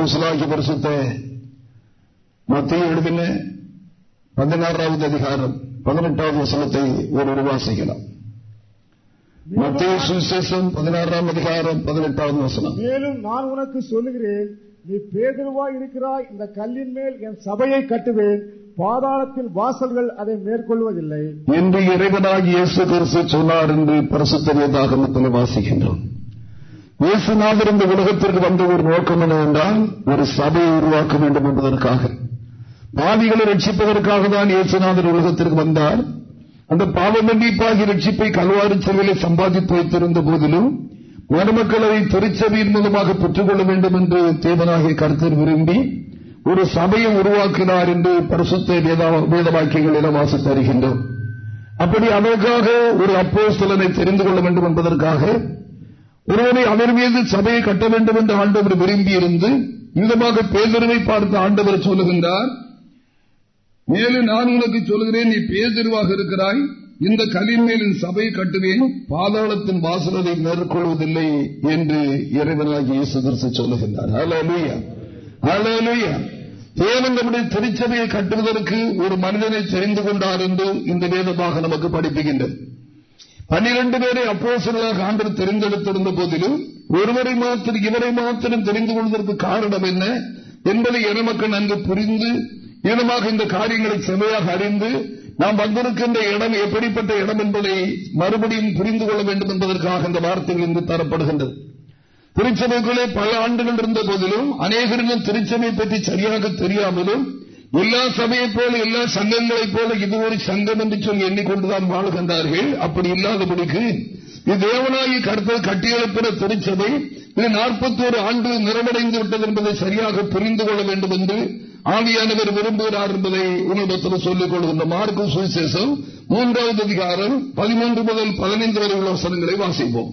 சிலாக்கி பரிசுத்த. மத்திய எழுதின பதினாறாவது அதிகாரம் பதினெட்டாவது வசனத்தை ஒரு வாசிக்கலாம் மத்திய சுசேஷம் பதினாறாம் அதிகாரம் பதினெட்டாவது வசனம். மேலும் நான் உனக்கு சொல்லுகிறேன் நீ பேதருவாய் இருக்கிறாய் இந்த கல்லின் மேல் என் சபையை கட்டுவேன் பாதாளத்தின் வாசல்கள் அதை மேற்கொள்வதில்லை. என்று இறைவனாகி இயேசு கிறிஸ்து சொன்னார் என்று பரிசுத்த வேதாகமத்தில் வாசிக்கின்றோம். இயேசுநாதர் இந்த உலகத்திற்கு வந்த ஒரு நோக்கம் என்ன என்றால் ஒரு சபையை உருவாக்க வேண்டும் என்பதற்காக. பாவிகளை ரட்சிப்பதற்காக தான் இயேசுநாதர் உலகத்திற்கு வந்தார். அந்த பாவ மன்னிப்பாகி ரட்சிப்பை கல்வாரி செல்விலை சம்பாதித்து வைத்திருந்த போதிலும் மருமக்களை திருச்சபையின் மூலமாக பெற்றுக்கொள்ள வேண்டும் என்று தேவனாகிய கருத்தில் விரும்பி ஒரு சபையை உருவாக்கினார் என்று பரிசுத்த வேத வாக்கியங்களிடம் வாசித்து தருகின்றோம் அப்படி அதற்காக ஒரு அப்போஸ்தலனை தெரிந்து கொள்ள வேண்டும் என்பதற்காக ஒருவனை அவர் மீது சபையை கட்ட வேண்டும் என்று ஆண்டவர் விரும்பியிருந்து விதமாக பேதருவை பார்த்து ஆண்டவர் சொல்லுகின்றார் மேலும் நான் உனக்கு சொல்கிறேன் நீ பேதருவாக இருக்கிறாய் இந்த கலிமேலின் சபையை கட்டுவேன் பாதாளத்தின் வாசலை மேற்கொள்வதில்லை என்று இறைவனாகி இயேசு சொல்லுகின்றார். தேவன் திருச்சபையை கட்டுவதற்கு ஒரு மனிதனை தெரிந்து கொண்டார் என்று இந்த வேதமாக நமக்கு படிப்புகின்றது? பன்னிரண்டு பேரை அப்போசலாக ஆண்டு தெரிந்தெடுத்திருந்த போதிலும் ஒருவரை மாத்திரம் இவரை மாத்திரம் தெரிந்து கொள்வதற்கு காரணம் என்ன என்பதை இனமக்கள் நன்கு புரிந்து இனமாக இந்த காரியங்களை செமையாக அறிந்து நாம் வந்திருக்கின்ற இடம் எப்படிப்பட்ட இடம் என்பதை மறுபடியும் புரிந்து கொள்ள வேண்டும் என்பதற்காக இந்த வார்த்தைகள் இங்கு தரப்படுகின்றது. திருச்சபைக்குள்ளே பல ஆண்டுகள் இருந்த போதிலும் அநேகரிடம் திருச்சபை பற்றி சரியாக தெரியாமலும் எல்லா சபையை போல எல்லா சங்கங்களைப் போல இது ஒரு சங்கம் என்று சொல்லி எண்ணிக்கொண்டுதான் வாழ்கின்றார்கள். அப்படி இல்லாதபடிக்கு இது தேவனாகி கருத்து கட்டியெழுப்பிற திருச்சபை இது நாற்பத்தோரு ஆண்டு நிறைவடைந்து விட்டது என்பதை சரியாக புரிந்து கொள்ள வேண்டும் என்று ஆவியானவர் விரும்புகிறார் என்பதை உங்களிடத்தில் சொல்லிக் கொள்கின்ற மார்க்கு சுவிசேஷம் மூன்றாவது அதிகாரம் பதிமூன்று முதல் பதினைந்து வரை உள்ள வசனங்களை வாசிப்போம்.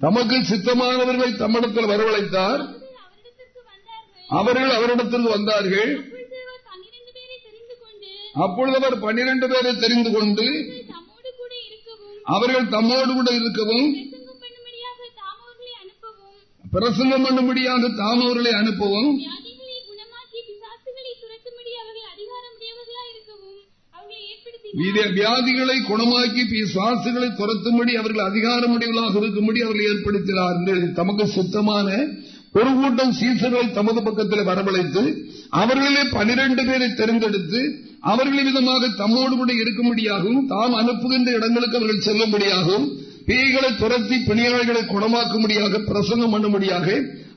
தமக்கு சித்தமானவர்களை தம்மிடத்தில் வரவழைத்தார். அவர்கள் அவரிடத்தில் வந்தார்கள். அப்பொழுது அவர் பன்னிரண்டு பேரை தெரிந்து கொண்டு அவர்கள் தம்மோடு கூட இருக்கவும் பிரசங்கம் பண்ணும்படியாக தாம் அவர்களை அனுப்பவும் வியாதிகளை குணமாக்கி சுவாசுகளை துரத்தும்படி அவர்கள் அதிகாரம் முடிவுகளாக இருக்கும்படி அவர்கள் ஏற்படுத்தினார் தமக்கு சுத்தமான ஒரு கூட்டம் சீசர்களை தமது பக்கத்தில் வரவழைத்து அவர்களே பனிரெண்டு பேரை தேர்ந்தெடுத்து அவர்களின் விதமாக தம்மோடு கூட இருக்கும்படியாகவும் தாம் அனுப்புகின்ற இடங்களுக்கு அவர்கள் செல்லும்படியாகவும் பேய்களை துரத்தி பிணியாளிகளை குணமாக்கும்படியாக பிரசங்கம் பண்ணும்படியாக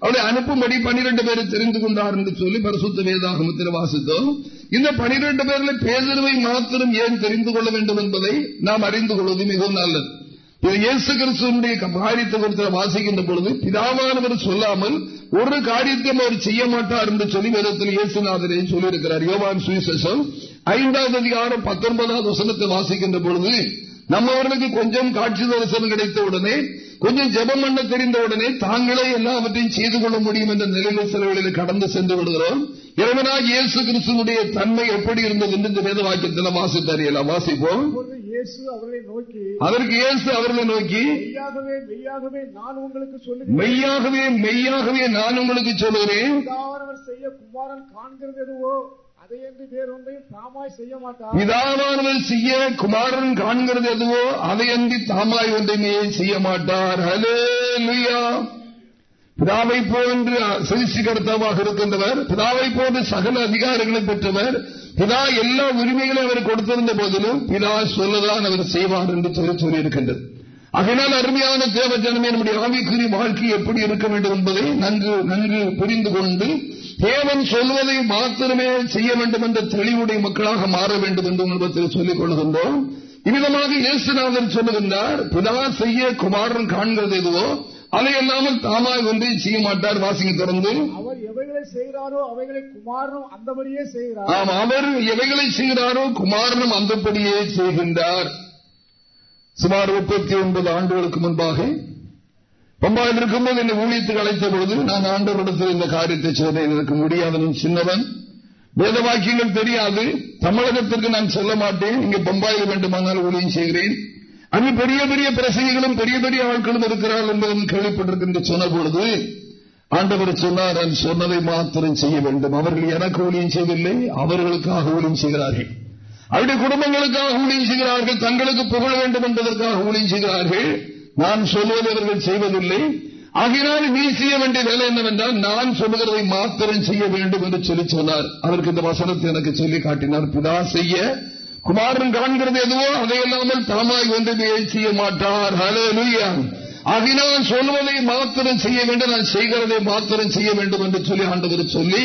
அவளை அனுப்பும்படி பனிரெண்டு பேரை தெரிந்து கொண்டார் என்று சொல்லி பரிசுத்த வேதாகமத்தில் வாசித்தோம். இந்த பனிரெண்டு பேரில் பேதர்வை மாத்திரம் ஏன் தெரிந்து கொள்ள வேண்டும் என்பதை நாம் அறிந்து கொள்வது மிகவும் நல்லது. இயேசு கிறிஸ்துவனுடைய காரியத்தை குறித்து வாசிக்கின்ற பொழுது பிதாவானவர் சொல்லாமல் ஒரு காரியத்தையும் அவர் செய்ய மாட்டார் என்று சொல்லி வேதத்தில் இயேசுநாதனை சொல்லியிருக்கிறார். யோவான் சுவிசேஷம் ஐந்தாவது அதிகாரம் பத்தொன்பதாவது வசனத்தை வாசிக்கின்ற பொழுது நம்மவர்களுக்கு கொஞ்சம் காட்சி தரிசனம் கிடைத்த உடனே கொஞ்சம் ஜபம் பண்ண தெரிந்த உடனே தாங்களே எல்லாவற்றையும் செய்து கொள்ள முடியும் என்ற நிலைமை செலவுகளில் கடந்து சென்று விடுகிறோம். இறைவனாக இயேசு கிறிஸ்துவனுடைய தன்மை எப்படி இருந்தது என்று இந்த வேத வாக்கியத்தில் வாசித்து அறியலாம் வாசிப்போம். அதற்கு இயேசு அவர்களை நோக்கி மெய்யாகவே மெய்யாகவே நான் உங்களுக்கு சொல்லுகிறேன். மெய்யாகவே மெய்யாகவே நான் உங்களுக்கு சொல்லுகிறேன். செய்ய குமாரன் காண்கிறது எதுவோ? பிதாவானவர் செய்ய குமாரன் காண்கிறது எதுவோ அதையன்றி தாமாய் ஒன்றையுமே செய்ய மாட்டார். பிதாவை போன்று சிகிச்சை கருத்தமாக இருக்கின்றவர் பிதாவை போன்று சகல அதிகாரங்களை பெற்றவர் பிதா எல்லா உரிமைகளையும் அவர் கொடுத்திருந்த போதிலும் பிதா சொல்லதான் அவர் செய்வார் என்று சொல்லி சொல்லியிருக்கின்றது. அதனால் அருமையான தேவ ஜனமே நம்முடைய ஆவிக்குரிய வாழ்க்கை எப்படி இருக்க வேண்டும் என்பதை நன்கு நன்கு புரிந்து கொண்டு தேவன் சொல்வதை மாத்திரமே செய்ய வேண்டும் என்ற தெளிவுடைய மக்களாக மாற வேண்டும் என்று உங்களிடத்தில் சொல்லிக் கொள்கின்றோம். இவ்விதமாக இயேசுநாதன் சொல்லுகின்றார் பிதா செய்ய குமாரன் காண்கிறது எதுவோ அதை இல்லாமல் தாமாய் ஒன்றை செய்ய மாட்டார் வாசிங்க திறந்து அவர் எவைகளை செய்கிறாரோ அவைகளை குமாரனும் அந்தபடியே செய்கிறார். அவர் எவைகளை செய்கிறாரோ குமாரனும் அந்தபடியே செய்கின்றார். சுமார் முப்பத்தி ஒன்பது ஆண்டுகளுக்கு முன்பாக பம்பாயில் இருக்கும்போது என்னை ஊழியத்துக்கு அழைத்த பொழுது நான் ஆண்டவரிடத்தில் இந்த காரியத்தை சொன்னேன் எனக்கு முடியாதனும் சின்னவன். வேத வாக்கியங்கள் தெரியாது. தமிழகத்திற்கு நான் செல்ல மாட்டேன். இங்கே பம்பாயில் வேண்டுமானால் ஊழியம் செய்கிறேன். அங்கு பெரிய பெரிய பிரசனைகளும் பெரிய பெரிய ஆட்களும் இருக்கிறார்கள் என்பதும் கேள்விப்பட்டிருக்கின்ற சொன்ன பொழுது ஆண்டவர் சொன்னார் நான் சொன்னதை மாத்திரம் செய்ய வேண்டும். அவர்கள் எனக்கு ஊழியம் செய்யவில்லை அவர்களுக்காக ஊழியம் செய்கிறார்கள். அவருடைய குடும்பங்களுக்காக ஊழியம் செய்கிறார்கள் தங்களுக்கு புகழ வேண்டும் என்பதற்காக ஊழியம் செய்கிறார்கள். நான் சொல்வதை அவர்கள் செய்வதில்லை. ஆகினால் நீ செய்ய வேண்டிய வேலை என்னவென்றால் நான் சொல்லுகிறதை மாத்திரம் செய்ய வேண்டும் என்று சொல்லி சொன்னார். அவருக்கு இந்த வசனத்தை எனக்கு சொல்லி காட்டினார். பிதா செய்ய. குமாரன் காண்கிறது எதுவோ அதையல்லாமல் தாமாய் வந்து செய்ய மாட்டார்? ஆகினால் சொல்வதை மாத்திரம் செய்ய வேண்டும். நான் செய்கிறதை மாத்திரம் செய்ய வேண்டும் என்று சொல்லி ஆண்டவர் சொல்லி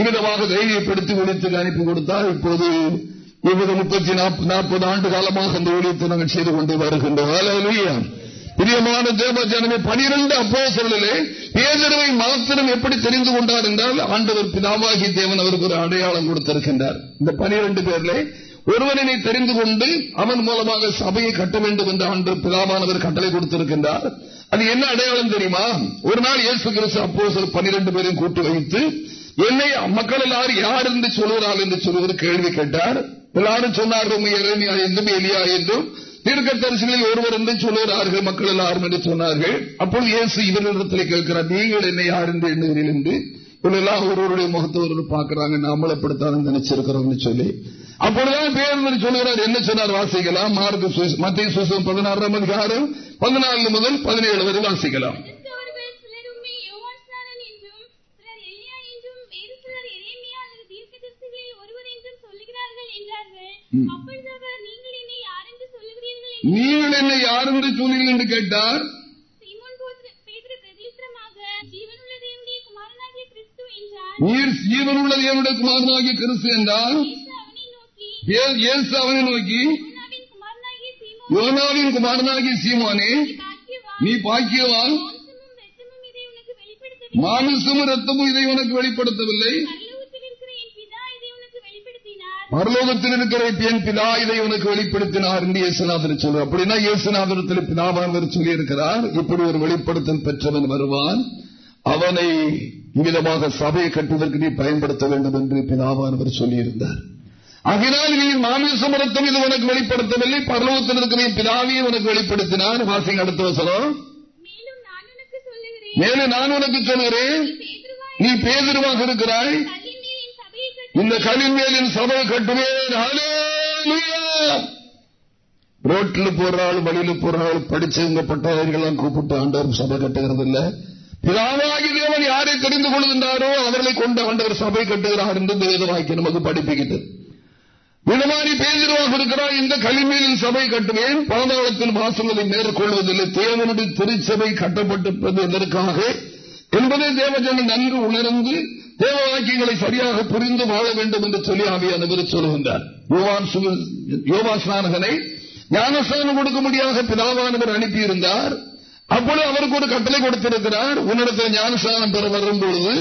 இவ்விதமாக தைரியப்படுத்தி ஒழித்துக்கு அனுப்பி கொடுத்தார். இப்போது இவ்வித முப்பத்தி நாற்பது ஆண்டு காலமாக அந்த ஊழியத்தை நாங்கள் செய்து கொண்டு வருகின்றோம். பிரியமான தேவ ஜனமே பனிரெண்டு அப்போசர்களிலே பேதரவை மாத்திரம் எப்படி தெரிந்து கொண்டார் என்றால் ஆண்டவர் பிதாவாகி தேவன் அவருக்கு ஒரு அடையாளம் கொடுத்திருக்கின்றார். இந்த பனிரெண்டு பேர்ல ஒருவனை தெரிந்து கொண்டு அவன் மூலமாக சபையை கட்ட வேண்டும் என்று ஆண்டு பிதாவானவர் கட்டளை கொடுத்திருக்கின்றார். அது என்ன அடையாளம் தெரியுமா? ஒரு நாள் இயேசு கிறிஸ்து அப்போ பனிரெண்டு பேரையும் கூட்டு வைத்து என்னை மக்கள் எல்லாரும் யார் என்று சொல்கிறார்கள் என்று சொல்வது கேள்வி கேட்டார். எல்லாரும் சொன்னார்கள் என்றும் எலியா என்றும். தீர்க்க தரிசனில் ஒருவர் என்று சொல்லுகிறார்கள் மக்கள் எல்லாரும் என்று சொன்னார்கள். அப்பொழுது இயேசு இவர்களிடத்தில் கேட்கிறார் நீங்கள் என்னை யார் என்று எண்ணுகிறீர்கள் என்று? இவரெல்லாம் ஒருவருடைய முகத்தை ஒரு பார்க்கிறாங்க நாமளப்படுத்தாலும் நினைச்சிருக்கிறோம் சொல்லி. அப்பொழுதுதான் பேர் சொல்லுகிறார் என்ன சொன்னார் வாசிக்கலாம்? மார்க்கு மத்திய சுசம் பதினாறாம் அதிகாரம் பதினாலு முதல் பதினேழு வரை வாசிக்கலாம். நீங்கள் என்னை யார் என்று சொன்னீர்கள் என்று கேட்டார். நீர் ஜீவனுள்ள தேவனுடைய குமாரனாகிய கிறிஸ்து என்றால் இயேசு அவனை நோக்கி யோனாவின் குமாரனாகிய சீமானே நீ பாக்கியவான். மாமிசமும் ரத்தமும் இதை உனக்கு வெளிப்படுத்தவில்லை. பரலோகத்தில் இருக்கிற என் பிதா இதை உனக்கு வெளிப்படுத்தினார் என்று இயேசுநாதர் சொல்றார். அப்படின்னா இயேசுநாதரத்தில் பிதாவானவர் சொல்லியிருக்கிறார் இப்படி ஒரு வெளிப்படுத்தல் பெற்றவன் வருவான். அவனை இவ்விதமாக சபையை கட்டுவதற்கு நீ பயன்படுத்த வேண்டும் என்று பிதாவானவர் சொல்லியிருந்தார். ஆகினால் நீ மாமிசமரத்தம் இது உனக்கு வெளிப்படுத்தவில்லை பரலோகத்தில் இருக்கிற பிதாவியை உனக்கு வெளிப்படுத்தினார். வாசிங்க அடுத்த வசனம். மேலும் நான் உனக்கு சொல்கிறேன் நீ பேதிருவாக இருக்கிறாய். இந்த கலிமேலின் சபை கட்டுவேன் ரோட்டில் போற ஆள் வழியில் போற ஆள் படிச்சவங்க பட்டாளர்கள்லாம் கூப்பிட்டு ஆண்டவர் சபை கட்டுகிறது இல்ல பிதாவாகி தேவன் யாரை தெரிந்து கொள்கின்றாரோ அவர்களை கொண்டு ஆண்டவர் சபை கட்டுகிறார் என்று வேதவாக்கி நமக்கு படிப்புகிட்டு விடமாறி பேசிடுவாக இருக்கிறார் இந்த களிமேலின் சபை கட்டுவேன். பாதாளத்தில் வாசங்களை மேற்கொள்வதில்லை. தேவனுடைய திருச்சபை கட்டப்பட்டிருப்பது என்பதற்காக என்பதை தேவஜனன் நன்கு உணர்ந்து தேவ வாக்கியங்களை சரியாக புரிந்து வாழ வேண்டும் என்று சொல்லி ஆவியானவர் சொல்கின்றார் யோவா ஸ்நானகனை ஞானஸ்தானம் கொடுக்க முடியாத பிதாவானவர் அனுப்பியிருந்தார். அப்பொழுது அவருக்கு ஒரு கட்டளை கொடுத்திருக்கிறார். உன்னிடத்தில் ஞானஸ்தானம் பெற வரும்பொழுது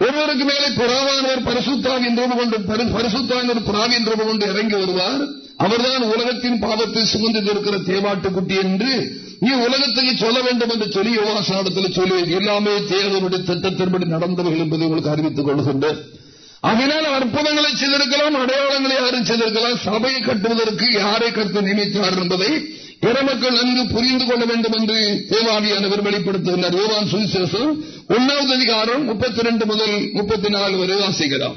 ஒருவருக்கு மேலே புறாவானவர் பரிசுத்தான் என்றது கொண்டு பரிசுத்தாவின் புறாவி என்றது கொண்டு இறங்கி வருவார். அவர்தான் உலகத்தின் பாவத்தை சுமந்து இருக்கிற தேவாட்டுக்குட்டி என்று நீ உலகத்துக்கு சொல்ல வேண்டும் என்று சொல்லி யோகாசனத்தில் சொல்லி எல்லாமே தேவனுடைய திட்டத்தின்படி நடந்தவர்கள் என்பதை உங்களுக்கு அறிவித்துக் கொள்கின்றேன். அதனால் அற்புதங்களை செய்திருக்கலாம் அடையாளங்களை யாரும் செய்திருக்கலாம். சபையை கட்டுவதற்கு யாரை கருத்து நியமித்தார் என்பதை பெருமக்கள் நன்கு புரிந்து கொள்ள வேண்டும் என்று தேவாவியானவர் வெளிப்படுத்துகிறார் யோகான் சுவிசேஷம் ஒன்னாவது அதிகாரம் முப்பத்தி ரெண்டு முதல் முப்பத்தி நாலு வரை வாசிக்கலாம்.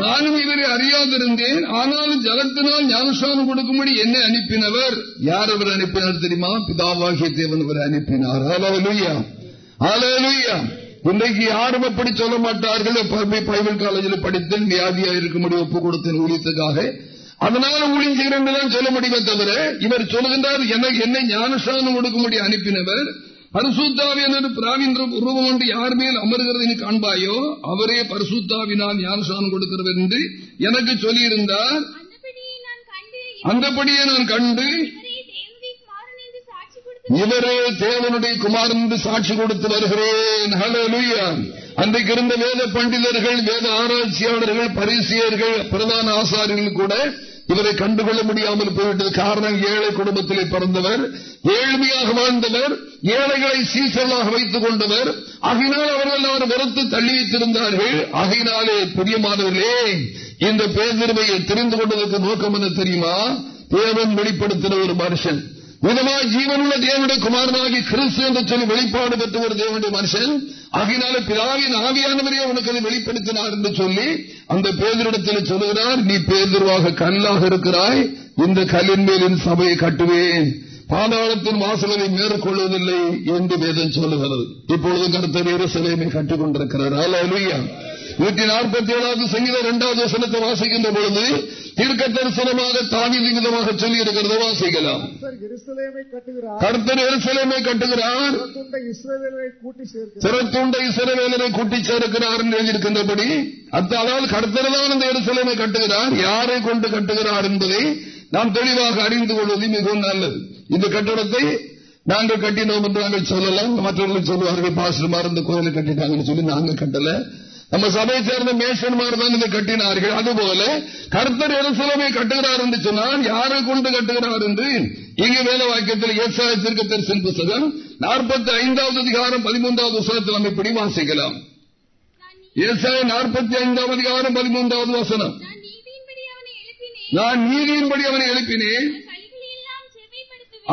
நானும் இவரை அறியாதிருந்தேன். ஆனாலும் ஜலத்தினால் ஞானஸ்தானம் கொடுக்கும்படி என்னை அனுப்பினவர். யார் அவர் அனுப்பினார் தெரியுமா? பிதாவாகிய தேவன் அவர் அனுப்பினார். இன்றைக்கு யாரும் அப்படி சொல்ல மாட்டார்கள். பிரைவேட் காலேஜில் படித்தேன். வியாதியா இருக்கும்படி ஒப்பு கொடுத்தேன் ஊழியத்துக்காக. அதனால ஊழியம் செய்கிறேன் சொல்ல முடியுமே தவிர இவர் சொல்லுகின்றார் என்னை ஞானஸ்தானம் கொடுக்கும்படி அனுப்பினவர். பரிசுத்தாவியனது பிராவின் ரூபம் ஒன்று யார் மேல் அமர்கிறது நீ காண்பாயோ அவரே பரிசுத்தாவினால் ஞானசானம் கொடுக்கிறது என்று எனக்கு சொல்லியிருந்தார். அந்தபடியே நான் கண்டு இவரே தேவனுடைய குமாரன் என்று சாட்சி கொடுத்து வருகிறேன். அன்றைக்கு இருந்த வேத பண்டிதர்கள் வேத ஆராய்ச்சியாளர்கள் பரிசியர்கள் பிரதான ஆசாரியர்கள் கூட இவரை கண்டுகொள்ள முடியாமல் போய்விட்டது. காரணம் ஏழை குடும்பத்திலே பிறந்தவர் ஏழ்மையாக வாழ்ந்தவர் ஏழைகளை சீசலாக வைத்துக் கொண்டவர். ஆகினால் அவர்கள் அவர் வெறுத்து தள்ளி வைத்திருந்தார்கள் ஆகினாலே புரியமானவர்களே இந்த பேர்திருமையை தெரிந்து கொண்டதற்கு நோக்கம் என்ன தெரியுமா? தேவன் வெளிப்படுத்தின ஒரு மனுஷன். விதமாய் ஜீவனுள்ள தேவனுடைய குமாரனாகி கிறிஸ்து என்று சொல்லி வெளிப்பாடு பெற்று ஒரு தேவனுடைய மனுஷன். ஆகினால பிதாவின் ஆவியானவரே உனக்கு அதை வெளிப்படுத்தினார் என்று சொல்லி அந்த பேதரிடத்தில் சொல்லுகிறார் நீ பேதர்வாக கல்லாக இருக்கிறாய். இந்த கல்லின் மேலின் சபையை கட்டுவேன். பாதாளத்தின் வாசலை மேற்கொள்வதில்லை என்று வேதம் சொல்லுகிறது. இப்பொழுது கருத்தர் இரசலையுமே கட்டுக் கொண்டிருக்கிறார் அலுவயா நூற்றி நாற்பத்தி ஏழாவது சங்கீத இரண்டாவது வசனத்தை வாசிக்கின்ற பொழுது தீர்க்க தரிசனமாக விதமாக சொல்லி இருக்கிறத வாசிக்கலாம். கர்த்தர் எருசலேமை கட்டுகிறார். சிறத்துண்ட இஸ்ரவேலரை கூட்டி சேர்க்கிறார். என்று எழுதியிருக்கின்றபடி அதாவது கர்த்தர் தான் இந்த எருசலேமை கட்டுகிறார். யாரை கொண்டு கட்டுகிறார் என்பதை நாம் தெளிவாக அறிந்து கொள்வது மிகவும் நல்லது. இந்த கட்டடத்தை நாங்கள் கட்டினோம் என்று நாங்கள் சொல்லலாம். மற்றவர்கள் சொல்லுவார்கள் பாஸ்டர்மார் இந்த கோயிலை கட்டிட்டாங்கன்னு சொல்லி நாங்கள் கட்டல. நம்ம சபையை சேர்ந்த மேஷன்மார் தான் இதை கட்டினார்கள். அதுபோல கர்த்தர் எருசலமை கட்டுகிறார் என்று சொன்னால் யாரை கொண்டு கட்டுகிறார் என்று? இங்கு வேத வாக்கியத்தில் தரிசன புத்தகம் நாற்பத்தி ஐந்தாவது அதிகாரம் பதிமூன்றாவது புத்தகத்தில் நம்ம இப்படி வாசிக்கலாம். ஏசாய நாற்பத்தி ஐந்தாவது அதிகாரம் பதிமூன்றாவது வசனம். நான் நீதியின்படி அவனை எழுப்பினேன்.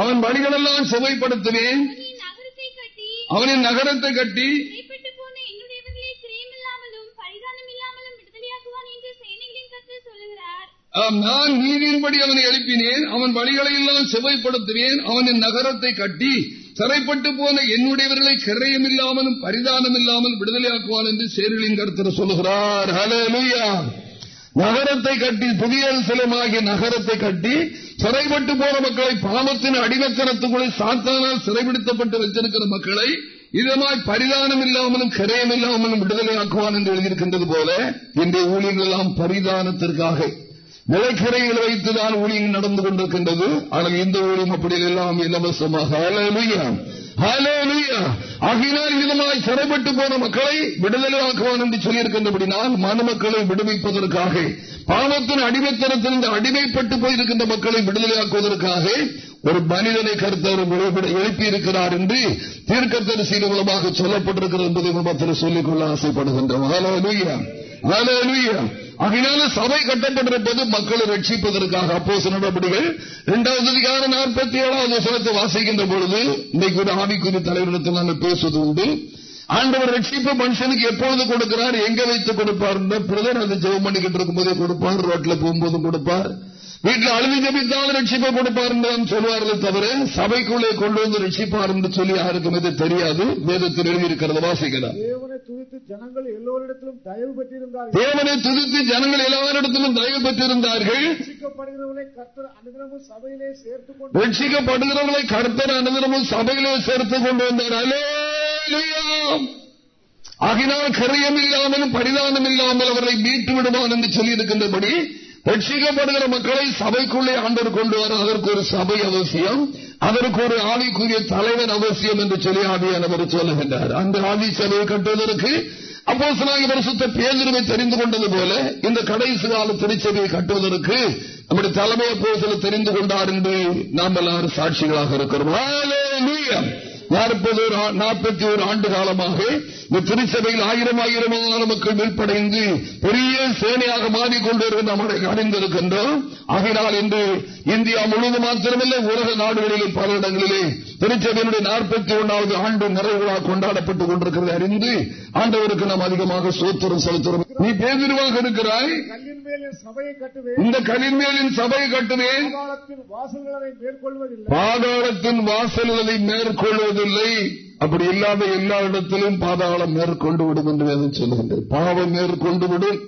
அவன் வழிகளெல்லாம் செவைப்படுத்துவேன். அவனின் நகரத்தை கட்டி நான் நீதியின்படி அவனை எழுப்பினேன் அவன் வழிகளை எல்லாம் செவைப்படுத்துவேன் அவனின் நகரத்தை கட்டி சிறைப்பட்டு போன என்னுடையவர்களை கிரையம் இல்லாமலும் பரிதானம் இல்லாமல் விடுதலையாக்குவான் என்று சேருளின் கருத்தர் சொல்லுகிறார். நகரத்தை கட்டி புதிய சிலமாகிய நகரத்தை கட்டி சிறைப்பட்டு போன மக்களை பாவத்தின் அடிமத்தனத்துக்குள்ளே சாத்தானால் சிறைபிடித்தப்பட்டு வைத்திருக்கிற மக்களை இதமாய் பரிதானம் இல்லாமலும் கரையம் இல்லாமலும் விடுதலையாக்குவான் என்று எழுதியிருக்கின்றது போல இன்றைய ஊழியர்கள் எல்லாம் பரிதானத்திற்காக நிலக்கரையில் வைத்துதான் ஊழியம் நடந்து கொண்டிருக்கின்றது. ஆனால் இந்த ஊழியம் அப்படி எல்லாம் இலவசமாக ஆகினால் விதமாய் சிறைப்பட்டு போன மக்களை விடுதலையாக்குவான் என்று சொல்லியிருக்கின்றபடினால் மனுமக்களை விடுவிப்பதற்காக பாவத்தின் அடிமைத்தனத்திலிருந்து அடிமைப்பட்டு போயிருக்கின்ற மக்களை விடுதலையாக்குவதற்காக ஒரு மனிதனை கருத்தவர் எழுப்பியிருக்கிறார் என்று தீர்க்கத்தரிசியின் மூலமாக சொல்லப்பட்டிருக்கிறது என்பதை சொல்லிக்கொள்ள ஆசைப்படுகின்றோம். ஆகினால சபை கட்டப்பட்டிருப்பது மக்களை ரட்சிப்பதற்காக அப்போ நடவடிக்கைகள். இரண்டாவது அதிகாரம் நாற்பத்தி ஏழாவது வசனத்தை வாசிக்கின்ற பொழுது இன்னைக்கு ஒரு ஆவிக்குரிய தலைவரிடத்தில் நாங்கள் பேசுவது உண்டு. ஆண்டவர் ரட்சிப்பு மனுஷனுக்கு எப்பொழுது கொடுக்கிறார் எங்க வைத்து கொடுப்பார்? பிரதர் அந்த ஜெவம் பண்ணிக்கிட்டு இருக்கும் போதே கொடுப்பார் ரோட்ல போகும்போதும் கொடுப்பார். வீட்டில் அழுதி ஜபித்தாலும் ரட்சிப்பை கொடுப்பார் என்று சொல்வார்கள் தவிர சபைக்குள்ளே கொண்டு வந்து ரட்சிப்பார் என்று சொல்லி யாருக்கும் இது தெரியாது. வேதத்தில் எழுதியிருக்கிறது வாசிக்கலாம். தேவனை துதித்து ஜனங்கள் எல்லோரிடத்திலும் தயவு பெற்றிருந்தார்கள். தேவனை துதித்து ஜனங்கள் எல்லாரிடத்திலும் தயவு பெற்றிருந்தார்கள். ரட்சிக்கப்படுகிறவர்களை கர்த்தர் அனுதினமும் சபையிலே சேர்த்துக் கொண்டு ரட்சிக்கப்படுகிறவர்களை கர்த்தர் அனுதினமும் சபையிலே கொண்டு வந்தார். ஆகினால் கரையம் இல்லாமலும் பரிதானம் இல்லாமல் அவர்களை மீட்டு விடுவான் என்று சொல்லி இருக்கின்றபடி ரட்சிக்கப்படுகிற மக்களை சபைக்குள்ளே ஆண்டவர் கொண்டு வர அதற்கு ஒரு சபை அவசியம் அதற்கு ஒரு ஆவிக்குரிய தலைவன் அவசியம் என்று சொல்லி ஆவியானவர் சொல்லுகின்றார். அந்த ஆவி சபையை கட்டுவதற்கு அப்போ பரிசுத்த பேருவை தெரிந்து கொண்டது போல இந்த கடைசி கால திருச்சபையை கட்டுவதற்கு நம்முடைய தலைமை அப்போ தெரிந்து கொண்டார் என்று நாம் எல்லாரும் சாட்சிகளாக இருக்கிறோம். நாற்பது நாற்பத்தி ஒரு ஆண்டு காலமாக இந்த திருச்சபையில் ஆயிரம் ஆயிரமான மக்கள் மீட்படைந்து பெரிய சேனையாக மாறிக்கொண்டு நம்மளை அறிந்திருக்கின்றோம் ஆகினால் இன்று இந்தியா முழுவதும் மாத்திரமல்ல உலக நாடுகளில் பல இடங்களிலே திருச்சபையினுடைய நாற்பத்தி ஒன்றாவது ஆண்டு நிறைவுகளாக கொண்டாடப்பட்டுக் கொண்டிருக்கிறது அறிந்து ஆண்டவருக்கு நாம் அதிகமாக சோத்திரம் செலுத்துறோம் நீ பேதிருவாக இருக்கிறாய். இந்த கலின் மேலின் சபையை கட்டுவேன். பாதாளத்தின் வாசல்களை மேற்கொள்வதில்லை அப்படி இல்லாத எல்லா இடத்திலும் பாதாளம் மேற்கொண்டு விடும் என்று வேதம் சொல்லுகின்றது. பாவம் மேற்கொண்டு விடும்.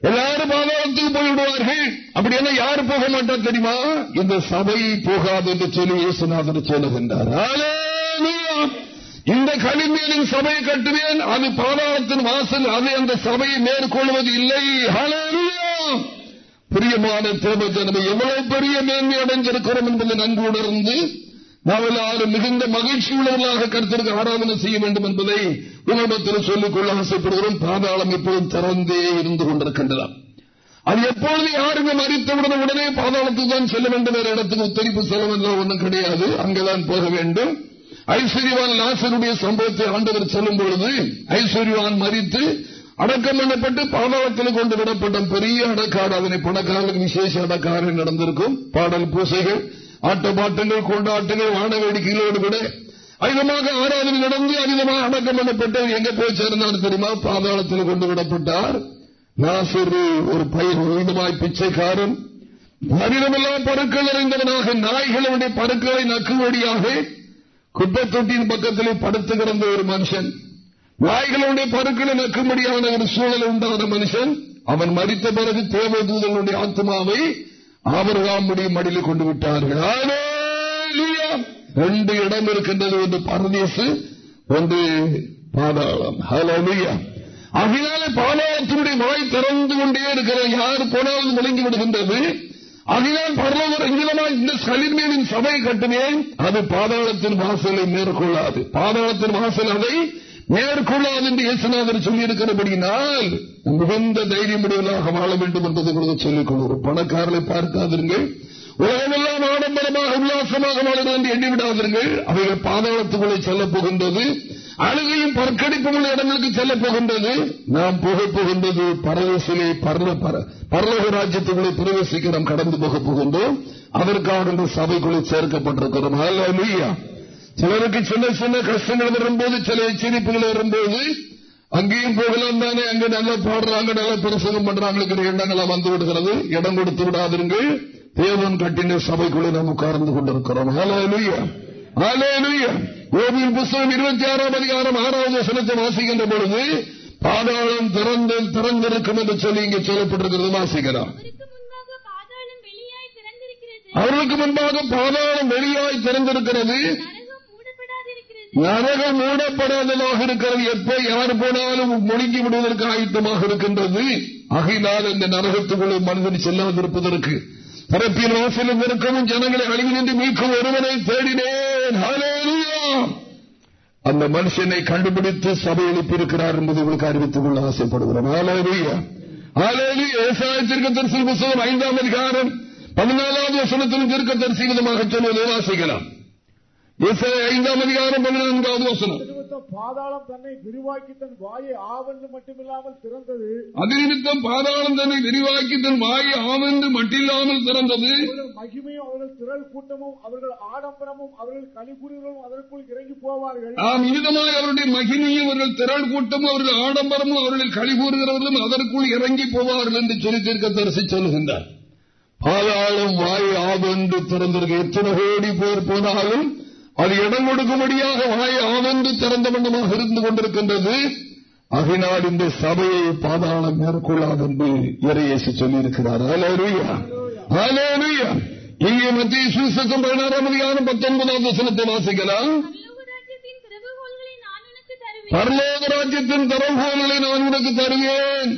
எல்லாரும் பாதாளத்துக்கு போய்விடுவார்கள் அப்படி என்ன யாரு போக மாட்டா தெரியுமா? இந்த சபை போகாது என்று சொல்லி இயேசுநாதர் சொல்லுகின்றார். இந்த களிமேலின் சபையை கட்டுவேன். அது பாதாளத்தின் வாசல். அது அந்த சபையை மேற்கொள்வது இல்லை. பிரியமான தேவ ஜனமே எவ்வளவு பெரிய மேன்மை அடைஞ்சிருக்கிறோம் என்பதை நன்கு உணர்ந்து நாம் எல்லாரும் மிகுந்த மகிழ்ச்சி உள்ளவர்களாக கருத்திற்கு ஆராதனை செய்ய வேண்டும் என்பதை உங்களிடத்தில் சொல்லிக் கொள்ள ஆசைப்படுகிறோம். பாதாளம் எப்போதும் திறந்தே இருந்து கொண்டிருக்கின்றன. அது எப்பொழுது யாருமே மறித்தவுடன் உடனே பாதாளத்துக்கு தான் செல்ல வேண்டும் வேற இடத்துக்கு உத்தரிப்பு செல்ல ஒன்றும் கிடையாது. அங்கேதான் போக வேண்டும். ஐஸ்வர்யவான் லாசருடைய சம்பவத்தை ஆண்டவர் செல்லும் பொழுது ஐஸ்வர்யவான் மறித்து அடக்கம் பண்ணப்பட்டு பாதாளத்தில் கொண்டு விடப்பட்ட பெரிய அடக்காடு அதனை பணக்காரர்களுக்கு விசேஷ அடக்காரன் நடந்திருக்கும். பாடல் பூசைகள். ஆட்டப்பாட்டங்கள் கொண்டாட்டங்கள் வான வேடிக்கைகளோடு கூட அதிகமாக ஆராதனை நடந்து அதிகமாக அடக்கம் பண்ணப்பட்டு எங்க போய் சேர்ந்தார் தெரியுமா? பாதாளத்தில் கொண்டு விடப்பட்டார். நாசரு ஒரு பயன் மீண்டுமாய் பிச்சைக்காரன். மனிதமெல்லாம் பருக்கள் அறிந்தவனாக நாய்களுடைய பருக்களை நக்குவடியாக குப்பத்தொட்டியின் பக்கத்திலே படுத்து கிடந்த ஒரு மனுஷன். நாய்களுடைய பருக்களை நக்கும்படியான ஒரு சூழல் உண்டான மனுஷன். அவன் மறித்த பிறகு தேவதூதனுடைய ஆத்மாவை அவர்காமுடைய மடியில் கொண்டு விட்டார்கள். ரெண்டு இடம் இருக்கின்றது ஒன்று பரதேசு ஒன்று பாதாளம். ஹலோலியா பாதாளத்தினுடைய வாய் திறந்து கொண்டே இருக்கிற யார் போனாலும் விளங்கி விடுகின்றது. அதனால் பரலவர் இந்த சலிர்மேலின் சபை கட்டினேன். அது பாதாளத்தின் வாசலை மேற்கொள்ளாது. பாதாளத்தின் வாசல் அதை மேற்கொள்ளாது என்று இயேசுநாதர் சொல்லியிருக்கிறபடியினால் மிகுந்த தைரியமுடையவர்களாக வாழ வேண்டும் என்பதை உங்களுக்கு சொல்லிக்கொள்ள ஒரு பணக்காரர்களை பார்க்காதீர்கள் உலகமெல்லாம் ஆடம்பரமாக உல்லாசமாக வாழ என்று எண்ணிவிடாதீர்கள் அவைகள் பாதாளத்துக்குள்ளே செல்லப் போகின்றது. அழுகையும் பற்கடிப்பும் உள்ள இடங்களுக்கு செல்லப் போகின்றது. நாம் போகப் போகின்றது பரவசிலே பரலோக ராஜ்யத்துக்குள்ளே பிரவேசிக்க நாம் கடந்து போகப் போகின்றோம். அதற்காக இந்த சபைக்குள்ளே சேர்க்கப்பட்டிருக்கிறோம். சிலருக்கு சின்ன சின்ன கஷ்டங்கள் வரும்போது சில எச்சரிப்புகள் வரும்போது அங்கேயும் போகலாம் தானே அங்க நல்லா பாடுறாங்க நல்லா பிரசங்கம் பண்றாங்க எண்ணங்களாம் வந்து விடுகிறது. இடம் கொடுத்து விடாதீர்கள் தேவன் கட்டின சபைக்குள்ளே நாம் உட்கார்ந்து கொண்டிருக்கிறோம். ஓவியின் புஸ்தகம் இருபத்தி ஆறாம் அதிகாரம் ஆறாவது வசனத்தை வாசிக்கின்ற பொழுது பாதாளம் திறந்து திறந்திருக்கும் என்று சொல்லி இங்கே சொல்லப்பட்டிருக்கிறது. வாசிக்கிறார் அவர்களுக்கு முன்பாக பாதாளம் வெளியாய் திறந்திருக்கிறது. நரகம் மூடப்படாததாக இருக்கிறது. எப்ப யார் போனாலும் முழுங்கி விடுவதற்கு ஆயுத்தமாக இருக்கின்றது. அகினால் இந்த நரகத்துக்குள்ளே மனிதன் செல்லாதிருப்பதற்கு. பரப்பின் வாசலும் இருக்கவும் ஜனங்களை அழிவினின்று மீட்கும் ஒருவனை தேடினேன். அந்த மனுஷனை கண்டுபிடித்து சபை எழுப்பியிருக்கிறார் என்பதை உங்களுக்கு அறிவித்துக் கொள்ள ஆசைப்படுகிறேன் ஐந்தாம் அதிகாரம் பதினாலாவது வசனத்திலும் திருக்க தரிசி விதமாக சொல்வதை வாசிக்கலாம். ஐந்தாம் அதிகாரம் பதினான்காவது வசனம். பாதாளம் தன்னை விரிவாக்கி தன் வாயை ஆவென்று மட்டுமில்லாமல் திறந்தது. அதிநிமித்தம் பாதாளம் தன்னை விரிவாக்கி தன் வாயை ஆவென்று மட்டில்லாமல் திறந்தது. மகிமையும் அவர்கள் திரள் கூட்டமும் அவர்கள் ஆடம்பரமும் அவர்கள் கனிபுரிகளும் அதற்குள் இறங்கி போவார்கள். ஆம் இனிதமாய் அவருடைய மகிமையும் அவர்கள் திரள் கூட்டமும் அவர்கள் ஆடம்பரமும் அவர்கள் கழிகூறுகிறவர்களும் அதற்குள் இறங்கி போவார்கள் என்று சொல்லி தீர்க்க தரிசி சொல்லுகின்றார். பாதாளம் வாய் ஆவென்று திறந்திருக்கு எத்தனை கோடி பேர் போனாலும் அது இடம் கொடுக்கும்படியாக வாயை ஆவந்து திறந்த வண்ணமாக இருந்து கொண்டிருக்கின்றது. அகினால் இந்த சபையை பாதாளம் மேற்கொள்ளாது என்று இறையேசி சொல்லியிருக்கிறார். இங்கே மத்திய சுசக்கம் பதினாறாம் அதிகாரம் பத்தொன்பதாம் வசனத்தை வாசிக்கலாம். பரலோக ராஜ்யத்தின் தரவுகோல்களை நான் உனக்கு தருவேன்.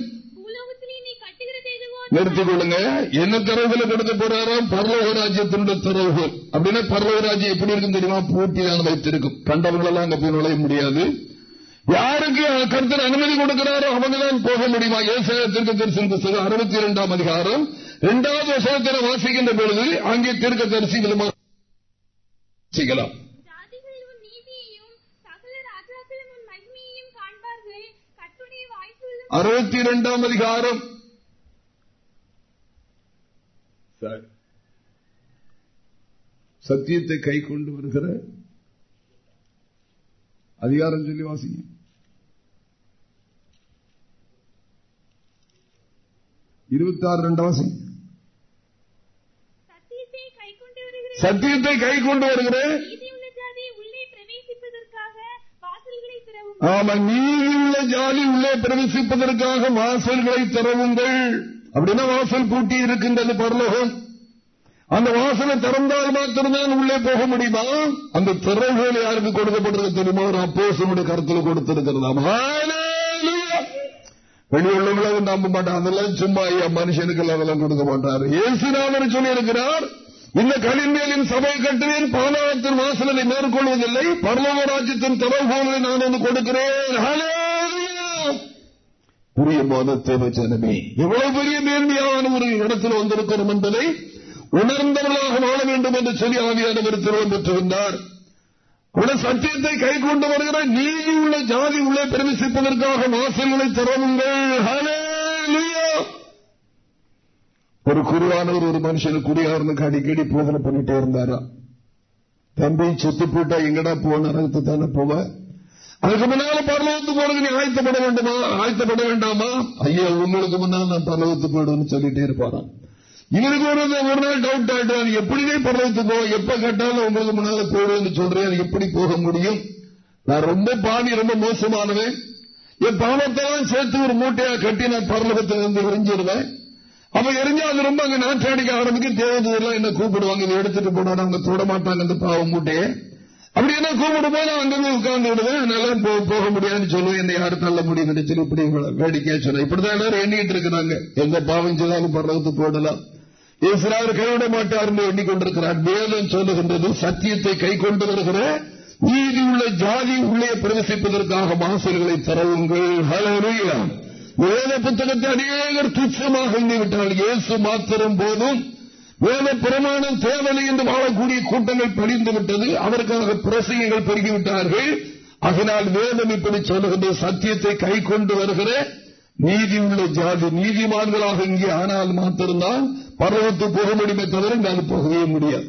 நிறுத்திக் கொள்ளுங்க என்ன தரவுகளை கொடுக்க போறாராம் பரலோக ராஜ்யத்தினுடைய தரவுகள். அப்படின்னா பரலோக ராஜ்யம் எப்படி இருக்கும் தெரியுமா? போட்டியான வைத்திருக்கும் கண்டவர்கள் எல்லாம் அங்க போய் நுழைய முடியாது. யாருக்கு கருத்தர் அனுமதி கொடுக்கிறாரோ அவங்கதான் போக முடியுமா? ஏசாயத்திற்கு தரிசன புத்தகம் அறுபத்தி இரண்டாம் அதிகாரம் இரண்டாவது வசனத்தில் வாசிக்கின்ற பொழுது அங்கே தீர்க்க தரிசி விதமாக அறுபத்தி இரண்டாம் அதிகாரம். சத்தியத்தை கை கொண்டு வருகிற அதிகாரம் சொல்லி வாசிங்க. இருபத்தி ஆறு ரெண்டு வாசிங்க. சத்தியத்தை கை கொண்டு வருகிற ஆமா நீதியுள்ள ஜாதி உள்ளே பிரவேசிப்பதற்காக வாசல்களை திறவுங்கள். அப்படின்னா வாசல் பூட்டி இருக்கின்றது பரலோகம். அந்த வாசலை திறந்தால் மாத்திரம்தான் உள்ளே போக முடியுமா? அந்த திறவுகள் யாருக்கு கொடுக்கப்பட்டிருக்க தெரியுமா? ஒரு அப்போசனுடைய கருத்தில் கொடுத்திருக்கிறதா. வெளியுள்ளவங்களை நம்ப மாட்டான் அதெல்லாம் சும்மா ஐயா மனுஷனுக்கு அதெல்லாம் கொடுக்க மாட்டார். ஏசுநாதர் சொல்லி இருக்கிறார் இந்த களிமேலின் சபை கட்டுவேன் பாலாளத்தின் வாசலை மேற்கொள்வதில்லை பரலோக ராஜ்யத்தின் திறவுகோலை நான் வந்து கொடுக்கிறேன். பிரியமான தேவ ஜனமே. எவ்வளவு பெரிய நேர்மையான ஒரு இடத்தில் வந்திருக்கிறோம் என்பதை உணர்ந்தவர்களாக வாழ வேண்டும் என்று சொல்லி ஆவியானவர் திருவம் பெற்றிருந்தார். உள்ள சத்தியத்தை கை கொண்டு வருகிற நீதி உள்ள ஜாதி உள்ளே பிரவேசிப்பதற்காக வாசல்களை திறவுங்கள். ஒரு குருவானவர் ஒரு மனுஷனுக்கு குடியாரனுக்கு அடிக்கடி போதனை பண்ணிட்டே இருந்தாரா? தம்பி செத்து போட்டா எங்கடா போன நரகத்து தானே போவேன் அதுக்கு முன்னால பரலவத்து போறது நீ ஆயத்தப்பட வேண்டுமா? ஆயத்தப்பட வேண்டாமா? ஐயா உங்களுக்கு முன்னால் நான் பரலவத்து போயிடுன்னு சொல்லிட்டே இருப்பாரான் இவருக்கு ஒரு ஒரு நாள் டவுட் ஆயிட்டான் எப்படிவே பரவத்து போ? எப்ப கேட்டாலும் உங்களுக்கு முன்னால போயிடுன்னு சொல்றேன். எப்படி போக முடியும்? நான் ரொம்ப பாவி ரொம்ப மோசமானவன். என் பாவத்தெல்லாம் சேர்த்து ஒரு மூட்டையா கட்டி நான் பரலகத்துல இருந்து எரிஞ்சிருவேன். அவன் எரிஞ்சா அது ரொம்ப அங்க நாட்டாடிக்க ஆரம்பிக்க தேவையெல்லாம் என்ன கூப்பிடுவாங்க? இதை எடுத்துட்டு போனா அங்க தொட மாட்டாங்க அந்த பாவம் மூட்டையை. அப்படி என்ன கூப்பிடும் போது நான் அங்கே உட்கார்ந்து விடுவேன். அதனால போக முடியாதுன்னு சொல்லுவேன் என்னை யாரும் தள்ள முடியும் சொல்லி இப்படி வேடிக்கையா சொன்ன. இப்படிதான் எல்லாரும் எண்ணிட்டு இருக்கிறாங்க. எந்த பாவம் செய்தாலும் பரவத்து போடலாம். இயேசுராவர் கைவிட மாட்டார் என்று எண்ணிக்கொண்டிருக்கிறார். வேதம் சொல்லுகின்றது சத்தியத்தை கை கொண்டு வருகிற நீதி உள்ள ஜாதி உள்ளே பிரவேசிப்பதற்காக வாசல்களை தரவுங்கள். வேத புத்தகத்தை அநேகர் துச்சமாக எண்ணிவிட்டால் இயேசு மாத்திரம் போதும். வேத பிரமாணம் தேவலை என்று வாழக்கூடிய கூட்டங்கள் படிந்து விட்டது. அதற்காக பிரசங்கங்கள் பெருகிவிட்டார்கள். அதனால் வேதம் இப்படி சொல்லுகின்ற சத்தியத்தை கை கொண்டு வருகிற நீதி உள்ள ஜாதி நீதிமான்களாக இங்கே ஆனால் மாத்திருந்தால் பருவத்து போக முடியுமே தவிர இங்கு போகவே முடியாது.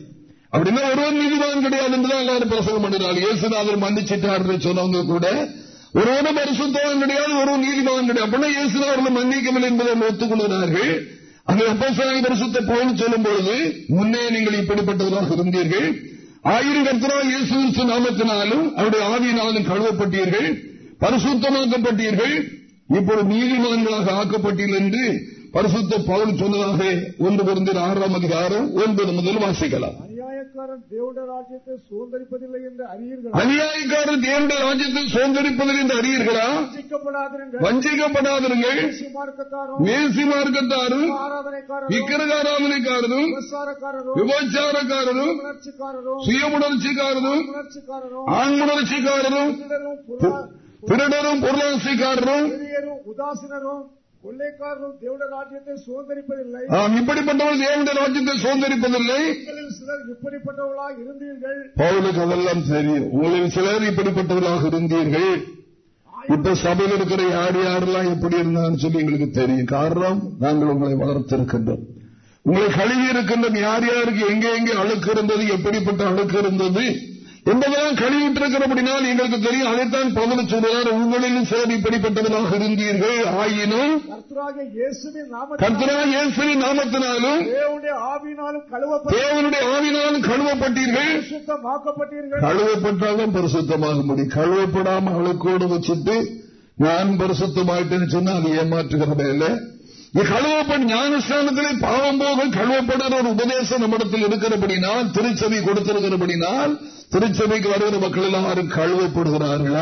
அப்படின்னா ஒருவன் நீதிமான் கிடையாது என்றுதான் எல்லாரும் பிரசவம் பண்ணினார் இயேசுநாதர் மன்னிச்சிட்டார் சொன்னவங்க கூட ஒருவனும் பரிசுத்தவன் கிடையாது ஒரு நீதிமான் கிடையாது. அப்படின்னா இயேசுநாதர்கள் மன்னிக்கவில்லை என்பதை ஒத்துக்கொள்கிறார்கள். அந்த அப்பசாமி பரிசுத்த போன்னு சொல்லும் பொழுது முன்னே நீங்கள் இப்படிப்பட்டவர்களாக இருந்தீர்கள். ஆயிரம் கர்த்தரா இயேசு நாமத்தினாலும் அவருடைய ஆவியினாலும் கழுவப்பட்டீர்கள் பரிசுத்தமாக்கப்பட்டீர்கள். இப்பொழுது நீதிமன்றங்களாக ஆக்கப்பட்டீர்கள் என்று பரிசுத்த பவுன் சொன்னதாக ஒன்று பிறந்த ஆறாம் அதிகாரம் ஒன்பது முதல் வாசிக்கலாம். அநியாயக்காரன் தேவனுடைய ராஜ்யத்தை சுதந்திரிப்பதில்லை என்று அறியீர்கள்? அநியாயக்காரன் தேவனுடைய ராஜ்யத்தை சுதந்திரிப்பதில்லை என்று அறியீர்களா? வஞ்சிக்கப்படாதிருங்கள். வஞ்சிக்கப்படாதிருங்கள். மேசி மார்க்கத்தாரும் விக்கிரகாராதனைக்காரரும் விபச்சாரக்காரரும் சுயமுணர்ச்சிக்காரரும் ஆண்முணர்ச்சிக்காரரும் திருடரும் பொருளாசிக்காரரும் உதாசீனரும் கொள்ளைக்காரரும் தேவட ராஜ்யத்தை சுதந்திரிப்பதில்லை. இப்படிப்பட்டவர்கள் தேவனுடைய ராஜ்யத்தை சுதந்திரிப்பதில்லை. சிலர் இப்படிப்பட்டவர்களாக இருந்தீர்கள். பவுலுக்கு அதெல்லாம் தெரியும் உங்களில் சிலர் இப்படிப்பட்டவர்களாக இருந்தீர்கள். இப்ப சபையில் இருக்கிற யார் யாரெல்லாம் எப்படி இருந்தான்னு சொல்லி எங்களுக்கு தெரியும். காரணம் நாங்கள் உங்களை வளர்த்திருக்கின்றோம். உங்களை கழுவி இருக்கின்றோம். யார் யாருக்கு எங்கே எங்கே அழுக்கு இருந்தது எப்படிப்பட்ட அழுக்கு இருந்தது? என்பதெல்லாம் கழிவிட்டிருக்கிறபடினால் எங்களுக்கு தெரியும் அதைத்தான் பவன சொல்கிறார் உங்களிலும் சிலர் இப்படிப்பட்டவர்களாக இருந்தீர்கள். ஆயினும் கர்த்தரா இயேசுவின் நாமத்தினாலும் தேவனுடைய ஆவினாலும் கழுவப்பட்டீர்கள். கழுவப்பட்டாலும் பரிசுத்தமாக முடியும் கழுவப்படாமல் அழுக்கோடு வச்சுட்டு நான் பரிசுத்தமாயிட்டேன்னு சொன்னா அது ஏமாற்றுகிற வேலை கழுவப்பட்ட ஞானஸ்தானத்திலே பாவம் போக கழுவப்படுற ஒரு உபதேசம் நம்மிடத்தில் இருக்கிறபடினால் திருச்சபை கொடுத்திருக்கிறபடினால் திருச்சபைக்கு வருகிற மக்கள் எல்லாரும் கழுவப்படுகிறார்கள்.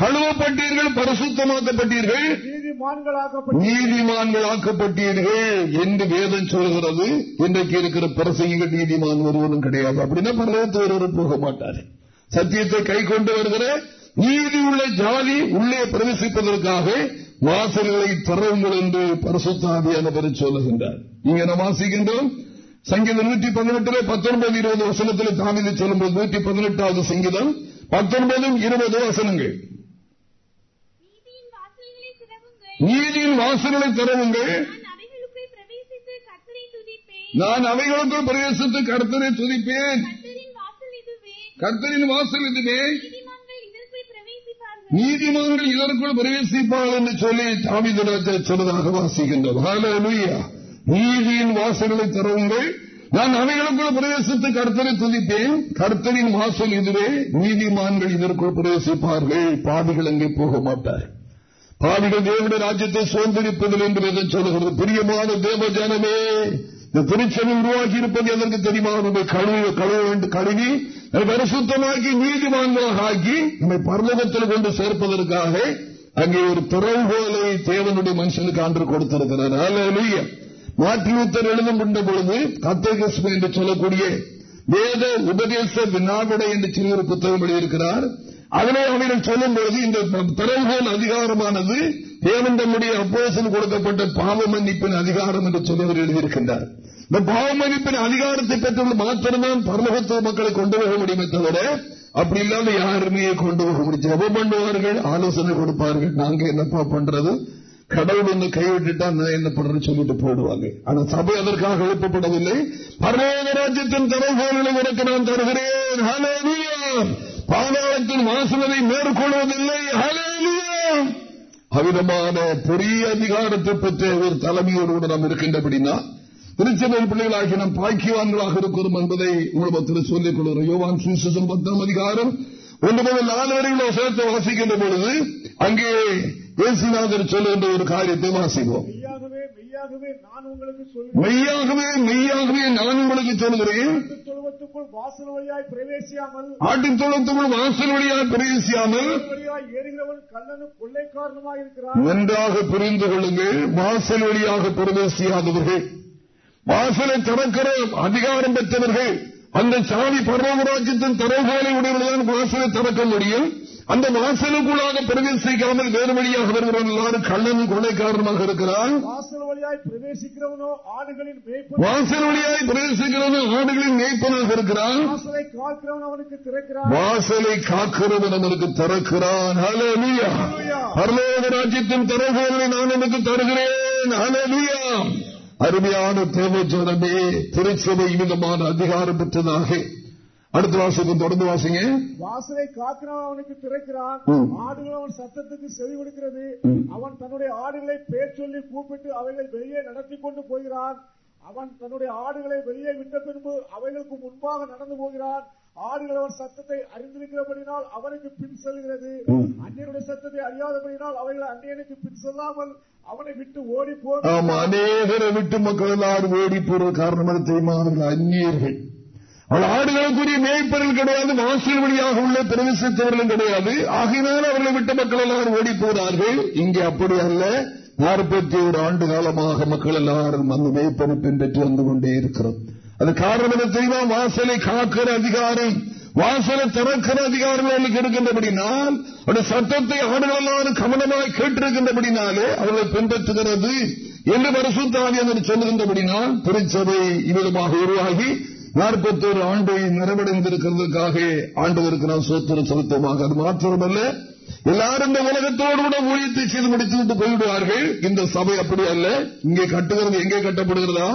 கழுவப்பட்டீர்கள் பரிசுத்தமாக்கப்பட்டீர்கள். நீதிமான்கள் ஆக்கப்பட்டீர்கள் என்று வேதம் சொல்கிறது. இன்றைக்கு இருக்கிற பிரசங்கிகள் நீதிமான் ஒருவரும் கிடையாது. அப்படின்னா பரவத்து ஒருவரும் போக மாட்டார். சத்தியத்தை கை கொண்டு வருகிற நீதி உள்ள ஜாதி உள்ளே பிரவேசிப்பதற்காக வாசல்களை திறவுங்கள் என்று பரிசுத்தாதியான சொல்லுகின்றார். இங்க நாம் வாசிக்கின்றோம். சங்கீதம் நூற்றி பதினெட்டுல பத்தொன்பது இருபது வசனத்தில் தாமிதை சொல்லும்போது நூற்றி பதினெட்டாவது சங்கீதம் பத்தொன்பதும் இருபது வசனங்கள். நீதியின் வாசல்களை திறவுங்கள். நான் அவைகளுக்குள் பிரவேசித்து கர்த்தரை துதிப்பேன். கர்த்தரின் வாசல் இதுவே. நீதிமன்றங்கள் இதற்குள் பிரவேசிப்பார்கள். என்று சொல்லி தாமிதராஜா சொன்னதாக வாசிக்கின்றோம். நீதியின் வாசல்களை தருங்கள் நான் அவைகளுக்குள் பிரவேசித்து கர்த்தரை துதிப்பேன். கர்த்தரின் வாசல் இதுவே. நீதிமான்கள் இதற்குள் பிரவேசிப்பார்கள். பாதிகள் அங்கே போக மாட்டார் பாதிகள் தேவனுடைய ராஜ்யத்தை சுதந்திரிப்பதில் என்று எதை சொல்லுகிறது. பிரியமான தேவ ஜனமே இந்த திருச்சனை உருவாக்கி இருப்பது எதற்கு தெரியுமா? நம்மை கழுவி கழுவ வேண்டும் கழுவி பரிசுத்தமாக்கி நீதிமான்களாக ஆக்கி நம்மை பரலோகத்தில் கொண்டு சேர்ப்பதற்காக அங்கே ஒரு திறவுகோலை தேவனுடைய மனுஷனுக்கு அன்று கொடுத்திருக்கிறார். மார்டின் எழுதும் கொண்ட பொழுது கத்தேகஸ்மி என்று சொல்லக்கூடிய வேத உபதேச வினாவிடை என்று சொல்லி ஒரு புத்தகம் எழுதியிருக்கிறார். அதனை அவர்கள் சொல்லும் பொழுது இந்த திறவுகோல் அதிகாரமானது தேவன் தம்முடைய அப்போசன் கொடுக்கப்பட்ட பாவ மன்னிப்பின் அதிகாரம் என்று சொல்லி அவர் எழுதியிருக்கின்றார். இந்த பாவ மன்னிப்பின் அதிகாரத்தை பெற்றவர்கள் மாத்திரம்தான் பரலோகத்துவ மக்களை கொண்டு போக முடியுமே தவிர அப்படி இல்லாம யாருமே கொண்டு போக முடியும் ஜபம் பண்ணுவார்கள் ஆலோசனை கொடுப்பார்கள். நாங்க என்னப்பா பண்றது? கடவுள் வந்து கைவிட்டுட்டா நான் என்ன பண்றேன்னு சொல்லிட்டு போயிடுவாங்க. ஆனா சபை அதற்காக எழுப்பப்படவில்லை. பரலோக ராஜ்யத்தின் தலைவர்களை உனக்கு நான் தருகிறேன். பாதாளத்தின் வாசனை மேற்கொள்வதில்லை. அவிதமான பெரிய அதிகாரத்தை பெற்ற ஒரு தலைமையோடு நாம் இருக்கின்றபடினா திருச்செந்தூர் பிள்ளைகளாகி நாம் பாக்கியவான்களாக இருக்கிறோம் என்பதை உங்களுக்கு சொல்லிக் கொள்கிறோம் யோவான் சுசம் பத்தாம் அதிகாரம் ஒன்று முதல் நாலு வரைகளை சேர்த்து வாசிக்கின்ற பொழுது அங்கே ஏசுநாதர் சொல்லுகின்ற ஒரு காரியத்தை வாசிப்போம். மெய்யாகவே மெய்யாகவே நான் உங்களுக்கு ஆட்டின் தொழுத்துக்குள் வாசல் வழியாய் பிரவேசியாமல் ஏறுகிறவன் இருக்கிறான். நன்றாக புரிந்து கொள்ளுங்கள். வாசல் வழியாக பிரவேசியாதவர்கள். வாசலை திறக்கிற அதிகாரம் பெற்றவர்கள். அந்த சாமி பரவராஜ்யத்தின் திறவுகோலை உடையவர்கள் வாசலை திறக்க முடியும். அந்த வாசலுக்குள்ளாக பிரவேசிக்காமல் வேறு வழியாக வருகிறவன் எல்லாரும் கள்ளன் இருக்கிறான். வாசல் வழியாய் பிரவேசிக்கிறவனோ ஆடுகளின் வாசல் வழியாய் பிரவேசிக்கிறவனோ ஆடுகளின் மேய்ப்பனாக இருக்கிறான். வாசலை காக்கிறவன் அவனுக்கு திறக்கிறான். வாசலை காக்கிறவன் அவனுக்கு திறக்கிறான். பரலோக ராஜ்யத்தின் திறவுகோலை நான் எனக்கு தருகிறேன். அலலுயா அருமையான தேவஜனமே திருச்சபை விதமான அதிகாரம் பெற்றதாக அடுத்த வாசகம் தொடர்ந்து வாசிங்க. வாசலை காக்கிறவன் அவனுக்கு திறக்கிறான். ஆடுகள் அவன் சத்தத்துக்கு செவி கொடுக்கிறது. அவன் தன்னுடைய ஆடுகளை பேர் சொல்லி கூப்பிட்டு அவைகளை வெளியே நடத்தி கொண்டு போகிறான். அவன் தன்னுடைய ஆடுகளை வெளியே விட்ட பின்பு அவைகளுக்கு முன்பாக நடந்து போகிறான். ஆடுகள் அவன் சத்தத்தை அறிந்திருக்கிறபடினால் அவனுக்கு பின் செல்கிறது. அந்நியனுடைய சத்தத்தை அறியாதபடினால் அவைகள் அந்நியனுக்கு பின் செல்லாமல் அவனை விட்டு ஓடி போகும் அநேகரை விட்டு மக்கள் எல்லாரும் ஓடி போறது காரணமாக தெரியுமா? அவர்கள் அந்நியர்கள். அவள் ஆடுகளுக்குரிய மேய்ப்பர்கள் கிடையாது வாசல் வழியாக உள்ள பிரவேசித்தவர்களும் கிடையாது. ஆகினால் அவர்களை விட்ட மக்கள் எல்லாரும் ஓடி போகிறார்கள். இங்கே அப்படி அல்ல. நாற்பத்தி ஒரு ஆண்டு காலமாக மக்கள் எல்லாரும் அந்த மேய்ப்பரை பின்பற்றி வந்து கொண்டே இருக்கிறோம். அது காரணம் என்ன தெரியுமா? வாசலை காக்கிற அதிகாரம் வாசலை திறக்கிற அதிகாரம் அவர்களுக்கு இருக்கின்றபடினால் அவருடைய சத்தத்தை ஆடுகள் எல்லாரும் கவனமாய் கேட்டிருக்கின்றபடினாலே அவர்களை பின்பற்றுகிறது என்று பரிசுத்தாவி என்று சொல்லுகின்றபடினால் திருச்சபை இவ்விதமாக உருவாகி நாற்பத்தோரு ஆண்டை நிறைவடைந்திருக்கிறதுக்காக ஆண்டவருக்கு நாம் சோத்திரம் செலுத்தமாக அது மாத்திரமல்ல எல்லாரும் இந்த உலகத்தோடு கூட ஊழியத்தை செய்து முடித்துவிட்டு போய்விடுவார்கள். இந்த சபை அப்படி அல்ல. இங்கே கட்டுகிறது எங்கே கட்டப்படுகிறதா?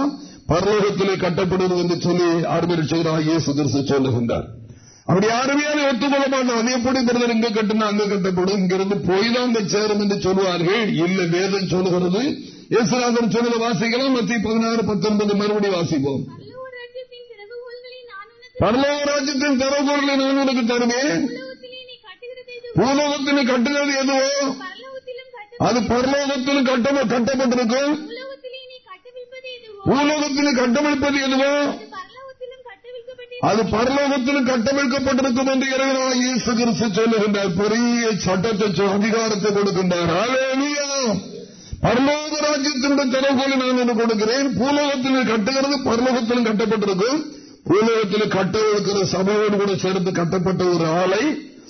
பரலோகத்திலே கட்டப்படுகிறது என்று சொல்லி ஆர்மர் செய்கிறார்? இயேசு கிறிஸ்து சொல்லுகின்றார். அப்படி யாருமே அதை ஒத்துக்கொள்ள மாட்டோம் எப்படி பிரதர் இங்க கட்டினா அங்க கட்டப்படும்? இங்கிருந்து போய் தான் அங்க சேரும் என்று சொல்லுவார்கள். இல்ல வேதம் சொல்லுகிறது. இயேசுநாதன் சொல்லுகிற வாசிக்கலாம். மத்திய பதினாறு பத்தொன்பது மறுபடியும் வாசிப்போம். பரலோக ராஜ்யத்தின் திறவுகோர்களை நான் உனக்கு தருவேன் பூலோகத்தில் கட்டுகிறது எதுவோ? அது பரலோகத்திலும் கட்டப்பட்டிருக்கும். பூலோகத்தில் கட்டமைப்பது எதுவோ? அது பரலோகத்திலும் கட்டமைக்கப்பட்டிருக்கும் என்று இறைவனாக இயேசு கிறிஸ்து சொல்லுகின்றார். பெரிய சட்டத்தை அதிகாரத்தை கொடுக்கின்றார். பரலோக ராஜ்யத்தினுடைய திறவுகோலை நான் கொடுக்கிறேன். பூலோகத்தில் கட்டுகிறது பரலோகத்திலும் கட்டப்பட்டிருக்கும். பூலோகத்தில் கட்ட சபையோடு கூட சேர்ந்து கட்டப்பட்ட ஒரு ஆலை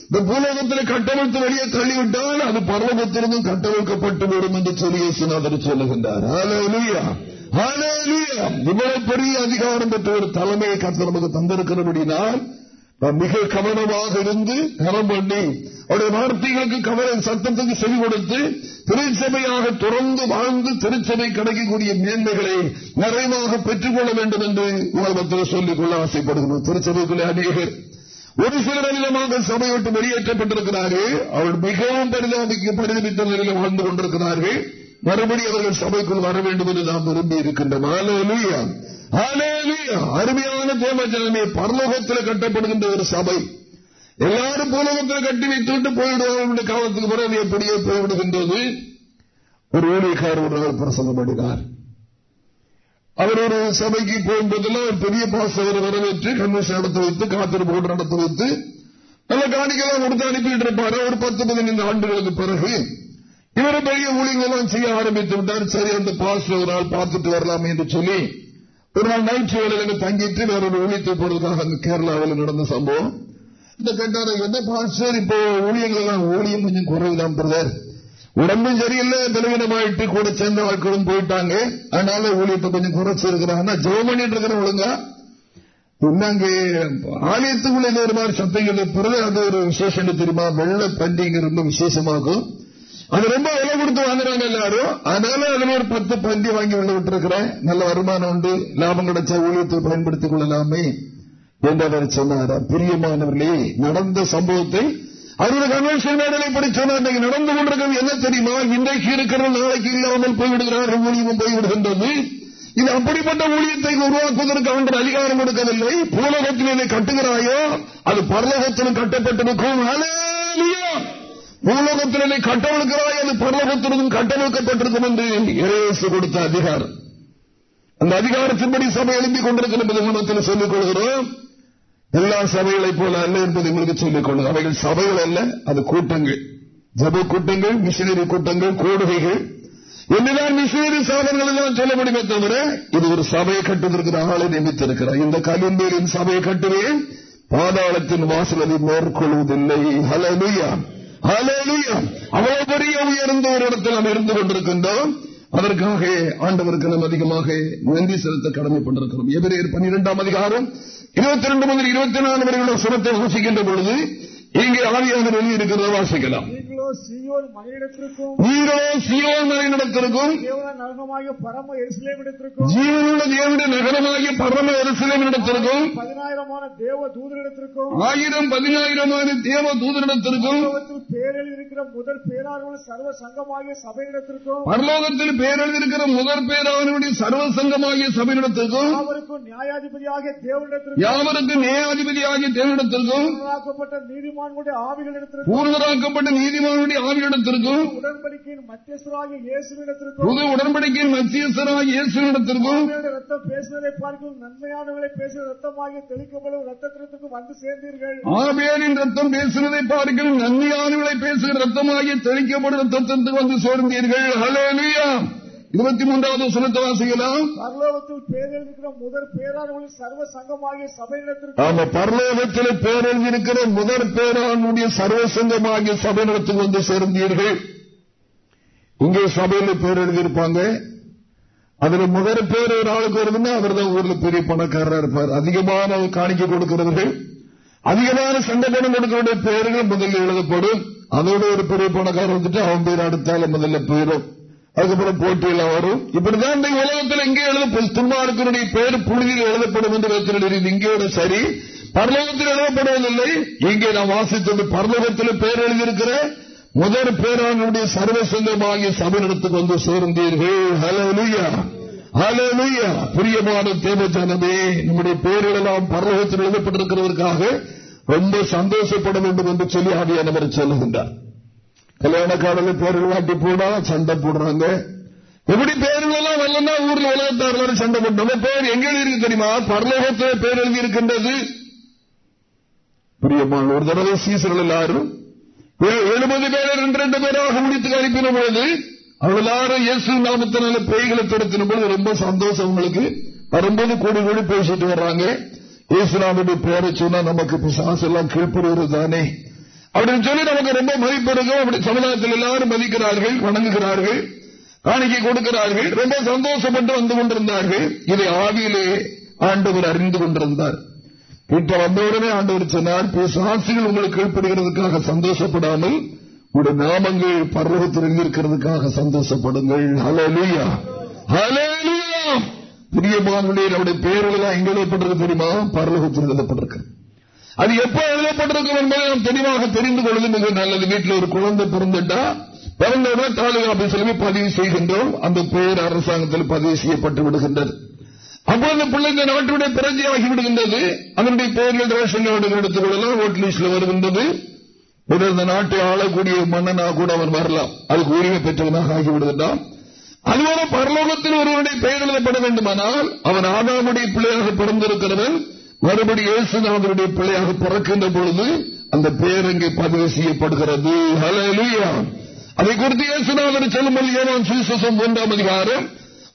இந்த பூலோகத்தில் கட்டமைத்து வெளியே தள்ளிவிட்டால் அது பரலோகத்திலிருந்தும் கட்டமைக்கப்பட்டு விடும் என்று சொல்லி இயேசுநாதர் சொல்லுகின்றார். இவ்வளவு பெரிய அதிகாரம் பெற்ற ஒரு தலைமையை கத்த நமக்கு தந்திருக்கிறபடினால் மிக கவனமாக இருந்து கரம் பண்ணி அவருடைய வார்த்தைகளுக்கு கவலை சத்தத்துக்கு செவி கொடுத்து திருச்சபையாக தொடர்ந்து வாழ்ந்து திருச்சபை கிடைக்கக்கூடிய மேன்மைகளை நிறைவாக பெற்றுக் கொள்ள வேண்டும் என்று உலகத்தில் சொல்லிக் கொள்ள ஆசைப்படுகிறோம். திருச்சபைக்குள்ளே அநேகர் ஒரு சில நிலமாக சபையோட்டு வெளியேற்றப்பட்டிருக்கிறார்கள். அவர் மிகவும் பரிதாபிக்க பரிதவித்த நிலையில் வாழ்ந்து கொண்டிருக்கிறார்கள். மறுபடி அவர்கள் சபைக்குள் வர வேண்டும் என்று நாம் விரும்பி இருக்கின்றோம். அருமையான தேவஜனமே பரலோகத்தில் கட்டப்படுகின்ற ஒரு சபை. எல்லாரும் பூலோகத்தில் கட்டி வைத்துவிட்டு போயிடுவார்கள் காலத்துக்கு பிறகு எப்படியே போய்விடுகின்றது. ஒரு ஊழியக்கார் ஒரு நாள் பிரசங்கம் பண்ணினார். அவர் ஒரு சபைக்கு போகும்போதெல்லாம் ஒரு பெரிய பாசகரை வரவேற்று கன்வென்ஷன் நடத்த வைத்து காத்திருப்பு போட்டு வைத்து நல்ல காணிக்கெல்லாம் கொடுத்து அனுப்பிட்டு இருப்பாரு. ஒரு பத்து பதினைந்து ஆண்டுகளுக்கு பிறகு இவரு பெரிய ஊழியங்கள்லாம் செய்ய ஆரம்பித்து விட்டார். சரி அந்த பாஸ்டர் ஒரு நாள் பார்த்துட்டு வரலாம் என்று சொல்லி ஒரு நாள் நைட் வேலையில் தங்கிட்டு வேற ஒரு ஊழியத்தை போடுறதுக்காக அங்க கேரளாவில் நடந்த சம்பவம். இந்த கேட்டார என்ன பாஸ்டர்? இப்போ ஊழியங்கள்லாம் ஊழியம் கொஞ்சம் குறைவுதான் பிரதர் உடம்பும் சரியில்லை பலவீனமாயிட்டு கூட சேர்ந்த ஆட்களும் போயிட்டாங்க. அதனால ஊழியத்தை கொஞ்சம் குறைச்சிருக்கிறாங்க ஜெர்மனி இருக்கிற ஒழுங்கா? இன்னங்க ஆலயத்துக்குள்ள ஒரு மாதிரி சத்தங்கள் பிறகு அது ஒரு விசேஷம் தெரியுமா? வெள்ள பண்டிகை ரொம்ப விசேஷமாகும். அது ரொம்ப விலை கொடுத்து வாங்குறாங்க எல்லாரும். அதனால அதுல ஒரு பத்து பந்தி வாங்கி உள்ள விட்டுருக்கிறேன். நல்ல வருமானம் உண்டு. லாபம் கிடைச்ச ஊழியத்தை பயன்படுத்திக் கொள்ளலாமே என்று அவர் சொன்னார். பிரியமானவர்களே நடந்த சம்பவத்தை அவருடைய கன்வென்ஷன் மேடலை படி சொன்னார். நடந்து கொண்டிருக்கிறது என்ன தெரியுமா? இன்றைக்கு இருக்கிற நாளைக்கு இல்லாமல் போய்விடுகிறார். ஊழியமும் போய்விடுகின்றது. இது அப்படிப்பட்ட ஊழியத்தை உருவாக்குவதற்கு அவன் அதிகாரம் கொடுக்கவில்லை. பூலகத்தில் கட்டுகிறாயோ? அது பரலகத்திலும் கட்டப்பட்டிருக்கும். பூலோகத்திலே கட்டவிழ்க்கிறாய் அது பரலோகத்திலும் கட்டவிழ்க்கப்பட்டிருக்கும் என்று இறையரசு கொடுத்த அதிகாரம். அந்த அதிகாரத்தின்படி சபை எழுப்பிக் கொண்டிருக்கிற குணத்தில் சொல்லிக் கொள்கிறோம். எல்லா சபைகளை போல அல்ல என்பதை உங்களுக்கு சொல்லிக் கொள்ளும் அவைகள் சபைகள் அல்ல அது கூட்டங்கள். ஜப கூட்டங்கள் மிஷினரி கூட்டங்கள் கோடுகைகள். என்னதான் மிஷினரி சாதனங்கள் எல்லாம் சொல்ல முடியுமே தவிர இது ஒரு சபையை கட்டுவதற்கு ஆளை நியமித்திருக்கிறார். இந்த கலிம்பேரின் சபையை கட்டுவேன். பாதாளத்தின் வாசல் அதை மேற்கொள்வதில்லை. ஹலலுயா அவ்வளவு பெரிய உயர்ந்த ஒரு இடத்தில் நாம் இருந்து கொண்டிருக்கின்றோம். அதற்காக ஆண்டவருக்கு நாம் அதிகமாக நன்றி செலுத்த கடமைப்பட்டிருக்கிறோம். எதிரேர் பன்னிரெண்டாம் அதிகாரம் இருபத்தி ரெண்டு முதல் இருபத்தி நாலு வரையுள்ள உள்ள சுரத்தை வாசிக்கின்ற பொழுது இங்கே ஆவியாக வெளியிருக்கிறத வாசிக்கலாம். வாசிக்கலாம் சியோன் மலையிடத்திற்கும் நீங்களோ சியோன் மலையிடத்திற்கும் நகரமாகிய பரம எருசலேமிடத்திற்கும் ஜீவனுள்ள தேவனுடைய நகரமாகிய பரம எருசலேமிடத்திற்கும் பதினாயிரமான தேவ தூதரிடத்திற்கும் ஆயிரம் பதினாயிரமான தேவ தூதரிடத்திற்கும் பேரில் இருக்கிற முதல் பேரான சர்வ சங்கமாகிய சபையிடத்திற்கும் பரலோகத்தில் பேரில் இருக்கிற முதல் பேரானுடைய சர்வ சங்கமாகிய சபையிடத்திற்கும் யாவருக்கும் நியாயாதிபதியாகிய தேவனிடத்திற்கும் யாவருக்கும் நியாயாதிபதியாகிய தேவனிடத்திற்கும் நீதிமான்களுடைய ஆவிகளிடத்திற்கும் பூர்வராக்கப்பட்ட நீதிமான தேவனுடைய ஆவியிடத்திற்கும் உடன்படிக்கையின் மத்தியஸ்தராகிய இயேசுவிடத்திற்கும் புது உடன்படிக்கையின் மத்தியஸ்தராகிய இயேசுவிடத்திற்கும் ரத்தம் பேசுவதை பார்க்கும் நன்மையானவர்களை பேசுகிற ரத்தமாகிய தெளிக்கப்படும் ரத்தத்திற்கு வந்து சேர்ந்தீர்கள். ஆபேலின் ரத்தம் பேசுவதை பார்க்கும் நன்மையானவர்களை பேசுகிற ரத்தமாகிய தெளிக்கப்படும் ரத்தத்திற்கு வந்து சேர்ந்தீர்கள். ஹலோலியா இருபத்தி மூன்றாவது சுனத்தை வாசிக்கலாம் பரலோகத்தில் பேரெழுதிருக்கிற முதற் சர்வ சங்கமாகிய சபையிடத்திற்கு ஆமா பரலோகத்தில் பேரெழுதியிருக்கிற முதற் பேரானுடைய சர்வ சங்கமாகிய சபையிடத்துக்கு வந்து சேர்ந்தீர்கள். இங்கே சபையில பேர் எழுதியிருப்பாங்க அதுல முதல் பேர் ஒரு ஆளுக்கு வருதுன்னா அவர் தான் ஊர்ல பெரிய பணக்காரராக இருப்பார். அதிகமான காணிக்க கொடுக்கிறவர்கள் அதிகமான சண்டை பணம் கொடுக்கிற பேர்கள் முதல்ல எழுதப்படும். அதோட ஒரு பெரிய பணக்காரர் வந்துட்டு அவன் பேர் அடுத்தால முதல்ல போயிடும். அதுக்கப்புறம் போட்டியெல்லாம் வரும். இப்படிதான் இந்த உலகத்தில் எங்கே எழுத துன்மார்க்கனுடைய பேர் புழுதியில் எழுதப்படும் என்று இங்கேயோட சரி. பரலோகத்தில் எழுதப்படுவதில்லை. இங்கே நான் வாசித்தது பரலோகத்தில் பேர் எழுதியிருக்கிற முதல் பேரானுடைய சர்வசங்கமாகிய சபரிடத்துக்கு வந்து சேர்ந்தீர்கள். ஹலோலுயா லுய்யா பிரியமான தேவஜனமே நம்முடைய பேரிடலாம் பரலோகத்தில் எழுதப்பட்டிருக்கிறதற்காக ரொம்ப சந்தோஷப்பட வேண்டும் என்று சொல்லி ஆவியானவர் சொல்லுகின்றார். கல்யாண காடல பேர்கள் வாட்டி போனா சண்டை போடுறாங்க. எப்படி பேர்கள் எல்லாம் வரலன்னா ஊர்ல உலகத்தார் சண்டை போட்டு பேர் எங்க இருக்கு தெரியுமா? பரலோகத்தில் பேர் எழுதி இருக்கின்றது பிரியமான ஒரு தடவை சீசர்கள் எல்லாரும் எழுபது பேர் ரெண்டு ரெண்டு பேராக முடித்து அனுப்பின பொழுது அவள் எல்லாரும் இயேசு நாமத்தினால பேய்களை துரத்தின பொழுது ரொம்ப சந்தோஷம் உங்களுக்கு வரும்போது கூடி கூடி பேசிட்டு வர்றாங்க. இயேசுநாமுடைய பேரை சொன்னா நமக்கு பிசாசு எல்லாம் கீழ்ப்படுவது தானே. அப்படின்னு சொல்லி நமக்கு ரொம்ப மதிப்பு இருக்கும். அப்படி சமுதாயத்தில் எல்லாரும் மதிக்கிறார்கள் வணங்குகிறார்கள் காணிக்கை கொடுக்கிறார்கள் ரொம்ப சந்தோஷப்பட்டு வந்து கொண்டிருந்தார்கள். இதை ஆவியிலே ஆண்டவர் அறிந்து கொண்டிருந்தார். இப்ப வந்தவுடனே ஆண்டவர் சொன்னார் சாட்சிகள் உங்களுக்கு கீழ்ப்படுகிறதுக்காக சந்தோஷப்படாமல் உங்களுடைய நாமங்கள் பர்வத்தில் இருக்கிறதுக்காக சந்தோஷப்படுங்கள். ஹலோலியா ஹலோலியா பிரியமானுடைய நம்முடைய பேர்கள் எங்க எழுதப்பட்டிருக்கு தெரியுமா? பரலோகத்தில் எழுதப்பட்டிருக்கு. அது எப்ப எழுதப்பட்டிருக்கும் என்பதை நாம் தெளிவாக தெரிந்து கொள்வது மிக நல்லது. வீட்டில் ஒரு குழந்தை பிறந்துட்டா பிறந்தவுடன் தாலுகா ஆபீஸில் பதிவு செய்கின்றோம். அந்த பெயர் அரசாங்கத்தில் பதிவு செய்யப்பட்டு விடுகின்றது. அப்போது பிள்ளை இந்த நாட்டுடைய பிரஜையாகி விடுகின்றது. அதனுடைய பெயர்கள் ரேஷன் கார்டுகள் எடுத்துக்கொள்ளலாம். ஓட் லிஸ்ட்ல வருகின்றது. இந்த நாட்டை ஆளக்கூடிய மன்னனாக கூட அவன் வரலாம். அதுக்கு உரிமை பெற்றவனாக ஆகிவிடுகின்றான் அதுபோல பரலோகத்தில் ஒருவனுடைய பெயர் எழுதப்பட வேண்டுமானால் அவன் ஆதாமுடைய பிள்ளையாக பிறந்திருக்கிறவன் மறுபடி இயேசுநாதனுடைய பிள்ளையாக பிறக்கின்ற பொழுது அந்த அங்கே பதிவு செய்யப்படுகிறது. அதை குறித்து இயேசுநாதர் சொல்லும்போது ஏவான் சுவிசேஷம் மூன்றாம் அதிகாரம்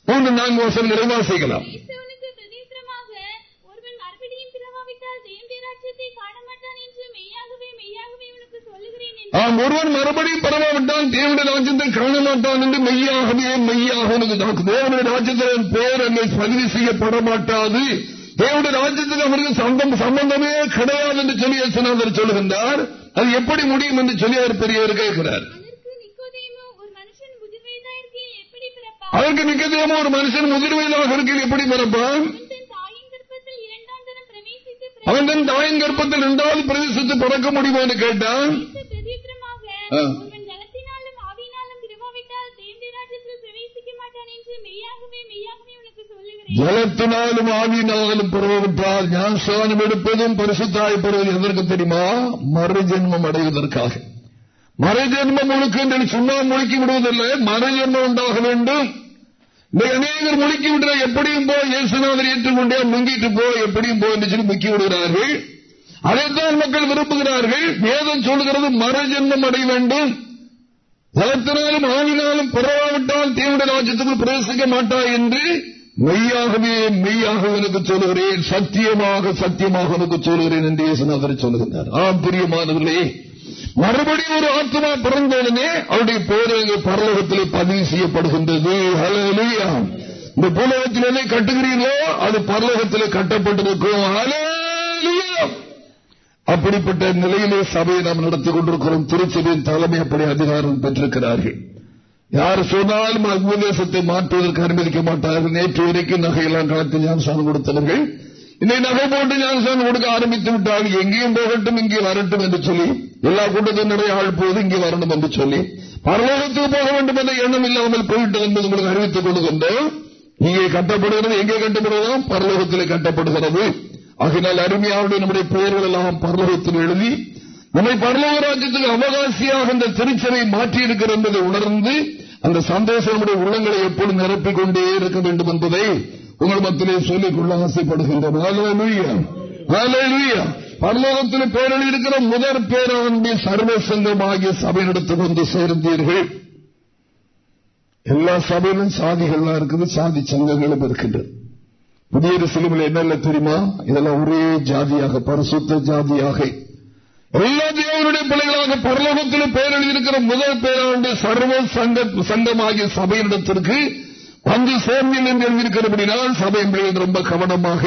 மூன்று நான்கு வசனங்களை வாசிக்கலாம் கிறிஸ்தவனுக்கு பிரதித்திரமாக ஒருவன் மறுபடியும் பிறவாவிட்டால் தேவனுடைய ராஜ்யத்தை காண மாட்டான் என்று. மெய்யாகவே மெய்யாக தேவனுடைய ராஜ்யத்தின் பேர் அங்கே பதிவு செய்யப்பட மாட்டாது. தேவனுடைய ராஜ்யத்துக்கு அவருக்கு சம்பந்தம் கிடையாது என்று சொல்லி இயேசுநாதர் சொல்லுகின்றார் அது எப்படி முடியும் என்று சொல்லி அவர் பெரியவர் கேட்கிறார் அதற்கு நிக்கோதேமு ஒரு மனுஷன் முதிர்வயதாக இருக்கையில் எப்படி பிறப்பான் அவன் தன் தாயின் கர்ப்பத்தில் இரண்டாவது பிரதேசத்தை பிறக்க முடியுமா என்று கேட்டான் பிரதித்திரமாக ஆ. ஒருவன் ஜலத்தினாலும் ஆவியினாலும் பிறவாவிட்டால் ஞானஸ்தானம் எடுப்பதும் பரிசுத்தாய் பெறுவது எதற்கு தெரியுமா? மறுஜென்மம் அடைவதற்காக. மறுஜென்மம் முழுக்க என்று சும்மா முழுக்கி விடுவதில்லை. மறுஜென்மம் உண்டாக வேண்டும். இந்த அநேகர் முழுக்கி விடுற எப்படியும் போய் இயேசுநாதர் ஏற்றுக்கொண்டே முங்கிட்டு போ எப்படியும் போ என்று சொல்லி முக்கி விடுகிறார்கள். அதைத்தான் மக்கள் விரும்புகிறார்கள். வேதம் சொல்கிறது மறுஜென்மம் அடைய வேண்டும். ஜலத்தினாலும் ஆவினாலும் பிறவாவிட்டால் தீவிர ராஜ்யத்துக்குள் பிரவேசிக்க மாட்டாய் என்று மெய்யாகவே மெய்யாக எனக்கு சொல்லுகிறேன். சத்தியமாக சத்தியமாக எனக்கு சொல்லுகிறேன் என்று இயேசுநாதர் சொல்லுகின்றார். ஆம் பிரியமானவர்களே மறுபடியும் ஒரு ஆத்மா பிறந்தவுடனே அவருடைய பேர் எங்கள் பதிவு செய்யப்படுகின்றது. இந்த பூலோகத்தில் எதை கட்டுகிறீர்களோ அது பரலோகத்தில் கட்டப்பட்டிருக்கும். அப்படிப்பட்ட நிலையிலே சபையை நாம் நடத்தி கொண்டிருக்கிறோம். திருச்சபையின் தலைமை அப்படி அதிகாரம் பெற்றிருக்கிறார்கள். யார் சொன்னாலும் உபதேசத்தை மாற்றுவதற்கு அனுமதிக்க மாட்டார்கள். நேற்று வரைக்கும் நகையெல்லாம் கலந்து ஞானசானம் கொடுத்தவர்கள். இன்னை நகை போட்டு ஞானசானம் கொடுக்க ஆரம்பித்து விட்டால் எங்கேயும் போகட்டும் இங்கே வரட்டும் என்று சொல்லி எல்லா கூட்டத்தின் நிறைய ஆள் போது இங்கே வரணும் என்று சொல்லி பரலோகத்துக்கு போக வேண்டும் என்ற எண்ணம் இல்லாமல் போய்விட்டது என்பது உங்களுக்கு அறிவித்துக் கொள்கின்றோம். இங்கே கட்டப்படுகிறது எங்கே கட்டப்படுகிறதோ பரலோகத்திலே கட்டப்படுகிறது. ஆகினால் அருமையாவுடைய நம்முடைய பெயர்கள் எல்லாம் பரலோகத்தில் எழுதி நம்மை பரலோக ராஜ்யத்துக்கு அவகாசியாக இந்த திருச்சனை மாற்றியிருக்கிறது என்பதை உணர்ந்து அந்த சந்தோஷம் நம்முடைய உள்ளங்களை எப்பொழுது நிரப்பிக் கொண்டே இருக்க வேண்டும் என்பதை உங்கள் மத்திலே சொல்லிக் கொள்ள ஆசைப்படுகின்றன பரலோகத்தில் பேரழி இருக்கிற முதற் பேராண்மை சர்வ சங்கமாகிய சபையிடத்துக்கு வந்து சேர்ந்தீர்கள். எல்லா சபையிலும் சாதிகள்லாம் இருக்குது சாதி சங்கங்களும் இருக்கின்றது. புதிய சிலுவையில் என்னென்ன தெரியுமா? இதெல்லாம் ஒரே ஜாதியாக பரிசுத்த ஜாதியாக. எல்லா தேவனுடைய பிள்ளைகளாக பரலோகத்தில் பேர் எழுதியிருக்கிற முதல் பேராண்டு சர்வ சங்க சங்கமாகிய சபையிடத்திற்கு பங்கு சேர்ந்தேன் என்று எழுதியிருக்கிறபடினால் சபை பிள்ளைகள் ரொம்ப கவனமாக.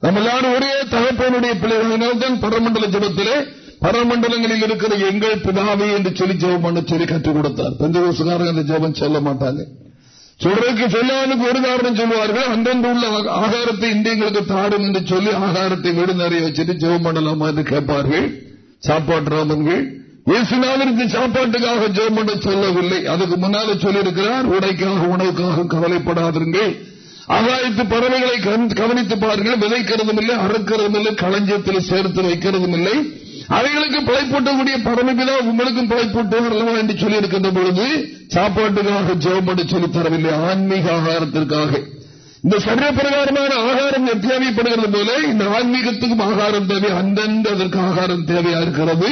நம்ம எல்லாரும் ஒரே தகப்பனுடைய பிள்ளைகளினால்தான் பரமண்டல ஜபத்திலே பரமண்டலங்களில் இருக்கிற எங்கள் பிதாவே என்று சொல்லி ஜெபம் பண்ண சொல்லி கற்றுக் கொடுத்தார். பெந்தகோசுகாரங்க அந்த ஜெபம் சொல்ல மாட்டாங்க. சொல்றதுக்கு சொல்லானுக்கு ஒரு காரணம் சொல்லுவார்கள். அந்தந்த உள்ள ஆகாரத்தை இந்தியங்களுக்கு தாடும் என்று சொல்லி ஆகாரத்தை வீடு நிறைய வச்சுட்டு ஜெபம் பண்ணலாமா என்று கேட்பார்கள். சாப்பாட்டு ராமன்கள் இயேசுநாதருக்கு சாப்பாட்டுக்காக ஜெபம் பண்ண சொல்லவில்லை. அதுக்கு முன்னால சொல்லியிருக்கிறார் உடைக்காக உணவுக்காக கவலைப்படாதிருங்கள் ஆகாயத்து பறவைகளை கவனி- கவனித்து பாருங்கள். விதைக்கிறதும் இல்லை அறுக்கிறதும் இல்லை களஞ்சியத்தில் சேர்த்து வைக்கிறதும் இல்லை அவைகளுக்கு பிழைப்பூட்டக்கூடிய பரமபிதா உங்களுக்கும் பிழைப்பூட்டு வரலாம் என்று சொல்லியிருக்கின்ற பொழுது சாப்பாட்டுக்காக ஜெயம் பண்ண சொல்லி தரவில்லை. ஆன்மீக ஆகாரத்திற்காக. இந்த சரீர பிரகாரமான ஆகாரம் தேவைப்படுகிறது போல இந்த ஆன்மீகத்துக்கும் ஆகாரம் தேவை அந்தந்த அதற்கு ஆகாரம் தேவையா இருக்கிறது.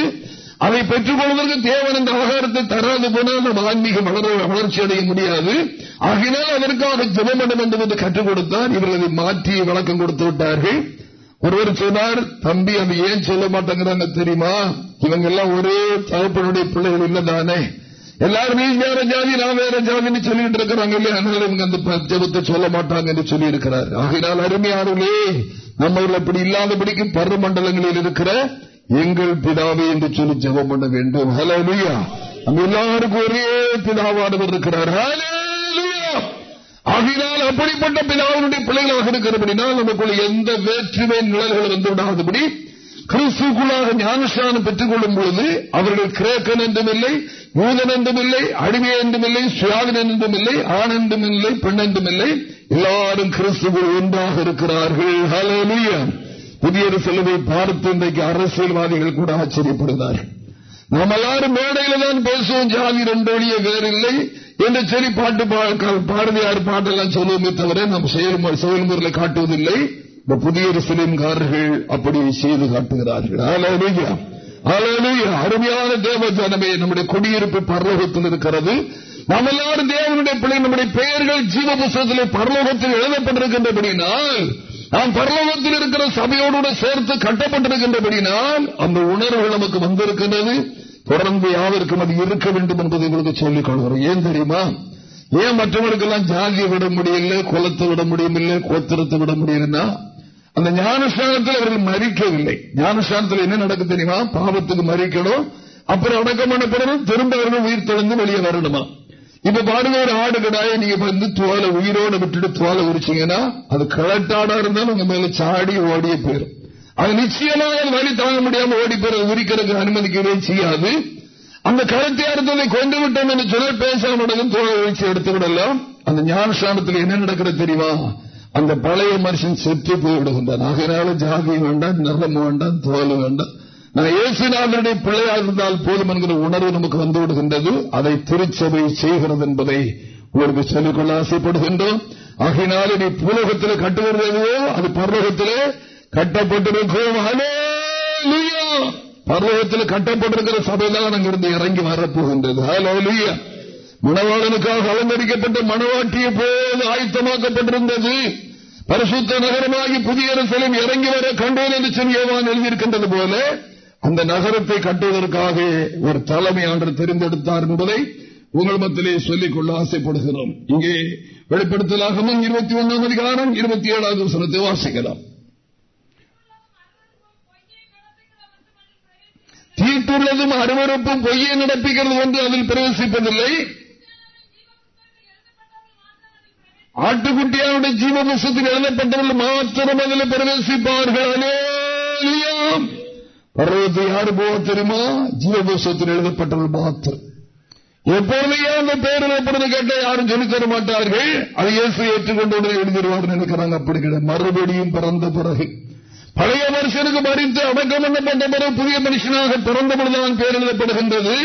அதை பெற்றுக் கொள்வதற்கு தேவன் இந்த ஆகாரத்தை தராது போனால் நம்ம ஆன்மீக வளர்ச்சி அடைய முடியாது. ஆகினால் அதற்காக ஜெபம் பண்ண வேண்டும் என்று கற்றுக் கொடுத்தார். இவர்கள் அதை மாற்றி விளக்கம் கொடுத்து விட்டார்கள். ஒருவர் சொன்னார் தம்பி அதை ஏன் சொல்ல மாட்டேங்கிறாங்க தெரியுமா? இவங்க எல்லாம் ஒரே தகப்பனுடைய பிள்ளைகள் இல்லதானே? எல்லாரும் நீ வேற ஜாதி நான் வேற ஜாதின்னு சொல்லிட்டு இருக்கிறாங்க இல்லையா? அதனால இவங்க அந்த ஜபத்தை சொல்ல மாட்டாங்க என்று சொல்லி இருக்கிறார் ஆகினால் அருமையானவர்களே நம்ம அப்படி இல்லாதபடிக்கு பருமண்டலங்களில் இருக்கிற எங்கள் பிதாவே என்று சொல்லி ஜெபம் பண்ண வேண்டும். ஹலோலுயா நம்ம எல்லாருக்கும் ஒரே பிதாவானவர் இருக்கிறார். ஆகினால் அப்படிப்பட்ட பிதாவினுடைய பிள்ளைகளாக இருக்கிறபடினால் நமக்குள்ள எந்த வேற்றுமை நிழல்கள் வந்து விடாதபடி கிறிஸ்துக்குள்ளாக ஞானஸ்தானம் பெற்றுக் கொள்ளும் பொழுது அவர்கள் கிரேக்கன் என்றும் இல்லை யூதன் என்றும் இல்லை அடிமை என்றும் இல்லை சுயாதன் என்றும் இல்லை ஆண் என்றும் இல்லை பெண் என்றும் இல்லை. எல்லாரும் கிறிஸ்துக்குள் ஒன்றாக இருக்கிறார்கள். ஹalleluya. புதிய செலவை பார்த்து இன்றைக்கு அரசியல்வாதிகள் கூட ஆச்சரியப்படுகிறார்கள். நாம் எல்லாரும் மேடையில தான் பேசுவோம் ஜாதி ரெண்டு வேறு இல்லை என்று சரி பாட்டு பா- பாரதியார் பாட்டெல்லாம் சொல்லுவோமே தவிர நாம் செயல்முறை செயல்முறையில் காட்டுவதில்லை. இந்த புதிய சிலிம்காரர்கள் அப்படி செய்து காட்டுகிறார்கள். அருமையான தேவ ஜனமே நம்முடைய குடியிருப்பு பரலோகத்தில் இருக்கிறது. நாம் எல்லாரும் தேவனுடைய பிள்ளை நம்முடைய பெயர்கள் ஜீவ புஸ்தகத்தில் பரலோகத்தில் எழுதப்பட்டிருக்கின்றபடினால் நாம் பரலோகத்தில் இருக்கிற சபையோடு சேர்த்து கட்டப்பட்டிருக்கின்றபடினால் அந்த உணர்வு நமக்கு வந்திருக்கின்றது. தொடர்ந்து யாவிற்கும் அது இருக்க வேண்டும் என்பதை உங்களுக்கு சொல்லிக் கொள்கிறோம் ஏன் தெரியுமா? ஏன் மற்றவர்களுக்கெல்லாம் ஜாதியை விட முடியல குலத்தை விட முடியவில்லை கோத்திரத்தை விட முடியலன்னா அந்த ஞானஸ்தானத்தில் அவர்கள் மறிக்கவில்லை. ஞானஸ்தானத்தில் என்ன நடக்க தெரியுமா? பாவத்துக்கு மறிக்கணும். அப்புறம் அடக்கம் பண்ணப்படணும் திரும்ப அவர்கள் உயிர் தொடர்ந்து வெளியே வரணுமா? இப்ப பாருங்க ஒரு ஆடு கடாய நீங்க வந்து தோலை உயிரோடு விட்டுட்டு தோலை உரிச்சீங்கன்னா அது கலட்டாடா இருந்தாலும் உங்க மேல சாடி ஓடிய போயிடும் அது நிச்சயமாக வழி தாங்க முடியாம ஓடி போற உரிக்கிறதுக்கு அனுமதிக்கவே செய்யாது. அந்த கருத்தை அர்த்தத்தை கொண்டு விட்டோம் என்று சொல்ல பேசாம தோலை உரிச்சு எடுத்து விடலாம் அந்த ஞானஸ்தானத்தில் என்ன நடக்கிறது தெரியுமா? அந்த பழைய மனுஷன் செத்து போய்விடுகின்றான். ஆகையினால ஜாதி வேண்டாம் நிறம் வேண்டாம் தோல் வேண்டாம். நான் இயேசுநாதனுடைய பிள்ளையாக இருந்தால் போதும் என்கிற உணர்வு நமக்கு வந்து விடுகின்றது. அதை திருச்சபை செய்கிறது என்பதை உங்களுக்கு சொல்லிக்கொள்ள ஆசைப்படுகின்றோம். ஆகையினால நீ பூலோகத்தில் கட்டுகிறதையோ அது பரலோகத்திலே கட்டப்பட்டிருக்கும். பரலோகத்தில் கட்டப்பட்டிருக்கிற சபைதான் அங்கிருந்து இறங்கி வரப்போகின்றது. மணவாளனுக்காக அலங்கரிக்கப்பட்ட மணவாட்டியை போல ஆயத்தமாக்கப்பட்டிருந்தது. பரிசுத்த நகரமாகி புதிய அரசியலும் இறங்கி வர கண்டோன் என்று சென்றியவான் எழுதியிருக்கின்றது போல அந்த நகரத்தை கட்டுவதற்காக ஒரு தலைமையாளர் தெரிந்தெடுத்தார் என்பதை உங்கள் மத்திலே சொல்லிக் கொள்ள ஆசைப்படுகிறோம். இங்கே வெளிப்படுத்தலாகவும் இருபத்தி ஒன்றாம் அதிகாரம் இருபத்தி ஏழாவது வசனத்தை வாசிக்கலாம். தீட்டுள்ளதும் அருவறுப்பும் பொய்யை நடப்பிக்கிறது என்று அதில் பிரவேசிப்பதில்லை. ஆட்டுக்குட்டியாருடைய ஜீவபுஷத்தில் எழுதப்பட்டவர்கள் மாத்திரம் அதில் பிரவேசிப்பார்கள் பர்வத்தை யாரு போக தெரியுமா ஜீவபுஷத்தில் எழுதப்பட்டவர்கள் மாத்திரம் எப்போதுமே அந்த பேர் எழுதப்படுறது கேட்ட யாரும் சொல்லித் மாட்டார்கள் அது இயேசு ஏற்றுக்கொண்டு எழுதிடுவார் நினைக்கிறாங்க அப்படி கிடையாது மறுபடியும் பிறந்த பிறகு பழைய மனுஷனுக்கு மறித்து அடக்கம் பண்ணப்பட்ட பிறகு புதிய மனுஷனாக பிறந்த பொழுதுதான் பேர் எழுதப்படுகின்றது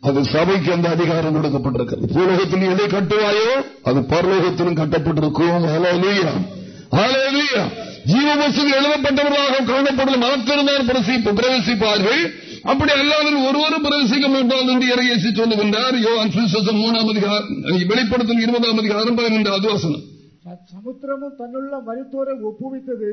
அது சபைக்கு அந்த அதிகாரம் கொடுக்கப்பட்டிருக்கிறது. பூலோகத்தில் எதை கட்டுவாயோ அது பரலோகத்திலும் கட்டப்பட்டிருக்கும். ஜீவபசுக்கு எழுதப்பட்டவர்களாக காணப்படும் பிரசிப்பு பிரவேசிப்பார்கள். அப்படி அல்லாமல் ஒருவரும் பிரவேசிக்க மாட்டால் என்று இறங்கி சொல்லுகின்றார். மூணாம் அதிகாரம் வெளிப்படுத்தல் இருபதாம் அதிகாரம் பதினைந்தாவது வசனம். சமுத்திரமும் தன்னுள்ள மருத்துவரை ஒப்புவித்தது.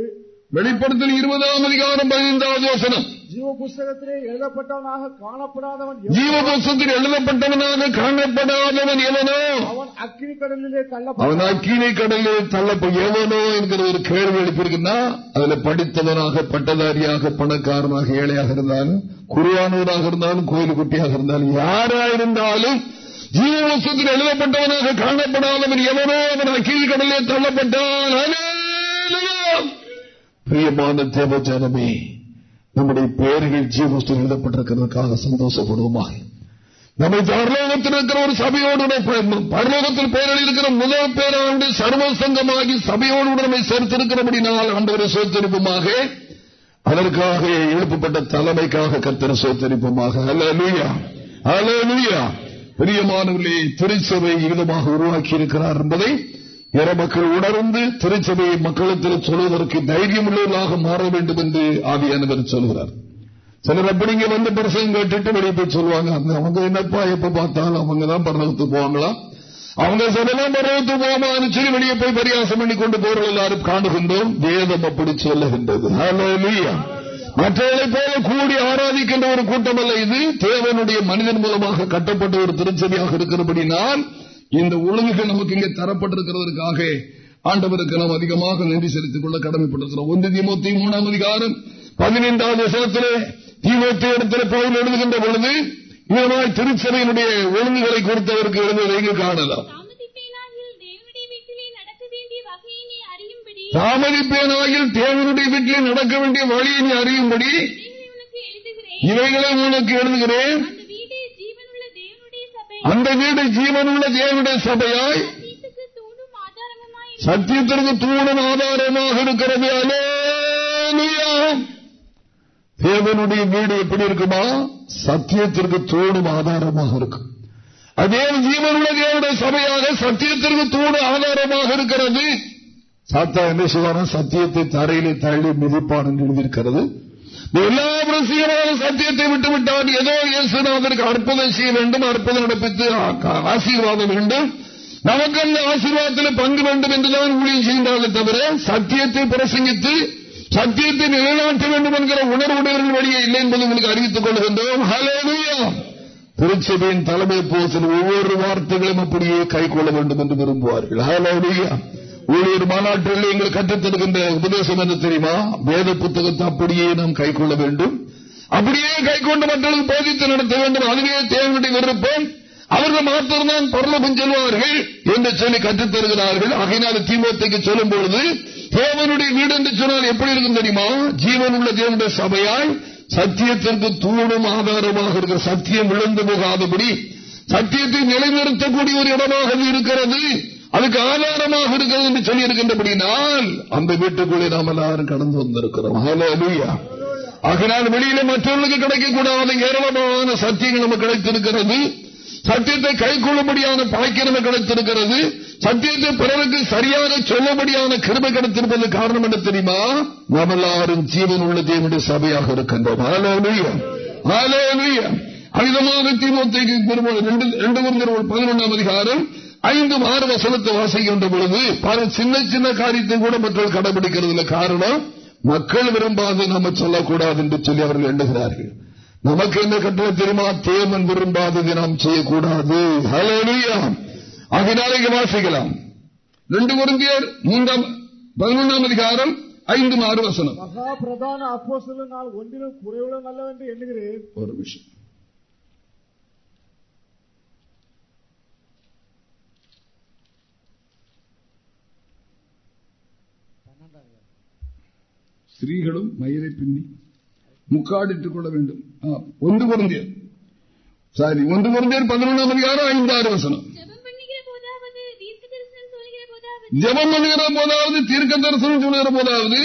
வெளிப்படுத்தல் இருபதாம் அதிகாரம் பதினைந்தாவது வசனம். ஜீவ புஸ்தகத்திலே எழுதப்பட்டவனாக காணப்படாதவன் ஜீவ புஸ்தகத்தில் எழுதப்பட்டவனாக காணப்படாதவன் எவனோ? அவன் அக்கினி கடலிலே அவன் அக்கினி கடலில் தள்ளப்ப எவனோ என்கிற ஒரு கேள்வி எழுப்பியிருக்குன்னா அதுல படித்தவனாக பட்டதாரியாக பணக்காரனாக ஏழையாக இருந்தாலும் குருவானவராக இருந்தாலும் கோயில் குட்டியாக இருந்தாலும் யாரா இருந்தாலும் ஜீவவசத்தில் எழுதப்பட்டவனாக காணப்படாதவன் எவனோ அவன் அக்கினி கடலே தள்ளப்பட்டான். பிரியமான தேவஜானமே நம்முடைய பெயர்கள் ஜீவஸ்து எழுதப்பட்டிருக்கிறதுக்காக சந்தோஷப்படுவோமாக நம்மை பரலோகத்தில் இருக்கிற ஒரு சபையோடு பரலோகத்தில் பெயரில் இருக்கிற முதல் பேராண்டு சர்வசங்கமாகி சபையோடு நம்மை சேர்த்திருக்கிறபடினால் ஆண்டவரை சேர்த்திருப்போமாக. அதற்காக எழுப்பப்பட்ட தலைமைக்காக கத்திர சேர்த்திருப்போமாக. அலலுயா அலலுயா பிரியமானவர்களே திருச்சபை விதமாக உருவாக்கி இருக்கிறார் என்பதை இற மக்கள் உணர்ந்து திருச்சபையை மக்களிடத்தில் சொல்வதற்கு தைரியம் உள்ளவர்களாக மாற வேண்டும் என்று ஆவியானவர் சொல்கிறார். சிலர் அப்படிங்க வந்து பிரசங்கம் கேட்டுட்டு வெளியே போய் சொல்லுவாங்க. அவங்க என்னப்பா எப்ப பார்த்தாலும் அவங்க தான் போவாங்களா? அவங்க சொல்லலாம் பரவத்து போவான்னு சொல்லி வெளியே போய் பரியாசம் பண்ணி கொண்டு போறவர்கள் எல்லாரும் காணுகின்றோம். வேதம் அப்படி சொல்லுகின்றது. மற்றவர்களை போல கூடி ஆராதிக்கின்ற ஒரு கூட்டம் அல்ல இது. தேவனுடைய மனிதன் மூலமாக கட்டப்பட்ட ஒரு திருச்சபையாக இருக்கிறபடினால் இந்த ஒழுங்குகள் நமக்கு இங்கே தரப்பட்டிருக்கிறதற்காக ஆண்டவருக்கு நாம் அதிகமாக நன்றி செலுத்திக் கொள்ள கடமைப்பட்டிருக்கிறோம். ஒன்று திமுத்தி மூணாம் அதிகாரம் பதினைந்தாவது வருஷத்திலே திமுத்தி இடத்தில் பகுதியில் எழுதுகின்ற பொழுது இதனால் திருச்சபையினுடைய ஒழுங்குகளை கொடுத்தவருக்கு எழுதுவதை இங்கு காணலாம். தாமதிப்பேனாயில் தேவனுடைய வீட்டில் நடக்க வேண்டிய வழியை அறியும்படி இவைகளை உனக்கு எழுதுகிறேன். அந்த வீடு ஜீவனுள்ள தேவனுடைய சபையாய் சத்தியத்திற்கு தூணும் ஆதாரமாக இருக்கிறது. தேவனுடைய வீடு எப்படி இருக்குமா? சத்தியத்திற்கு தூணும் ஆதாரமாக இருக்கும். அதே ஜீவனுள்ள தேவனுடைய சபையாக சத்தியத்திற்கு தூணு ஆதாரமாக இருக்கிறது. சாத்தா என்ன செய்வாரா சத்தியத்தை தரையிலே தள்ளி மிதிப்பான் என்று எழுதியிருக்கிறது. எல்லா பிரசியமான சத்தியத்தை விட்டுவிட்டால் ஏதோ இயேசுநாதருக்கு அற்புதம் செய்ய வேண்டும் அற்புதம் நடப்பித்து ஆசீர்வாதம் வேண்டும். நமக்கு அந்த ஆசீர்வாதத்தில் பங்கு வேண்டும் என்றுதான் ஊழியம் செய்கின்றார்கள் தவிர சத்தியத்தை பிரசங்கித்து சத்தியத்தை நிலைநாட்ட வேண்டும் என்கிற உணர்வுடையவர்கள் வழியே இல்லை என்பதை உங்களுக்கு அறிவித்துக் கொள்கின்றோம். திருச்சபையின் தலைமை போசன் ஒவ்வொரு வார்த்தைகளும் அப்படியே கை கொள்ள வேண்டும் என்று விரும்புவார்கள். ஊழியர் மாநாட்டில் எங்கள் கற்றுத்தருகின்ற உபதேசம் என்ன தெரியுமா? வேத புத்தகத்தை அப்படியே நாம் கை கொள்ள வேண்டும். அப்படியே கை கொண்டு மற்றவர்கள் போதித்து நடத்த வேண்டும். அதுவே தேவனுடைய விருப்பம். அவர்கள் மாத்திரம்தான் பரலபம் செல்வார்கள் என்று சொல்லி கற்றுத்தருகிறார்கள். ஆகையினால் தீமோத்தைக்கு சொல்லும் பொழுது தேவனுடைய வீடு என்று சொன்னால் எப்படி இருக்கும் தெரியுமா? ஜீவன் உள்ள தேவனுடைய சபையால் சத்தியத்திற்கு தூணும் ஆதாரமாக இருக்கிற சத்தியம் விழுந்து போகாதபடி சத்தியத்தை நிலைநிறுத்தக்கூடிய ஒரு இடமாக இருக்கிறது. அதுக்கு ஆதாரமாக இருக்கிறது என்று சொல்லி இருக்கின்றபடினால் அந்த வீட்டுக்குள்ளே நாம் எல்லாரும் கடந்து வந்திருக்கிறோம். ஆகினால் வெளியில மற்றவர்களுக்கு கிடைக்கக்கூடாத ஏராளமான சத்தியங்கள் நமக்கு கிடைத்திருக்கிறது. சத்தியத்தை கை கொள்ளும்படியான பாய்க்கிரமை கிடைத்திருக்கிறது. சத்தியத்தை பிறருக்கு சரியாக சொல்லும்படியான கிருமை கிடைத்திருப்பது காரணம் என்ன தெரியுமா? நாம் எல்லாரும் ஜீவன் உள்ள தேவனுடைய சபையாக இருக்கின்றோம். அமிதமாக தீமத்தைக்கு ரெண்டு பதினொன்றாம் அதிகாரம் ஐந்து ஆறு வசனத்தை வாசிக்கின்ற பொழுது பல சின்ன சின்ன காரியத்தை கூட மக்கள் கடைபிடிக்கிறது காரணம் மக்கள் விரும்பாது நம்ம சொல்லக்கூடாது என்று சொல்லி அவர்கள் எண்ணுகிறார்கள். நமக்கு என்ன கட்டளை தெரியுமா? தேவன் விரும்பாததை நாம் செய்யக்கூடாது. அதனால இங்க வாசிக்கலாம். ரெண்டு குருந்தியர் மூன்றாம் பதினொன்றாம் அதிகாரம் ஐந்து ஆறு வசனம். மகா பிரதான அப்போ நான் ஒன்றிலும் குறைவுடன் அல்ல என்று எண்ணுகிறேன். ஒரு விஷயம். ஸ்திரீகளும் மயிரை பின்னி முக்காடிட்டுக் கொள்ள வேண்டும். ஒன்று குறைந்தர் சாரி ஒன்று குறைந்தர் பதினொன்றாம் அதிகாரம் ஐந்தாறு வசனம். ஜபம் பண்ணுகிற போதாவது தீர்க்க தரிசனம் சொல்லுகிற போதாவது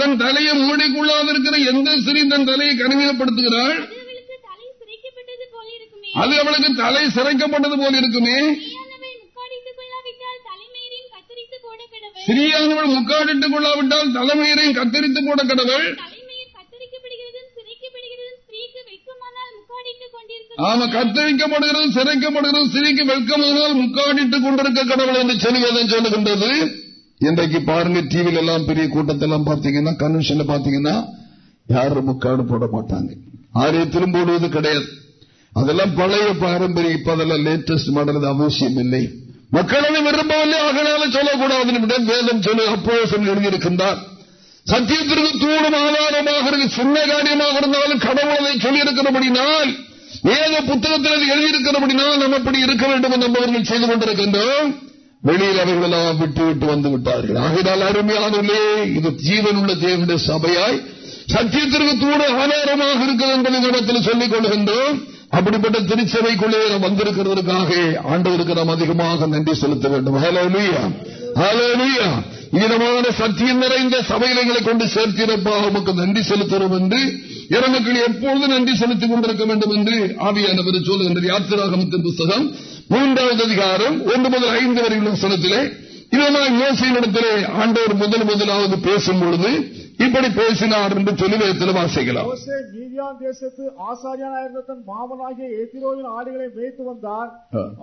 தன் தலையை மூடிக்கொள்ளாதிருக்கிற எந்த ஸ்திரீ தன் தலையை கனவீனப்படுத்துகிறாள். அது அவளுக்கு தலை சிறைக்கப்பட்டது போல இருக்குமே. சிறியானவள் முக்காடிட்டுக் கொள்ளாவிட்டால் தலைமையரையும் கத்தரித்து போட கடவுள். ஆமா கத்தரிக்கப்படுகிறது சிறைக்கப்படுகிறது சிறிக்கு வெட்கமானால் முக்காடிட்டுக் கொண்டிருக்க கடவுள் என்று சொல்லுவதை சொல்லுகின்றது. இன்றைக்கு பாருங்க டிவில எல்லாம் பெரிய கூட்டத்தெல்லாம் பாத்தீங்கன்னா கன்வென்ஷன்ல பாத்தீங்கன்னா யாரும் முக்காடு போட மாட்டாங்க. ஆரையும் திரும்ப கிடையாது. அதெல்லாம் பழைய பாரம்பரியம். இப்ப அதெல்லாம் லேட்டஸ்ட் மாடல் அவசியம் இல்லை மக்களவை விரும்பவில்லை ஆகனால சொல்லக்கூடாது வேதம் சொல்லி அப்போ சொல்லி எழுதியிருக்கின்றார். சத்தியத்திற்கு தூணும் ஆதாரமாக இருக்கு சின்ன காரியமாக இருந்தாலும் கடவுளை சொல்லியிருக்கிறபடினால் வேத புத்தகத்தில் எழுதியிருக்கிறபடினால் நம்ம அப்படி இருக்க வேண்டும் என்று நம்பவர்கள் செய்து கொண்டிருக்கின்றோம். வெளியில் அவர்களெல்லாம் விட்டு விட்டு வந்து விட்டார்கள். ஆகினால் அருமையானே இது ஜீவன் உள்ள தேவனுடைய சபையாய் சத்தியத்திற்கு தூண ஆதாரமாக இருக்கிறது என்பதை இடத்தில் சொல்லிக் கொள்கின்றோம். அப்படிப்பட்ட திருச்சபைக்குள்ளே நாம் வந்திருக்கிறதற்காக ஆண்டவருக்கு நாம் அதிகமாக நன்றி செலுத்த வேண்டும். இதமான சத்தியம் நிறைந்த சபைகளை கொண்டு சேர்த்திருப்பாக நமக்கு நன்றி செலுத்துகிறோம் என்று இறமக்கள் எப்பொழுது நன்றி செலுத்திக் கொண்டிருக்க வேண்டும் என்று ஆவியானவர் சொல்லுகின்றது யாத்திராகமத்தின் புத்தகம் மூன்றாவது அதிகாரம் ஒன்று முதல் ஐந்து வரையில் சனத்திலே இதனால் யோசனையிடத்திலே ஆண்டவர் முதல் முதலாவது பேசும் பொழுது இப்படி பேசினார் என்று சொல்லி வேதத்தில் வாசிக்கலாம் தேசத்து ஆசாரியான தன் மாமனாகிய எத்திரோவின் ஆடுகளை மேய்த்து வந்தான்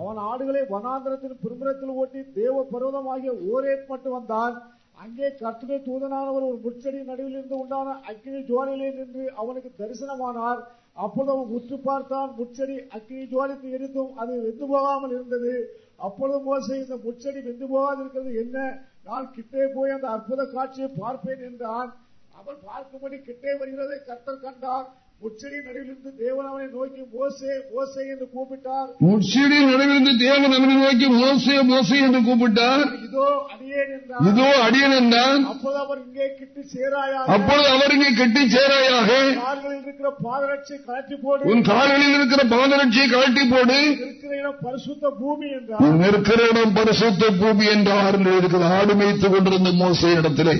அவன் ஆடுகளை வனாந்திரத்தின் பின்புறத்தில் ஓட்டி தேவ பருவதமாகிய ஓரே மட்டும் வந்தான். அங்கே கர்த்துடைய தூதனானவர் ஒரு முச்சடி நடுவில் இருந்து உண்டான அக்னி ஜுவாலிலே நின்று அவனுக்கு தரிசனமானார். அப்பொழுது அவன் உற்று பார்த்தான் முச்சடி அக்னி ஜுவாலிக்கு எரித்தும் அது வெந்து போகாமல் இருந்தது. அப்பொழுது மோசை இந்த முச்சடி வெந்து போகாதிருக்கிறது என்ன? நான் கிட்டே போய் அந்த அற்புத காட்சியை பார்ப்பேன் என்றான். அவன் பார்க்கும்படி கிட்டே வருகிறதை கர்த்தர் கண்டார். முச்செடி நடுவிலிருந்து தேவன் அவனை நோக்கி மோசே மோசே என்று கூப்பிட்டார். முச்செடி நடுவிலிருந்து தேவன் அவனை நோக்கி மோசே மோசே என்று கூப்பிட்டார். இதோ அடியேன் என்றார். இதோ அடியேன் என்றான் அப்போது அவர் இங்கே கிட்டி சேராயாக அப்போது அவர் இங்கே கிட்டி சேராயாக கால்களில் இருக்கிற பாதரட்சை கழட்டி போடு. உன் கால்களில் இருக்கிற பாதரட்சியை கழட்டி போடு. இருக்கிற இடம் பரிசுத்த பூமி என்றார். இருக்கிற இடம் பரிசுத்த பூமி என்றார் இருக்கிற ஆடு மேய்த்துக் கொண்டிருந்த மோசே இடத்திலே.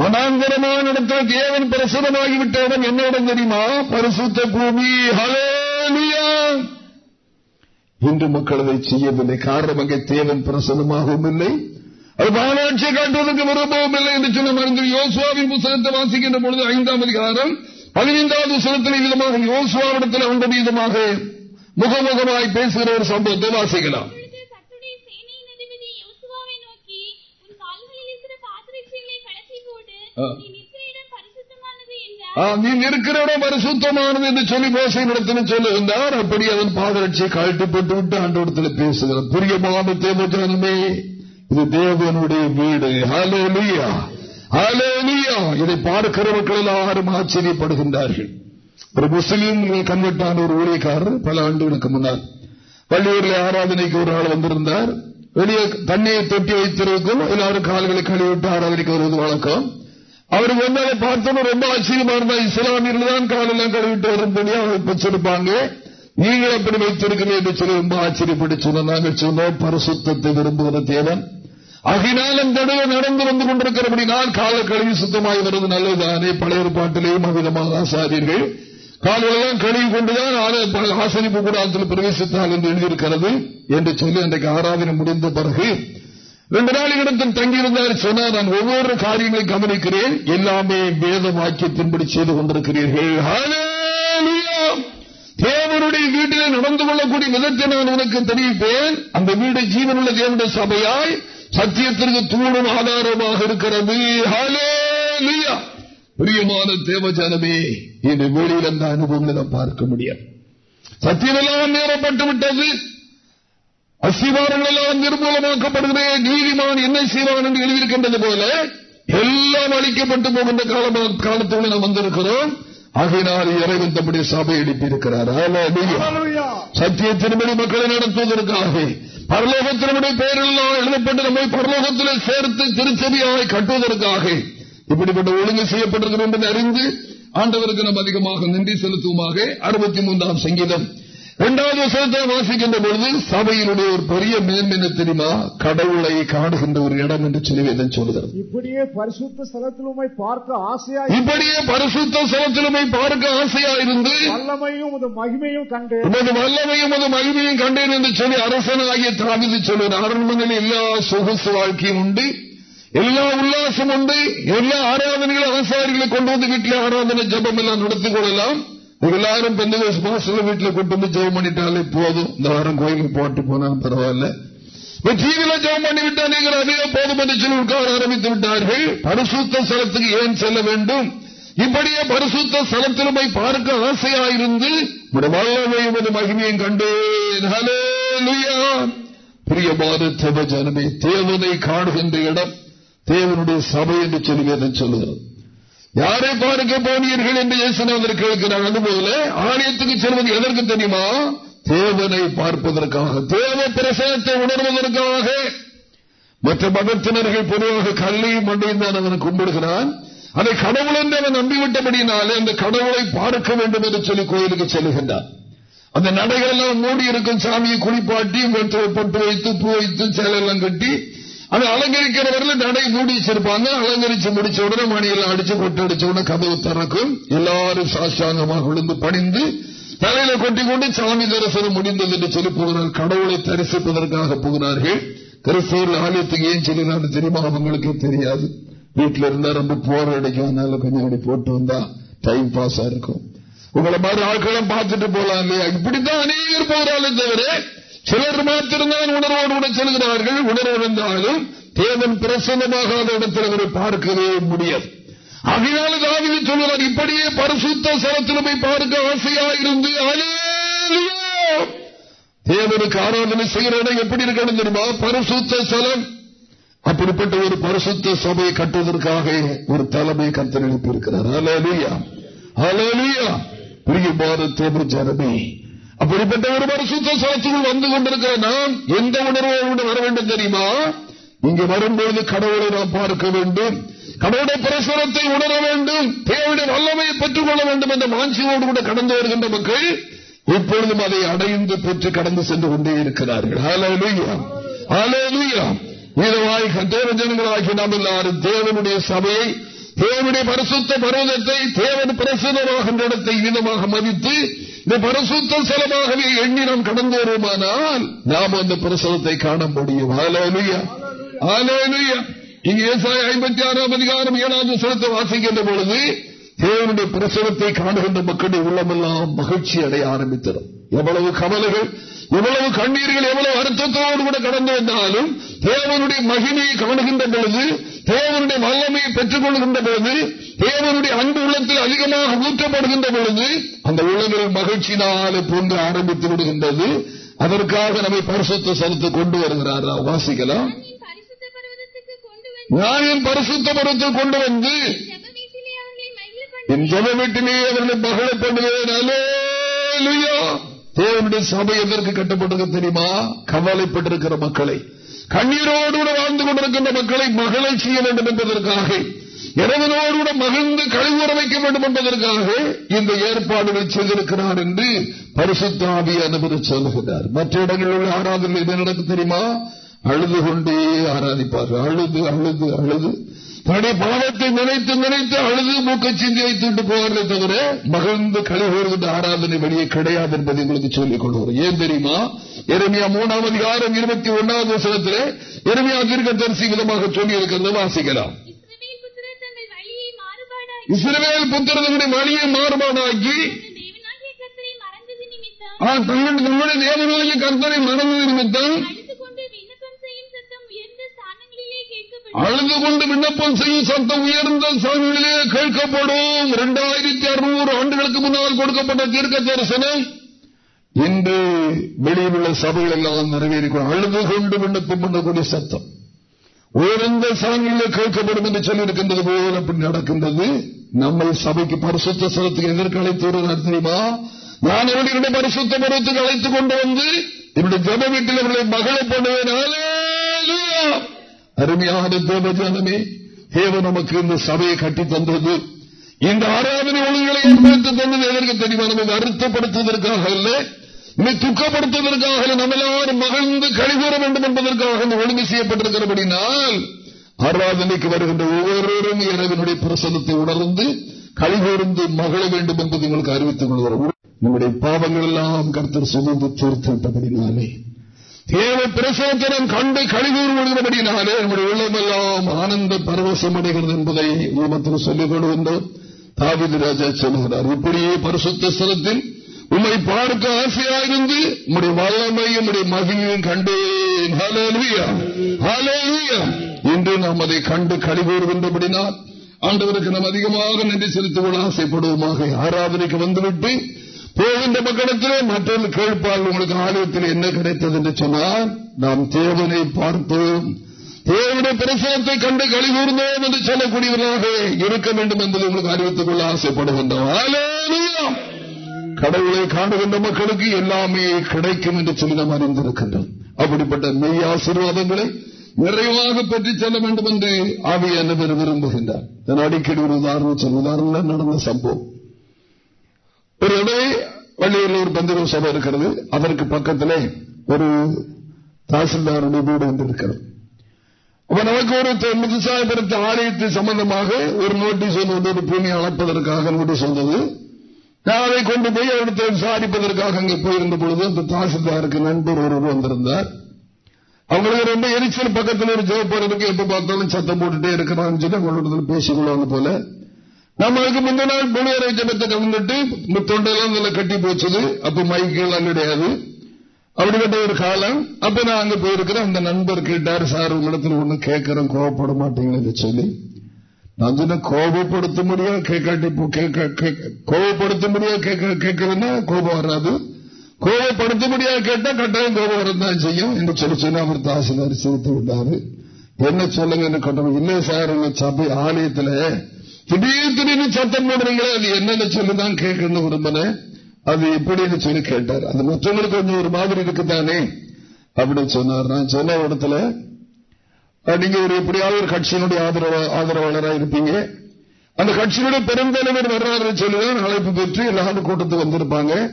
மனாந்தரமான இடத்தில் தேவன் பிரசுரமாகிவிட்டவன் என்ன இடம் தெரியுமா? பரிசுத்த பூமி. ஹலேலியா இன்று மக்கள் அதை செய்யவில்லை. காரணம் அங்கே தேவன் பிரசனமாகவும் இல்லை. அது பாலாட்சியை காட்டுவதற்கு விரும்பவும் இல்லை என்று சொன்ன யோசுவாவின் புத்தகத்தை வாசிக்கின்ற பொழுது ஐந்தாம் அதிகாரம் பதினைந்தாவது புத்தகத்தில் விதமாக யோசுவாவிடத்தில் அந்த விதமாக முகமுகமாய் பேசுகிற ஒரு சம்பவத்தை வாசிக்கலாம். நீ இருக்கிற இடம் பரிசுத்தமானது என்று சொல்லி பேச இடத்துல சொல்லுகின்றார் அப்படி அவன் பாதரட்சியை கழட்டுப்பட்டு விட்டு ஆண்டோடத்தில் பேசுகிறார். பிரியமான தேவஜானமே இது தேவனுடைய வீடு. ஹலோலியா ஹலோலியா இதை பார்க்கிற மக்கள் எல்லாரும் ஆச்சரியப்படுகின்றார்கள். ஒரு முஸ்லீம் கன்வெர்ட்டான ஒரு ஊழியக்காரர் பல ஆண்டுகளுக்கு முன்னால் பள்ளியூரில் ஆராதனைக்கு ஒரு ஆள் வந்திருந்தார். வெளியே தண்ணியை தொட்டி வைத்திருக்கும் எல்லாரும் கால்களை கழுவிட்டு ஆராதனைக்கு வருவது வழக்கம். அவருக்கு வந்து அதை பார்த்தோன்னு ரொம்ப ஆச்சரியமா இருந்தா இஸ்லாமியர்கள் தான் காலெல்லாம் கழுவிட்டு வரும் வச்சிருப்பாங்க. நீங்கள் அப்படி வைத்திருக்கிறீர்கள் என்று சொல்லி ரொம்ப ஆச்சரியப்பட்டு சொன்னோம். நாங்கள் சொன்னோம் பரிசுத்தத்தை விரும்புகிற தேவன். அகினாலும் தடவை நடந்து வந்து கொண்டிருக்கிறபடினால் கால கழுவி சுத்தமாகி வருவது நல்லதுதானே? பழைய பாட்டிலேயும் அவ்விதமாக ஆசாரியர்கள் கால்களெல்லாம் கழுவி கொண்டுதான் ஆசரிப்பு கூடாரத்தில் பிரவேசித்தால் என்று எழுதியிருக்கிறது. என்று சொல்லி அன்றைக்கு ஆராதனை முடிந்த பிறகு ரெண்டு நாள் இடத்தில் தங்கியிருந்தார். சொன்னால் நான் ஒவ்வொரு காரியங்களை கவனிக்கிறேன். எல்லாமே வேத வாக்கியத்தின்படி செய்து கொண்டிருக்கிறீர்கள். தேவனுடைய வீட்டிலே நடந்து கொள்ளக்கூடிய விதத்தை நான் உனக்கு தெரிவிப்பேன். அந்த வீடு ஜீவனுள்ள தேவனுடைய சபையாய் சத்தியத்திற்கு தூணும் ஆதாரமாக இருக்கிறது. பிரியமான தேவஜனமே இந்த வேலையில் அந்த அனுபவங்களை பார்க்க முடியாது சத்தியமெல்லாம் நேரப்பட்டு விட்டது அசிவாரங்கள் எல்லாம் நிர்மூலமாக்கப்படுகிறேன் நீதிமான் என்ன செய்வான் என்று எழுதியிருக்கின்றது போல எல்லாம் அளிக்கப்பட்டு போகின்ற காலத்தோடு நாம் வந்திருக்கிறோம். ஆகையினால் இறைவன் தம்முடைய சபை எழுப்பியிருக்கிறார் சத்தியத்தின்படி மக்களை நடத்துவதற்காக பரலோகத்தினுடைய பெயரெல்லாம் எழுதப்பட்டு நம்மை பரலோகத்தில் சேர்த்து திருச்செவியாய் கட்டுவதற்காக இப்படிப்பட்ட ஒழுங்கு செய்யப்பட்டிருக்கிறோம் என்று அறிந்து ஆண்டவருக்கு நாம் அதிகமாக நன்றி செலுத்துவோமாக. அறுபத்தி மூன்றாம் சங்கீதம். இரண்டாவது வசனத்தை வாசிக்கின்ற பொழுது சபையினுடைய ஒரு பெரிய மேன்மை தெரியுமா? கடவுளை காணுகின்ற ஒரு இடம் என்று சொல்லி வேதம் சொல்கிறது இப்படியே பரிசுத்த ஸ்தலத்திலுமை பார்க்க ஆசையா இப்படியே பரிசுத்த ஸ்தலத்திலுமை பார்க்க ஆசையா இருந்து வல்லமையும் மகிமையும் கண்டேன். வல்லமையும் அது மகிமையும் கண்டேன் என்று சொல்லி அரசனாகிய தாவிது சொல்லுவார் அரண்மனையில் எல்லா சொகுசு வாழ்க்கையும் உண்டு. எல்லா உல்லாசம் உண்டு. எல்லா ஆராதனைகளும் ஆசாரிகளை கொண்டு வந்து வீட்டில் ஆராதனை ஜபம் எல்லாம் நடத்திக் கொள்ளலாம். எல்லாரும் பெந்த மாசத்துல வீட்டுல கொண்டு வந்து ஜெபம் பண்ணிட்டாலே போதும். இந்த வாரம் கோயிலுக்கு போட்டு போனாலும் பரவாயில்ல. டிவியில ஜெபம் பண்ணிவிட்டா நீங்கள் அதிகம் போதும் என்று சொல்லி உட்கார ஆரம்பித்து விட்டார்கள். பரிசுத்த ஸ்தலத்துக்கு ஏன் செல்ல வேண்டும்? இப்படியே பரிசுத்த ஸ்தலத்திலுமை பார்க்க ஆசையாயிருந்து வாழ்வையும் மகிமையும் கண்டு பிரியமான தேவ ஜனமே தேவனை காணுகின்ற இடம் தேவனுடைய சபை என்று சொல்லி சொல்லுகிறது. யாரை பார்க்க போனீர்கள் என்று இயேசுநாதர் கேட்கிறார் அதுபோல ஆலயத்துக்கு செல்வது எதற்கு தெரியுமா? தேவனை பார்ப்பதற்காக தேவ பிரசனத்தை உணர்வதற்காக. மற்ற மதத்தினர்கள் பொதுவாக கல்லையும் மண்டையும் தான் அவன் கும்பிடுகிறான். அதை கடவுள் என்று அவன் நம்பிவிட்டபடினாலே அந்த கடவுளை பார்க்க வேண்டும் என்று சொல்லி கோயிலுக்கு செல்லுகின்றான். அந்த நடைகள் எல்லாம் மூடி இருக்கும் சாமியை குளிப்பாட்டி பட்டு வைத்து பூ வைத்து சேலெல்லாம் கட்டி அது அலங்கரிக்கிறவர்கள் நடை மூடி வச்சிருப்பாங்க. அலங்கரிச்சு முடிச்ச உடனே மணியெல்லாம் அடிச்சு கொட்டு அடிச்ச உடனே கதவு திறக்கும். எல்லாரும் சாஷ்டாங்கமாக விழுந்து பணிந்து தலையில கொட்டி கொண்டு சாமி தரிசனம் முடிந்தது என்று சொல்லி போகிறார் கடவுளை தரிசிப்பதற்காக போகிறார்கள். கிறிஸ்தவர் ஆலயத்துக்கு ஏன் சொல்லுறாரு தெரியுமா? அவங்களுக்கு தெரியாது. வீட்டுல இருந்தா ரொம்ப போற அடிக்கும். அதனால கொஞ்சம் அப்படி போட்டு வந்தா டைம் பாஸா இருக்கும். உங்களை மாதிரி ஆட்களும் பார்த்துட்டு போலாம் இல்லையா? இப்படித்தான் அநேகர் போகிறாலும் தவிர சிலர் மாத்திருந்தான் உணர்வோடு கூட செல்கிறார்கள். உணர்வு என்றாலும் தேவன் பிரசன்னமாகாத இடத்தில் அவரை பார்க்கவே முடியாது. அதனால தாவிதி சொல்கிறார் இப்படியே பரிசுத்த சலத்தில் போய் பார்க்க ஆசையா இருந்து தேவனுக்கு ஆராதனை செய்கிற இடம் எப்படி இருக்கணும் தெரியுமா? பரிசுத்த சலம் அப்படிப்பட்ட ஒரு பரிசுத்த சபையை கட்டுவதற்காக ஒரு தலைமை கத்தர் எழுப்பியிருக்கிறார். அலலியா அலலியா பிரியமான தேவர் ஜனமே! அப்படிப்பட்ட ஒரு பரிசுத்த சலத்துக்குள் வந்து கொண்டிருக்கிற நாம் எந்த உணர்வோடு வர வேண்டும் தெரியுமா? இங்கு வரும்போது கடவுளை நாம் பார்க்க வேண்டும். கடவுளுடைய பிரசுரத்தை உணர வேண்டும். தேவையுடைய வல்லமையை பெற்றுக் கொள்ள வேண்டும் என்ற மாஞ்சியோடு கூட கடந்து வருகின்ற மக்கள் இப்பொழுதும் அதை அடைந்து பெற்று கடந்து சென்று கொண்டே இருக்கிறார்கள். தேவஜனங்களாகி நாம் எல்லாரும் தேவனுடைய சபையை தேவனுடைய பரிசுத்த பருவத்தை தேவன் பிரசுரமாக இடத்தை விதமாக மதித்து இந்த பரிசுத்த செலவாகவே எண்ணி நாம் கடந்து வருமானால் நாம் அந்த பிரசவத்தை காண முடியும் இங்கே ஐம்பத்தி ஆறாம் அதிகாரம் ஏழாவது சொல்லத்தை வாசிக்கின்ற பொழுது தேவனுடைய பிரசவத்தை காணுகின்ற மக்களுடைய உள்ளமெல்லாம் மகிழ்ச்சி அடைய ஆரம்பித்ததும் எவ்வளவு கவலைகள் எவ்வளவு கண்ணீர்கள் எவ்வளவு அர்த்தத்தோடு கூட கடந்து வந்தாலும் தேவனுடைய மகிமையை காணுகின்ற பொழுது தேவனுடைய வல்லமையை பெற்றுக் கொள்கின்ற பொழுது தேவனுடைய அன்பு உள்ளத்தில் அதிகமாக ஊற்றப்படுகின்ற பொழுது அந்த உள்ளங்கள் மகிழ்ச்சியினாலே போன்று ஆரம்பித்து விடுகின்றது. அதற்காக நம்மை பரிசுத்த சலத்தை கொண்டு வருகிறாரா? வாசிக்கலாம். என் பரிசுத்த பருவத்தை கொண்டு வந்து என் ஜன வீட்டிலே அவர்களை மகளப்படுவேன் தேவனுடைய சபை எதற்கு கட்டப்பட்டது தெரியுமா? கவலைப்பட்டிருக்கிற மக்களை. கண்ணீரோடு கூட வாழ்ந்து கொண்டிருக்கின்ற மக்களை மகளை செய்ய வேண்டும் என்பதற்காக. இறைவனோடு கூட மகிழ்ந்து கழிவுற வைக்க வேண்டும் என்பதற்காக இந்த ஏற்பாடுகள் செய்திருக்கிறார் என்று பரிசுத்தாவி அனுமதி சொல்லுகிறார். மற்ற இடங்களில் உள்ள ஆராதனை என்ன நடக்கு தெரியுமா? அழுது கொண்டே ஆராதிப்பார்கள். அழுது அழுது அழுது. தன்னுடைய பாவத்தை நினைத்து நினைத்து அழுது மூக்க சிந்தி வைத்துட்டு போவதை தவிர மகிழ்ந்து கழிவுறுகின்ற ஆராதனை வழியே கிடையாது என்பதை உங்களுக்கு சொல்லிக் கொள்வோம். ஏன் தெரியுமா? எருமையா மூணாவது அதிகாரம் இருபத்தி ஒன்னாவது வருஷத்துல எருமையா தீர்க்க தரிசி விதமாக சொல்லி இருக்கிறத வாசிக்கலாம். இஸ்ரவேல் புத்திரர்களுடைய வழியை மாறுபாடாக்கி தங்களுடைய தேவனாகிய கர்த்தரை மறந்தது நிமித்தம். அழுது கொண்டு விண்ணப்பம் செய்யும் சத்தம் உயர்ந்த சதங்களிலே கேட்கப்படும். இரண்டாயிரத்தி அறுநூறு ஆண்டுகளுக்கு முன்னால் கொடுக்கப்பட்ட தீர்க்க தரிசனம் இன்று வெளியில் உள்ள சபைகள் எல்லாம் நிறைவேறிக்கொள்ள அழுது கொண்டு விண்ணப்பம் பண்ணக்கூடிய சத்தம் உயர்ந்த சதங்களிலே கேட்கப்படும் என்று சொல்லியிருக்கின்றது போல அப்படி நடக்கின்றது. நம்மை சபைக்கு பரிசுத்த சதத்துக்கு எதற்கு அழைத்து வருகிறார் தெரியுமா? நான் இவர்களுடைய பரிசுத்த பருவத்துக்கு அழைத்துக் கொண்டு வந்து என்னுடைய ஜப வீட்டில் இவர்களை மகளை பண்ணுவேன். அருமையான தேவஜானமே தேவ நமக்கு இந்த சபையை கட்டி தந்தது. இந்த ஆராதனை ஒழுங்குகளை ஏற்படுத்தி தந்தது எதற்கு தெரியுமா? நமக்கு அறுத்தப்படுத்துவதற்காக அல்ல இதை துக்கப்படுத்துவதற்காக நம்ம எல்லாரும் மகிழ்ந்து கழிவுற வேண்டும் என்பதற்காக இந்த ஒழுங்கு செய்யப்பட்டிருக்கிறபடினால் ஆராதனைக்கு வருகின்ற ஒவ்வொருவரும் இறைவனுடைய பிரசனத்தை உணர்ந்து கழிவுறந்து மகிழ வேண்டும் என்பதை உங்களுக்கு அறிவித்துக் கொள்கிறோம். நம்முடைய பாவங்கள் எல்லாம் கருத்தர் சுமந்து தீர்த்து விட்டபடினாலே தேவ பிரசோத்தரம் கண்டு கழிவுறு விடுகிறபடினாலே நம்முடைய உள்ளமெல்லாம் ஆனந்த பரவசம் அடைகிறது என்பதை உலகத்தில் சொல்லிக் கொள்கின்றோம் தாவித ராஜா சொல்லுகிறார் இப்படியே பரிசுத்த ஸ்தலத்தில் உண்மை பார்க்க ஆசையாயிருந்து உங்களுடைய வல்லமையும் உடைய மகிமையும் கண்டேன். இன்று நாம் அதை கண்டு கழிவுறுகின்றபடினால் ஆண்டவருக்கு நாம் அதிகமாக நன்றி செலுத்துவோம். ஆசைப்படுவோமாக. ஆராதனைக்கு வந்துவிட்டு போகின்ற மக்களுக்கு மற்றொரு கேட்பால் உங்களுக்கு ஆலயத்தில் என்ன கிடைத்தது என்று சொன்னால் நாம் தேவனை பார்த்தோம். தேவனுடைய பிரசனத்தை கண்டு கழிவுர்ந்தோம் என்று சொல்லக்கூடியவர்களாக இருக்க வேண்டும் என்பதை உங்களுக்கு அறிவித்துக் கொள்ள ஆசைப்படுகின்றோம் கடவுளை காணுகின்ற மக்களுக்கு எல்லாமே கிடைக்கும் என்று சொல்லி நாம் அறிந்திருக்கின்றோம். அப்படிப்பட்ட மெய் ஆசீர்வாதங்களை நிறைவாக பெற்று செல்ல வேண்டும் என்று ஆவியான விரும்புகின்றார். அடிக்கடி ஒரு உதாரணம் சொல்ல உதாரணம் நடந்த சம்பவம். ஒரு இடம் ஒரு பந்திரம் சபை இருக்கிறது. அதற்கு பக்கத்திலே ஒரு தாசில்தாருடைய வீடு வந்து இருக்கிறது. அப்ப நமக்கு ஒரு முத்துசாயபுரத்து ஆலயத்து சம்பந்தமாக ஒரு நோட்டீஸ் வந்து ஒரு பூமி அளப்பதற்காக நோட்டீஸ் வந்தது. நான் அதை கொண்டு போய் அவரிடத்தை விசாரிப்பதற்காக அங்கே போயிருந்த பொழுது அந்த தாசில்தாருக்கு நண்பர் ஒருவர் வந்திருந்தார். அவங்களுக்கு ரொம்ப எரிச்சல். பக்கத்தில் ஒரு ஜெயப்பாளருக்கு எப்ப பார்த்தாலும் சத்தம் போட்டுட்டே இருக்கிறான்னு சொல்லி அவங்களோட பேசிக்கொள்வாங்க போல. நம்மளுக்கு முந்த நாள் புனியரை ஜபத்தை கலந்துட்டு தொண்டெல்லாம் நல்லா கட்டி போச்சது. அப்ப மைக்கெல்லாம் கிடையாது அப்படிப்பட்ட ஒரு காலம். அப்ப நான் அங்க போயிருக்கிறேன். அந்த நண்பர் கேட்டார் சார் உங்களிடத்துல ஒண்ணு கேட்கறேன். கோவப்பட மாட்டீங்கன்னு சொல்லி. நான் சொன்ன கோபப்படுத்த முடியாது. கேட்காட்டி கோபப்படுத்த முடியாது. கேட்கறதுன்னா கோபம் வராது. கோபப்படுத்த முடியாது. கேட்டா கட்டாயம் கோபம் வரதான் செய்யும். என்று சொல்லி சொன்ன அவர் தாசிலார் சேர்த்து விட்டாரு. என்ன சொல்லுங்க? என்ன இல்லை சார் உங்க சபை ஆலயத்துல திடீர் திடீர்னு சத்தம் போடுறீங்களே அது என்னன்னு சொல்லிதான் கேட்கணும் விரும்பினேன் அது எப்படின்னு சொல்லி கேட்டார். அது மற்றவங்களுக்கு கொஞ்சம் ஒரு மாதிரி இருக்குதானே? அப்படின்னு சொன்னார். நான் சொன்ன இடத்துல நீங்க ஒரு எப்படியாவது ஒரு கட்சியினுடைய ஆதரவாளராக இருப்பீங்க. அந்த கட்சியினுடைய பெருந்தலைவர் வர்றாரு சொல்லிதான் அழைப்பு பெற்று எல்லாரும் கூட்டத்துக்கு வந்திருப்பாங்க.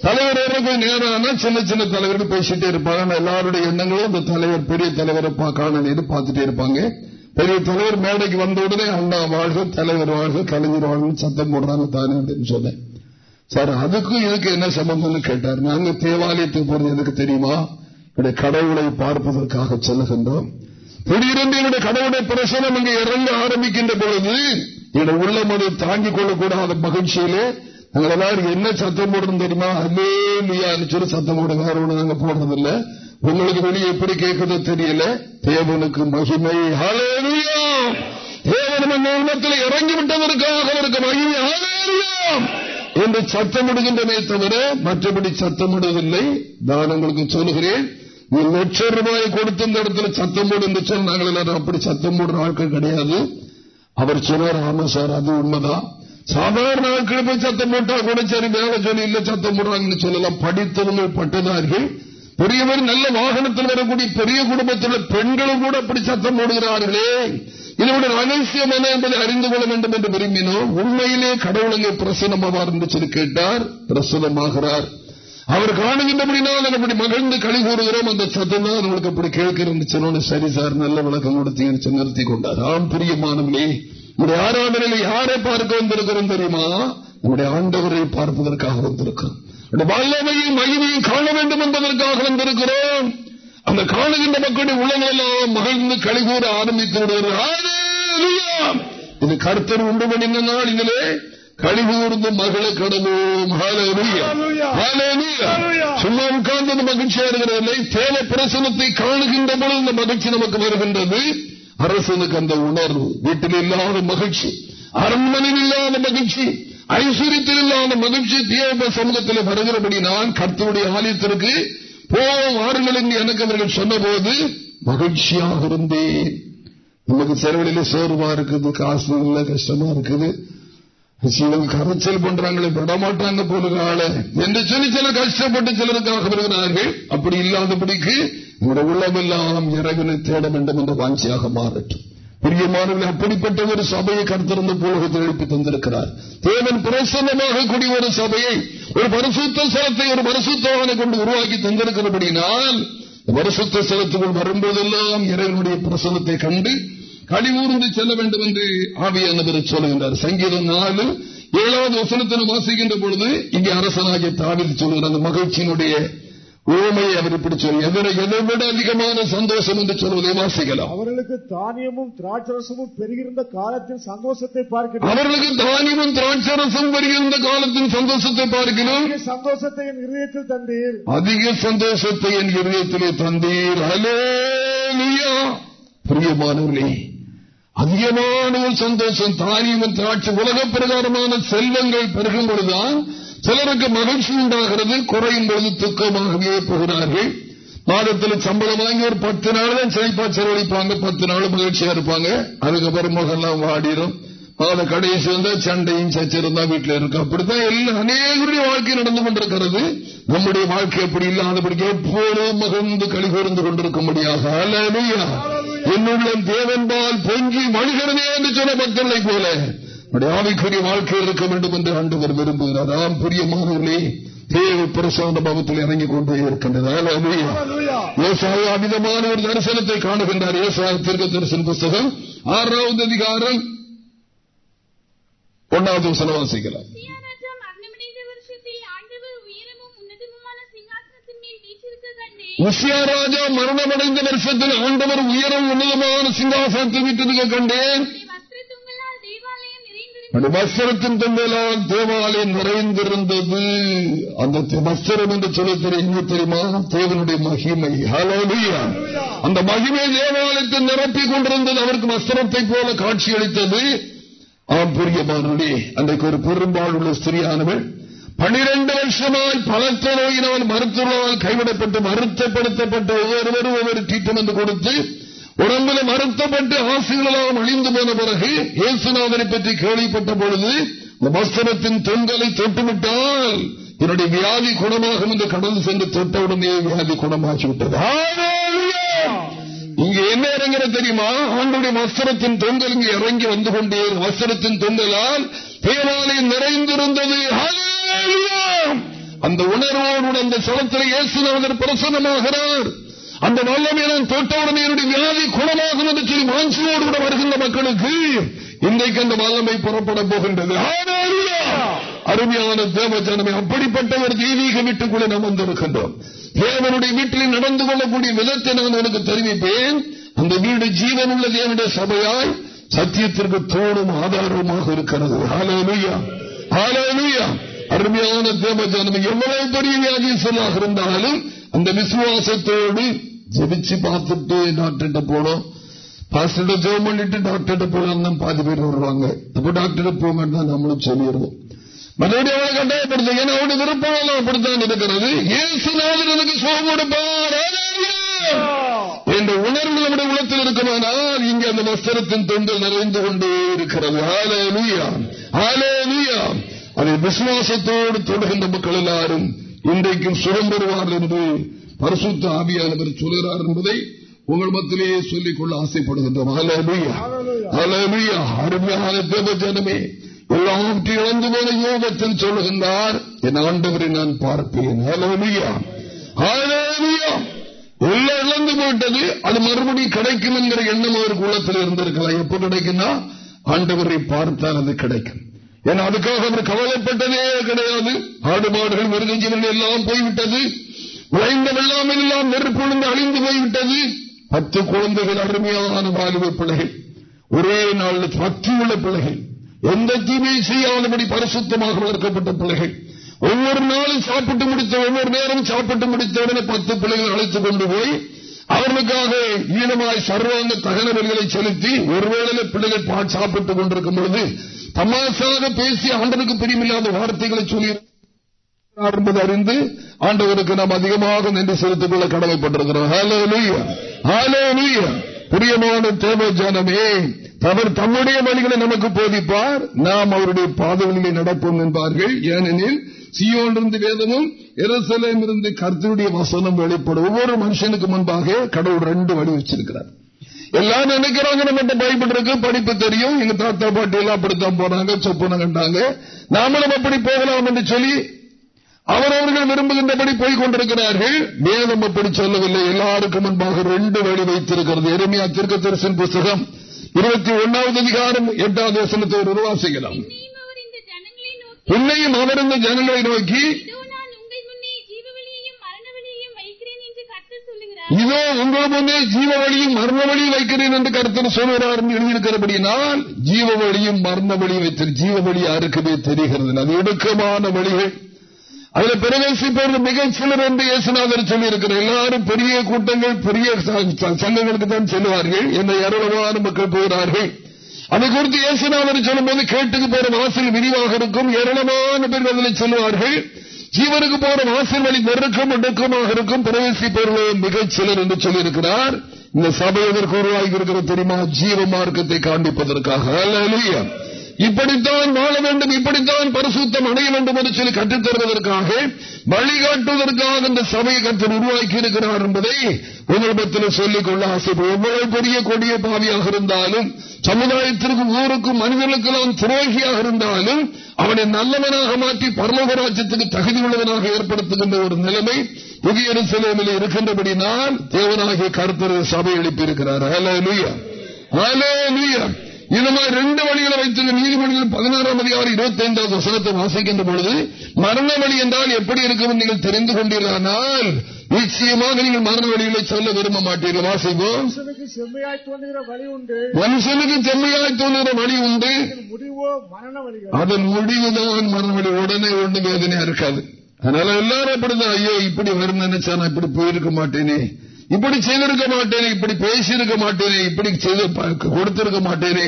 தலைவர் கொஞ்சம் நேரம் சின்ன சின்ன தலைவர்கள் பேசிட்டே இருப்பாங்க. எல்லாருடைய எண்ணங்களும் அந்த தலைவர் பெரிய தலைவரை காணணும் பார்த்துட்டே இருப்பாங்க. பெரிய தலைவர் மேடைக்கு வந்த உடனே அண்ணா வாழ்க தலைவர் வாழ்க கலைஞர் வாழ்க சத்தம் போடுறாங்க தானே அப்படின்னு சொன்னேன் சார் அதுக்கும் இதுக்கு என்ன சம்பந்தம்னு கேட்டார். நாங்க தேவாலயத்துக்கு போறது எனக்கு தெரியுமா? கடவுளை பார்ப்பதற்காக செல்லுகின்றோம். திடீரென்று என்னுடைய கடவுளுடைய பிரசனம் இங்கே இறங்க ஆரம்பிக்கின்ற பொழுது என்னுடைய உள்ள அதை தாங்கிக் கொள்ளக்கூடாத மகிழ்ச்சியிலே நாங்கள் எல்லாரும் என்ன சத்தம் போடுறோம் தெரியுமா? அல்லேலியான்னு சொல்லி சத்தம் போட வேற ஒன்று நாங்கள் போடுறதில்லை. உங்களுக்கு வெளியே எப்படி கேட்கறது தெரியல தேவனுக்கு மகிமை. ஹலேலியா தேவன் உள்ளத்தில் அவருக்கு மகிமை. ஹலேலியா என்று சத்தமிடுகின்றமே தவிர மற்றபடி சத்தமிடுவதில்லை. நான் உங்களுக்கு சொல்லுகிறேன் நீ லட்சம் ரூபாய் கொடுத்த இந்த இடத்துல சத்தம் போடு என்று சொன்ன நாங்கள் எல்லாரும் அப்படி சத்தம் போடுற ஆட்கள் கிடையாது. அவர் சொன்னார் ஆமா சார் அது உண்மைதான். சாதாரண ஆட்கள் போய் சத்தம் போட்டா கூட சரி வேலை சொல்லி இல்ல சத்தம் போடுறாங்கன்னு சொல்லலாம். படித்தவங்க பட்டதார்கள் பெரியவர் நல்ல வாகனத்தில் வரக்கூடிய பெரிய குடும்பத்தில் பெண்களும் கூட அப்படி சத்தம் போடுகிறார்களே. இதோட ரகசியம் என்ன என்பதை அறிந்து கொள்ள வேண்டும் என்று விரும்பினோம். உண்மையிலே கடவுளங்க பிரசனமாவார் என்று சொல்லி கேட்டார். பிரசனமாகிறார் அவர் காணுகின்றபடினால் அப்படி மகிழ்ந்து களி கூறுகிறோம். அந்த சத்தம் தான் உங்களுக்கு அப்படி கேட்கிறேன் சொன்னோன்னு சரி சார் நல்ல விளக்கம் கொடுத்து நிறுத்தி கொண்டார். ஆம் பிரியமானவர்களே நம்முடைய ஆராதனையில் யாரை பார்க்க வந்திருக்கிறோம் தெரியுமா? நம்முடைய ஆண்டவரை பார்ப்பதற்காக வந்திருக்கிறோம். வல்லமையும் மகிமையும் காண வேண்டும் என்பதற்காக வந்திருக்கிறோம். அந்த காணுகின்ற மக்களுடைய உலகெல்லாம் மகிழ்ந்து கழிகூற ஆரம்பித்து விடுகிறார் இது கருத்தர் உண்டு பண்ணின நாள் இதிலே கழிவுகூர்ந்து மகள கடவோம் சும்மா உட்கார்ந்து மகிழ்ச்சியா இருக்கிறதில்லை தேவ பிரசனத்தை காணுகின்ற பொழுது இந்த மகிழ்ச்சி நமக்கு வருகின்றது. அரசனுக்கு அந்த உணர்வு வீட்டில் இல்லாத மகிழ்ச்சி அரண்மனையில் இல்லாத மகிழ்ச்சி ஐஸ்வர்யத்தில் இல்லாத மகிழ்ச்சி தேவ சமூகத்தில் வருகிறபடி நான் கர்த்தருடைய ஆலயத்திற்கு போவோம். வாருங்கள் என்று எனக்கு அவர்கள் சொன்னபோது மகிழ்ச்சியாக இருந்தேன். நமக்கு செலவழியில சோர்வா இருக்குது காசு இல்ல கஷ்டமா இருக்குது. சிலர் கரைச்சல் பண்றாங்களே விடமாட்டாங்க போலுகால. என்று சொல்லி சிலர் கஷ்டப்பட்டு சிலருக்காக வருகிறார்கள். அப்படி இல்லாதபடிக்கு இந்த உள்ளமெல்லாம் இறைவனை தேட வேண்டும் என்ற வாஞ்சியாக மாறட்டும். பிரியமானவர்கள் அப்படிப்பட்ட ஒரு சபையை கருத்திருந்த போலகத்தில் எழுப்பி தந்திருக்கிறார். தேவன் பிரசன்னமாக கூடிய ஒரு சபையை ஒரு பரிசுத்த ஸ்தலத்தை ஒரு பரிசுத்தவனை கொண்டு உருவாக்கி தந்திருக்கிறபடினால் பரிசுத்த ஸ்தலத்துக்குள் வரும்போதெல்லாம் இறைவனுடைய பிரசனத்தை கண்டு கழிவூர்ந்து செல்ல வேண்டும் என்று ஆவியானவர் சொல்லுகின்றார். சங்கீதம் நாலு ஏழாவது வசனத்தின் வாசிக்கின்ற பொழுது இங்கே அரசனாகிய தாவில் சொல்லுகிற அந்த மகிழ்ச்சியினுடைய ஓமையை அவர் இப்படி சொல்லி எதை விட அதிகமான சந்தோஷம் என்று சொல்வதை வாசிக்கலாம். அவர்களுக்கு தானியமும் திராட்சரசமும் பெருகிருந்த காலத்தில் சந்தோஷத்தை பார்க்கிறோம். அவர்களுக்கு தானியமும் திராட்சரசம் பெருகிருந்த காலத்தின் சந்தோஷத்தை பார்க்கிறோம். சந்தோஷத்தை என் இதயத்தில் தந்தீர். அதிக சந்தோஷத்தை என் இதயத்திலே தந்தீர். அலேலியா பிரியமானவர்களே அதிகமான ஒரு சந்தோஷம் தானியமும் திராட்சை உலக பிரகாரமான செல்வங்கள் பெருகும் பொழுதுதான் சிலருக்கு மகிழ்ச்சி உண்டாகிறது குறையும் பொழுது துக்கமாகவே போகிறார்கள். மாதத்தில் சம்பளம் வாங்கி ஒரு பத்து நாள் தான் செழிப்பா செலவழிப்பாங்க. பத்து நாள் மகிழ்ச்சியா இருப்பாங்க. அதுக்கப்புறம் முகம்லாம் வாடிடும் மாத கடைசி வந்தா சண்டையும் சச்சிருந்தா வீட்டில் இருக்கு அப்படித்தான் எல்லாம் அநேகருடைய வாழ்க்கை நடந்து கொண்டிருக்கிறது. நம்முடைய வாழ்க்கை அப்படி இல்லாதபடிக்கு எப்போதும் மகிழ்ந்து கழிகூர்ந்து கொண்டிருக்கும்படியாக என்னுள்ள தேவன்பால் பொங்கி வழிகிறதே என்று சொன்ன மக்களை போல. ஆவிக்குரிய வாழ்க்கை இருக்க வேண்டும் என்று ஆண்டவர் விரும்புகிறார். ஆம் பிரியமானவர்களே தேவ பிரசவ பாவத்தில் இறங்கிக் கொண்டே இருக்கின்றது. அமிதமான ஒரு தரிசனத்தை காணுகின்றார். ஏசாய தீர்க்க தரிசன புஸ்தகம் ஆறாவது அதிகாரம் ஒன்னாவது வசனம் வாசிக்கலாம். உசியாராஜா மரணமடைந்த வருஷத்தில் ஆண்டவர் உயரம் உன்னதமான சிங்காசனத்தை விட்டதுக்கு கண்டேன். வஸ்திரத்தின் தொங்கலால் தேவாலயம் நிறைந்திருந்தது. அந்த வஸ்திரம் என்று சொல்லத்தில் தெரியும் தெரியுமா? தேவனுடைய மகிமை. ஹலோலியா அந்த மகிமை தேவாலயத்தை நிரப்பிக் கொண்டிருந்தது. அவருக்கு வஸ்திரத்தை போல காட்சியளித்தது ஆம் புரியமானே அன்றைக்கு ஒரு பெரும்பால் உள்ள ஸ்திரியானவள் பனிரெண்டு வருஷமாய் பலத்த நோயினால் மருத்துவனால் கைவிடப்பட்டு வருத்தப்படுத்தப்பட்ட ஒவ்வொருவரும் ஒவ்வொரு ட்ரீட்மெண்ட் கொடுத்து உடம்புல மறுத்தப்பட்டு ஆசைகளெல்லாம் அழிந்து போன பிறகு இயேசுநாதனை பற்றி கேள்விப்பட்ட பொழுது வஸ்திரத்தின் தொங்கலை தொட்டுவிட்டால் என்னுடைய வியாதி குணமாகும் என்று கடந்து சென்று தொட்டவுடனே வியாதி குணமாகிவிட்டது இங்க என்ன இறங்கிற தெரியுமா? ஆண்டுடைய வஸ்திரத்தின் தொங்கல் இங்கு இறங்கி வந்து கொண்டே வஸ்திரத்தின் தொங்கலால் தேவாலயம் நிறைந்திருந்தது. அந்த உணர்வோடு அந்த சலத்தில் இயேசுநாதர் பிரசன்னமாகிறார். அந்த வல்லமை நான் தொட்டவுடனே என்னுடைய வியாதி குணமாகும் என்று சொல்லி மான்சியோடு கூட வருகின்ற மக்களுக்கு இன்றைக்கு அந்த வல்லமை புறப்பட போகின்றது. அருமையான தேவச்சனமே அப்படிப்பட்ட ஒரு தெய்வீக வீட்டுக்குள்ளே நாம் வந்திருக்கின்றோம் தேவனுடைய வீட்டில் நடந்து கொள்ளக்கூடிய விதத்தை நான் உனக்கு தெரிவிப்பேன். அந்த வீடு ஜீவனுள்ள தேவனுடைய சபையாய் சத்தியத்திற்கு தோடும் ஆதாரமாக இருக்கிறது. ஹalleluya! ஹalleluya! அருமையான தேவஜனம் எவ்வளவு பெரிய சொல்லாக இருந்தாலும் அந்த விசுவாசத்தோடு ஜெபிச்சு பார்த்துட்டு டாக்டர்கிட்ட போனோம். பாஸ்டர் ஜெபம் பண்ணிட்டு டாக்டர்கிட்ட போனாங்க பாதி பேர் வருவாங்க. அப்ப டாக்டர் போங்கன்னு நம்மளும் சொல்லிடுவோம். மறுபடியும் அவளை கட்டாயப்படுத்த ஏன்னா அவனுடைய விருப்பம் அப்படித்தான் இருக்கிறது. இயேசுநாதன் எனக்கு சுகம் கொடுப்பார் என்ற உணர்வு நம்முடைய உலகத்தில் இருக்குமானால் இங்கே அந்த வஸ்திரத்தின் தொண்டல் நிறைந்து கொண்டே இருக்கிறது. அதை விசுவாசத்தோடு தொடுகின்ற மக்கள் எல்லாரும் இன்றைக்கும் சுகம் பெறுவார்கள் என்று பரிசுத்த ஆவியானவர் சொல்கிறார் என்பதை உங்கள் மத்திலேயே சொல்லிக் கொள்ள ஆசைப்படுகின்றோம் அருமையான தேவ ஜனமே எல்லாவற்றையும் இழந்து போன யோகத்தில் சொல்லுகின்றார் என் ஆண்டவரை நான் பார்ப்பேன். எல்லாம் இழந்து போயிட்டது அது மறுபடியும் கிடைக்கும் என்கிற எண்ணம் அவருக்கு உள்ளத்தில் இருந்திருக்கலாம். எப்ப கிடைக்கும்னா ஆண்டவரை பார்த்தால் அது கிடைக்கும். ஏன்னா அதுக்காக அவர் கவலைப்பட்டதே கிடையாது. ஆடு மாடுகள் மிருகஜீவன் எல்லாம் போய்விட்டது. உழைந்த வெள்ளம் எல்லாம் நெருப்பொழுந்து அழிந்து போய்விட்டது. பத்து குழந்தைகள் அருமையான வாலிப பிள்ளைகள். ஒரே நாள் பக்தி பிள்ளைகள். எந்த தீமையை செய்யாதபடி பரிசுத்தமாக வளர்க்கப்பட்ட பிள்ளைகள். ஒவ்வொரு நாளும் சாப்பிட்டு முடித்த ஒவ்வொரு நேரம் சாப்பிட்டு முடித்த உடனே பத்து பிள்ளைகள் அழைத்துக் கொண்டு போய் அவர்களுக்காக ஈனமாய் சர்வாங்க தகவல்களை செலுத்தி ஒருவேளை பிள்ளைகள் சாப்பிட்டுக் கொண்டிருக்கும் பொழுது தமாசாக பேசி ஆண்டனுக்கு பிரியமில்லாத வார்த்தைகளை சொல்லி என்பது அறிந்து ஆண்டவருக்கு நாம் அதிகமாக நின்று செலுத்திக் கொள்ள கடமைப்பட்டிருக்கிறோம் புரியமான தேவ ஜனமே அவர் தம்முடைய வழிகளை நமக்கு போதிப்பார். நாம் அவருடைய பாதைகளிலே நடப்போம் என்பார்கள். ஏனெனில் சியோன்றிருந்து வேதமும் எருசலேம் இருந்து கருத்துடைய வசனம் வெளிப்படும். ஒவ்வொரு மனுஷனுக்கு முன்பாக கடவுள் ரெண்டு வழி வச்சிருக்கிறார். எல்லாம் நினைக்கிறாங்க நம்ம பைபிள் இருக்கு படிப்பு தெரியும். எங்க தாத்தா பாட்டி எல்லாம் அப்படித்தான் போனாங்க சொப்பனம் கண்டாங்க. நாமளும் அப்படி போகலாம் என்று சொல்லி அவரவர்கள் விரும்புகின்றபடி போய் கொண்டிருக்கிறார்கள். வேதம் அப்படி சொல்லவில்லை. எல்லாருக்கும் முன்பாக ரெண்டு வழி வைத்திருக்கிறது. எருமையா திருக்க தரிசன் புஸ்தகம் இருபத்தி ஒன்னாவது அதிகாரம் எட்டாவது வசனத்தை ஒரு உருவாசிக்கலாம். உன்னையும் அவர் இந்த ஜனங்களை நோக்கி இதோ உங்கள் முன்னே ஜீவ வழியும் மர்ம வழியும் வைக்கிறேன் என்று கருத்தர் சொல்கிறார் எழுதியிருக்கிறபடினால் ஜீவ வழியும் மர்ம வழியும் வைத்து ஜீவ வழி யாருக்குமே தெரிகிறது. அது ஒடுக்கமான வழிகள். அதுல பிரவேசிப்பவர்கள் மிக சிலர் என்று இயேசுநாதர் சொல்லியிருக்கிறார். எல்லாரும் பெரிய கூட்டங்கள் பெரிய சங்கங்களுக்கு தான் செல்வார்கள். என்ற ஏராளமான மக்கள் போகிறார்கள். அதை குறித்து இயேசுநாதர் சொல்லும் போது கேட்டுக்கு போற வாசல் விரிவாக இருக்கும். ஏராளமான பேர் அதில் சொல்லுவார்கள். ஜீவனுக்கு போற வாசல் வழி நெருக்கம் நெருக்கமாக இருக்கும். பிரவேசிப்பவர்களே மிகச் சிலர் என்று சொல்லியிருக்கிறார். இந்த சபை எதற்கு உருவாகி இருக்கிற தெரியுமா? ஜீவ மார்க்கத்தை காண்பிப்பதற்காக. இப்படித்தான் வாழ வேண்டும் இப்படித்தான் பரிசுத்தம் அடைய வேண்டும் என்று சொல்லி கற்றுத்தருவதற்காக வழிகாட்டுவதற்காக இந்த சபையை கற்று உருவாக்கி இருக்கிறார் என்பதை உங்களிடத்தில் சொல்லிக் கொள்ள ஆசைப்படும் எவ்வளவு பெரிய கொடிய பாவியாக இருந்தாலும் சமுதாயத்திற்கும் ஊருக்கும் மனிதர்களுக்கெல்லாம் துரோகியாக இருந்தாலும் அவனை நல்லவனாக மாற்றி பரலோகராஜ்யத்துக்கு தகுதி உள்ளவனாக ஏற்படுத்துகின்ற ஒரு நிலைமை புதிய சிலையில் இருக்கின்றபடினால் தேவனாகிய கருத்தர் சபை எழுப்பியிருக்கிறார். இந்த மாதிரி ரெண்டு வழிகளை வைத்து நீதிமன்றங்கள் பதினாறாம் அதிகாரம் இருபத்தி ஐந்தாவது வசனத்தை வாசிக்கின்ற பொழுது மரண வழி என்றால் எப்படி இருக்கும் நீங்கள் தெரிந்து கொண்டீர்களானால் நிச்சயமாக நீங்கள் மரண வழிகளை சொல்ல விரும்ப மாட்டீர்கள். வாசிப்போம். செம்மையாய் தோன்றுகிற வழி உண்டு. மனுஷனுக்கு செம்மையாய் தோன்றுகிற வழி உண்டு. முடிவோ மரண வழி அதன் முடிவுதான் மரண வழி. உடனே ஒன்று வேதனையா இருக்காது. அதனால எல்லாரும் அப்படிதான். ஐயோ இப்படி வரும் நினைச்சா நான் இப்படி போயிருக்க மாட்டேனே. இப்படி செய்திருக்க மாட்டேனே இப்படி பேசியிருக்க மாட்டேனே இப்படி செய்து கொடுத்திருக்க மாட்டேனே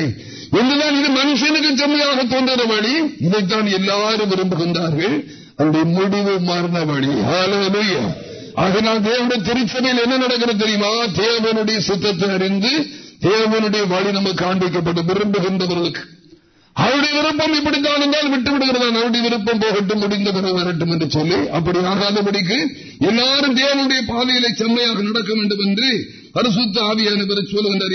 என்றுதான் இது மனுஷனுக்கு செம்மையாக தோன்றுற வழி. இதைத்தான் எல்லாரும் விரும்புகின்றார்கள். அவருடைய முடிவு மாறின வழி. ஆகினால் தேவனுடைய திருச்சபையில் என்ன நடக்கிறது தெரியுமா? தேவனுடைய சுத்தத்தை அறிந்து தேவனுடைய வழி நமக்கு காண்பிக்கப்பட்டு விரும்புகின்றவர்களுக்கு அவருடைய விருப்பம் இப்படித்தான் விட்டு விடுகிறதான் அவருடைய விருப்பம் போகட்டும் முடிந்த பிறகு வரட்டும் என்று சொல்லி அப்படி ஆகாதபடிக்கு எல்லாரும் தேவனுடைய பாதையில செம்மையாக நடக்க வேண்டும் என்று பரிசுத்த ஆவியான பெற சொல்லுகின்றார்.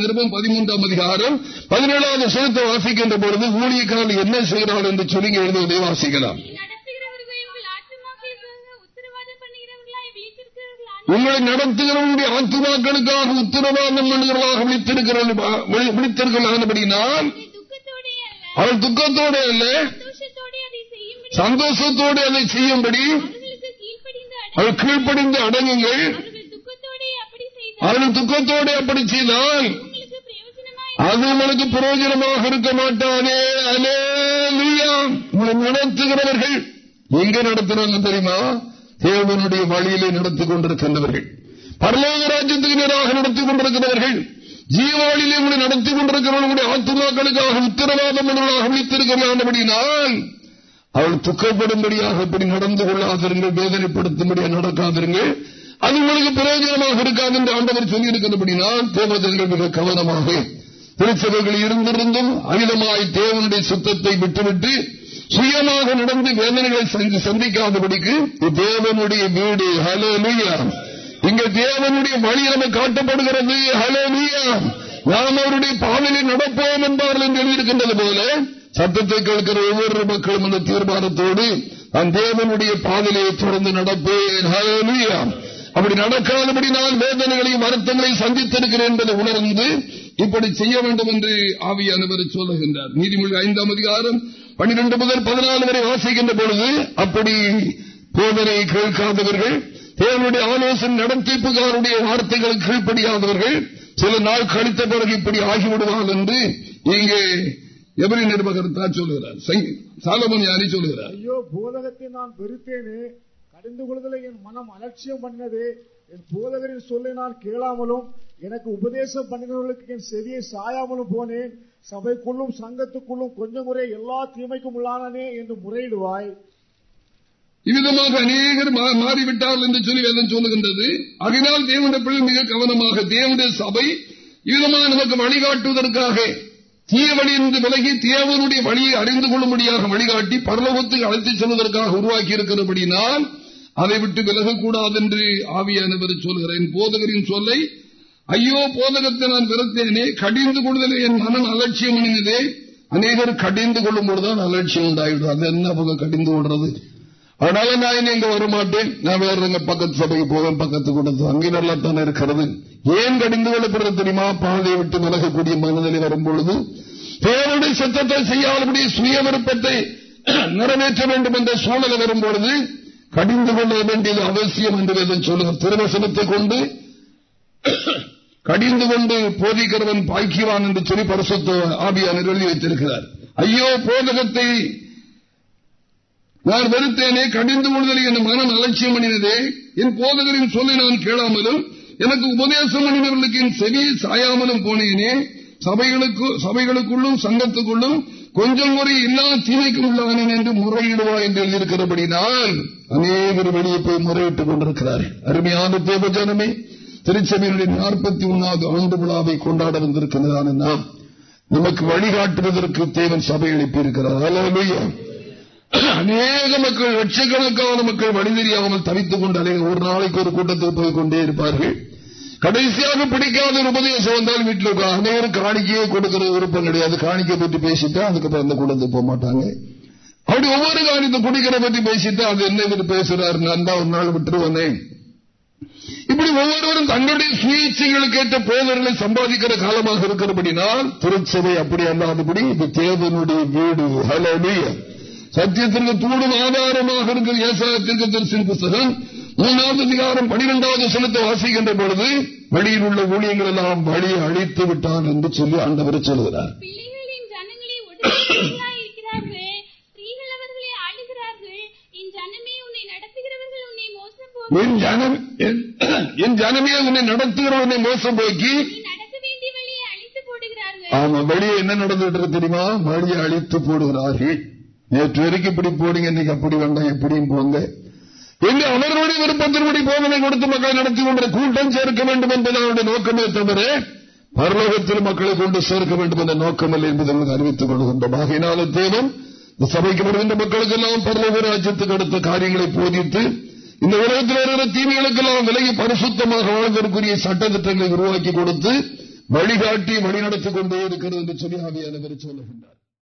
நிருபம் பதிமூன்றாம் அதிகாரம் பதினேழாவது சுகத்தை வாசிக்கின்ற பொழுது ஊழியக்காரன் என்ன செய்கிறாள் என்று சொல்லி எழுதுவதை வாசிக்கலாம். உங்களை நடத்துகிறவங்களுடைய ஆத்துமாக்களுக்காக உத்தரவாதம் பண்ணுகிறவர்களாக விழித்திருக்கிறான் அவள் துக்கத்தோடு அல்ல சந்தோஷத்தோடு அதை செய்யும்படி. அவள் கீழ்ப்படிந்து அடங்குங்கள். அவள் துக்கத்தோடு அப்படி செய்தால். அது உங்களுக்கு பிரயோஜனமாக இருக்க மாட்டானே. அலேலுயா. உங்களை நடத்துகிறவர்கள் எங்க நடத்துறாங்க தெரியுமா? தேவனுடைய வழியிலே நடத்தி கொண்டிருக்கின்றவர்கள். பரலோக ராஜ்யத்துக்கு நேராக நடத்தி கொண்டிருக்கிறவர்கள். ஜீவாளிலே உங்களை நடத்தி கொண்டிருக்கிறவர்களுடைய ஆத்துமாக்களுக்காக உத்தரவாதம் உள்ளவர்களாக வைத்திருக்கிறாண்டபடினால் அவள் துக்கப்படும்படியாக இப்படி நடந்து கொள்ளாதிருங்கள் வேதனைப்படுத்தும்படியாக நடக்காதிருங்கள். அது உங்களுக்கு பிரயோஜனமாக இருக்காது என்று ஆண்டவர் சொல்லியிருக்கிறபடினால் தேவதங்கள் மிக கவனமாக திருச்சபைகள் இருந்திருந்தும் அமிதமாய் தேவனுடைய சுத்தத்தை விட்டுவிட்டு சுயமாக நடந்து வேதனைகளை சந்திக்காதபடிக்கு தேவனுடைய வீடு ஹலோ இங்க தேவனுடைய வழி நமக்கு காட்டப்படுகிறது. ஹலோ நாம் அவருடைய பாதையில் நடப்போம் என்பார்கள் என்று எழுதியிருக்கின்றது போல சத்தத்தை கேட்கிற ஒவ்வொரு மக்களும் அந்த தீர்மானத்தோடு நான் தேவனுடைய பாதையை தொடர்ந்து நடப்பேன். அப்படி நடக்காதபடி நான் வேதனைகளையும் வருத்தங்களையும் சந்தித்திருக்கிறேன் என்பதை உணர்ந்து இப்படி செய்ய வேண்டும் என்று ஆவியானவர் சொல்லுகின்றார். நீதிமொழி ஐந்தாம் அதிகாரம் பன்னிரண்டு முதல் பதினாலு வரை வாசிக்கின்ற பொழுது அப்படி போதனை கேட்காதவர்கள் தேவனுடைய ஆலோசனை நடத்திப்புகாருடைய வார்த்தைகளுக்கு கீழ்ப்படியாதவர்கள் சில நாள் கழித்த பிறகு இப்படி ஆகிவிடுவார்கள் என்று இங்கே எவரி நிர்வாகர் சொல்லுகிறார். சாலமன் யாரி சொல்லுகிறார். ஐயோ போதகத்தை நான் வெறுத்தேனே. கடிந்து கொள்வதில் என் மனம் அலட்சியம் பண்ணது. என் போதகரின் சொல்லை நான் கேளாமலும் எனக்கு உபதேசம் பண்ணினவர்களுக்கு என் செவியை சாயாமலும் போனேன். சபைக்குள்ளும் சங்கத்துக்குள்ளும் கொஞ்சம் முறை எல்லா தீமைக்கும் உள்ளானே என்று முறையிடுவாய். இவ்விதமாக அநேகர் மாறிவிட்டார்கள் என்று சொல்லி வேதம் சொல்லுகின்றது. அதனால் தேவனுடைய பிள்ளை மிக கவனமாக தேவனுடைய சபை இவ்விதமாக நமக்கு வழிகாட்டுவதற்காக தீய வழி என்று விலகி தேவனுடைய வழியை அறிந்து கொள்ளும்படியாக வழிகாட்டி பரலோகத்துக்கு அழைத்துச் செல்வதற்காக உருவாக்கி இருக்கிறபடினால் அதை விட்டு விலகக்கூடாது என்று ஆவியானவர் சொல்கிறேன் போதகரின் சொல்லை ஐயோ போதகத்தை நான் விரத்தேனே கடிந்து கொள்வதில் என் மனம் அலட்சியம் அணிந்ததே அநேகர் கடிந்து கொள்ளும் பொழுதுதான் அலட்சியம் உண்டாயிடும் அது என்ன போக கடிந்து கொள்றது? அதனால நான் இங்க வரமாட்டேன். நான் வேற எங்க பக்கத்து சபைக்கு போவேன் பக்கத்து கூட்டத்து அங்கே நல்லா தானே இருக்கிறது. ஏன் கடிந்து கொள்ளப்படுறது தெரியுமா? பாதையை விட்டு விலகக்கூடிய மனநிலை வரும்பொழுது பேருடைய சத்தத்தை செய்யாதபடி சுய விருப்பத்தை நிறைவேற்ற வேண்டும் என்ற சூழலை வரும்பொழுது கடிந்து கொள்ள வேண்டியது அவசியம் என்று சொல்லுங்கள் திருவசனத்தை கொண்டு கடிந்து கொண்டு போதிக்கிறவன் பாய்க்கிறான் என்று சொல்லி பரிசுத்த ஆபியான எழுதி வைத்திருக்கிறார். ஐயோ போதகத்தை நான் வெறுத்தேனே கடிந்து கொள்வதில் என் மனம் அலட்சியம் பண்ணினதே என் போதகரின் சொல்லை நான் கேளாமலும் எனக்கு உபதேசம் பண்ணினவர்களுக்கு என் செவி சாயாமலும் போனேனே சபைகளுக்கு சபைகளுக்குள்ளும் சங்கத்துக்குள்ளும் கொஞ்சம் முறை எல்லா தீமைக்கும் உள்ளானேன் என்று முறையிடுவா என்று எழுதியிருக்கிறபடினால் அநேகர் வெளியே போய் முறையிட்டுக் கொண்டிருக்கிறார் அருமையான தேவஜனமே திருச்சபையினுடைய நாற்பத்தி ஒன்னாவது ஆண்டு விழாவை கொண்டாட வந்திருக்கிறதான நாம் நமக்கு வழிகாட்டுவதற்கு தேவன் சபை எழுப்பியிருக்கிறார் அநேக மக்கள் லட்சக்கணக்கான மக்கள் வழி தெரியாமல் தவித்துக் கொண்டு ஒரு நாளைக்கு ஒரு கூட்டத்தை போய் கொண்டே இருப்பார்கள். கடைசியாக பிடிக்காத ஒரு உபதேசம் வந்தால் வீட்டில் அனைவரும் காணிக்கையே கொடுக்கிற விருப்பம் கிடையாது. காணிக்கை பற்றி பேசிட்டா அதுக்கப்புறம் அந்த கூட்டத்துக்கு போக மாட்டாங்க. அப்படி ஒவ்வொரு காரியத்தை குடிக்கிற பற்றி பேசிட்டு அது என்ன பேசுறாரு. நான் தான் ஒரு நாள் விட்டுருவனே இப்படி ஒவ்வொருவரும் தங்களுடைய சுயேட்சைகளுக்கு ஏற்ற போதர்களை சம்பாதிக்கிற காலமாக இருக்கிறபடினால் திருச்சபை அப்படி அல்லாதபடி இது தேவனுடைய வீடு. ஹலோ சத்தியத்திற்கு தூடும் ஆதாரமாக இருக்கிற ஏசாயத்திற்கு தரிசன புத்தகம் மூணாவது அதிகாரம் பனிரெண்டாவது வசனத்தை வாசிக்கின்ற பொழுது வழியில் உள்ள ஊழியங்கள் எல்லாம் வழியை அழித்து விட்டான் என்று சொல்லி ஆண்டவர் சொல்கிறார் என் ஜனமே உன்னை நடத்துகிறவனை மோசம் போக்கி ஆமா வழியை என்ன நடந்துட்டு தெரியுமா? வழியை அழித்து போடுகிறார்கள். நேற்று வரைக்கும் இப்படி போனீங்க இன்னைக்கு அப்படி வேண்டாம் எப்படியும் போங்க. என்று அவர்களுடைய விருப்பத்தின்படி போதனை கொடுத்து மக்களை நடத்தி கொண்ட கூட்டம் சேர்க்க வேண்டும் என்பது அவருடைய நோக்கமே தவிர பரலோகத்தில் மக்களை கொண்டு சேர்க்க வேண்டும் என்ற நோக்கமல்ல என்பதை அறிவித்துக் கொள்கின்றோம். ஆகையினாலும் தேவன் இந்த சபைக்கு வருகின்ற மக்களுக்கு எல்லாம் பரலோக ராஜ்யத்துக்கு அடுத்த காரியங்களை போதித்து இந்த உலகத்தில் வருகிற தீமைகளுக்கெல்லாம் விலகி பரிசுத்தமாக வாழ்வதற்குரிய சட்டத்திட்டங்களை உருவாக்கி கொடுத்து வழிகாட்டி வழிநடத்திக் கொண்டே இருக்கிறது என்று சொல்லி ஆவியானவர் சொல்லுகின்றார்.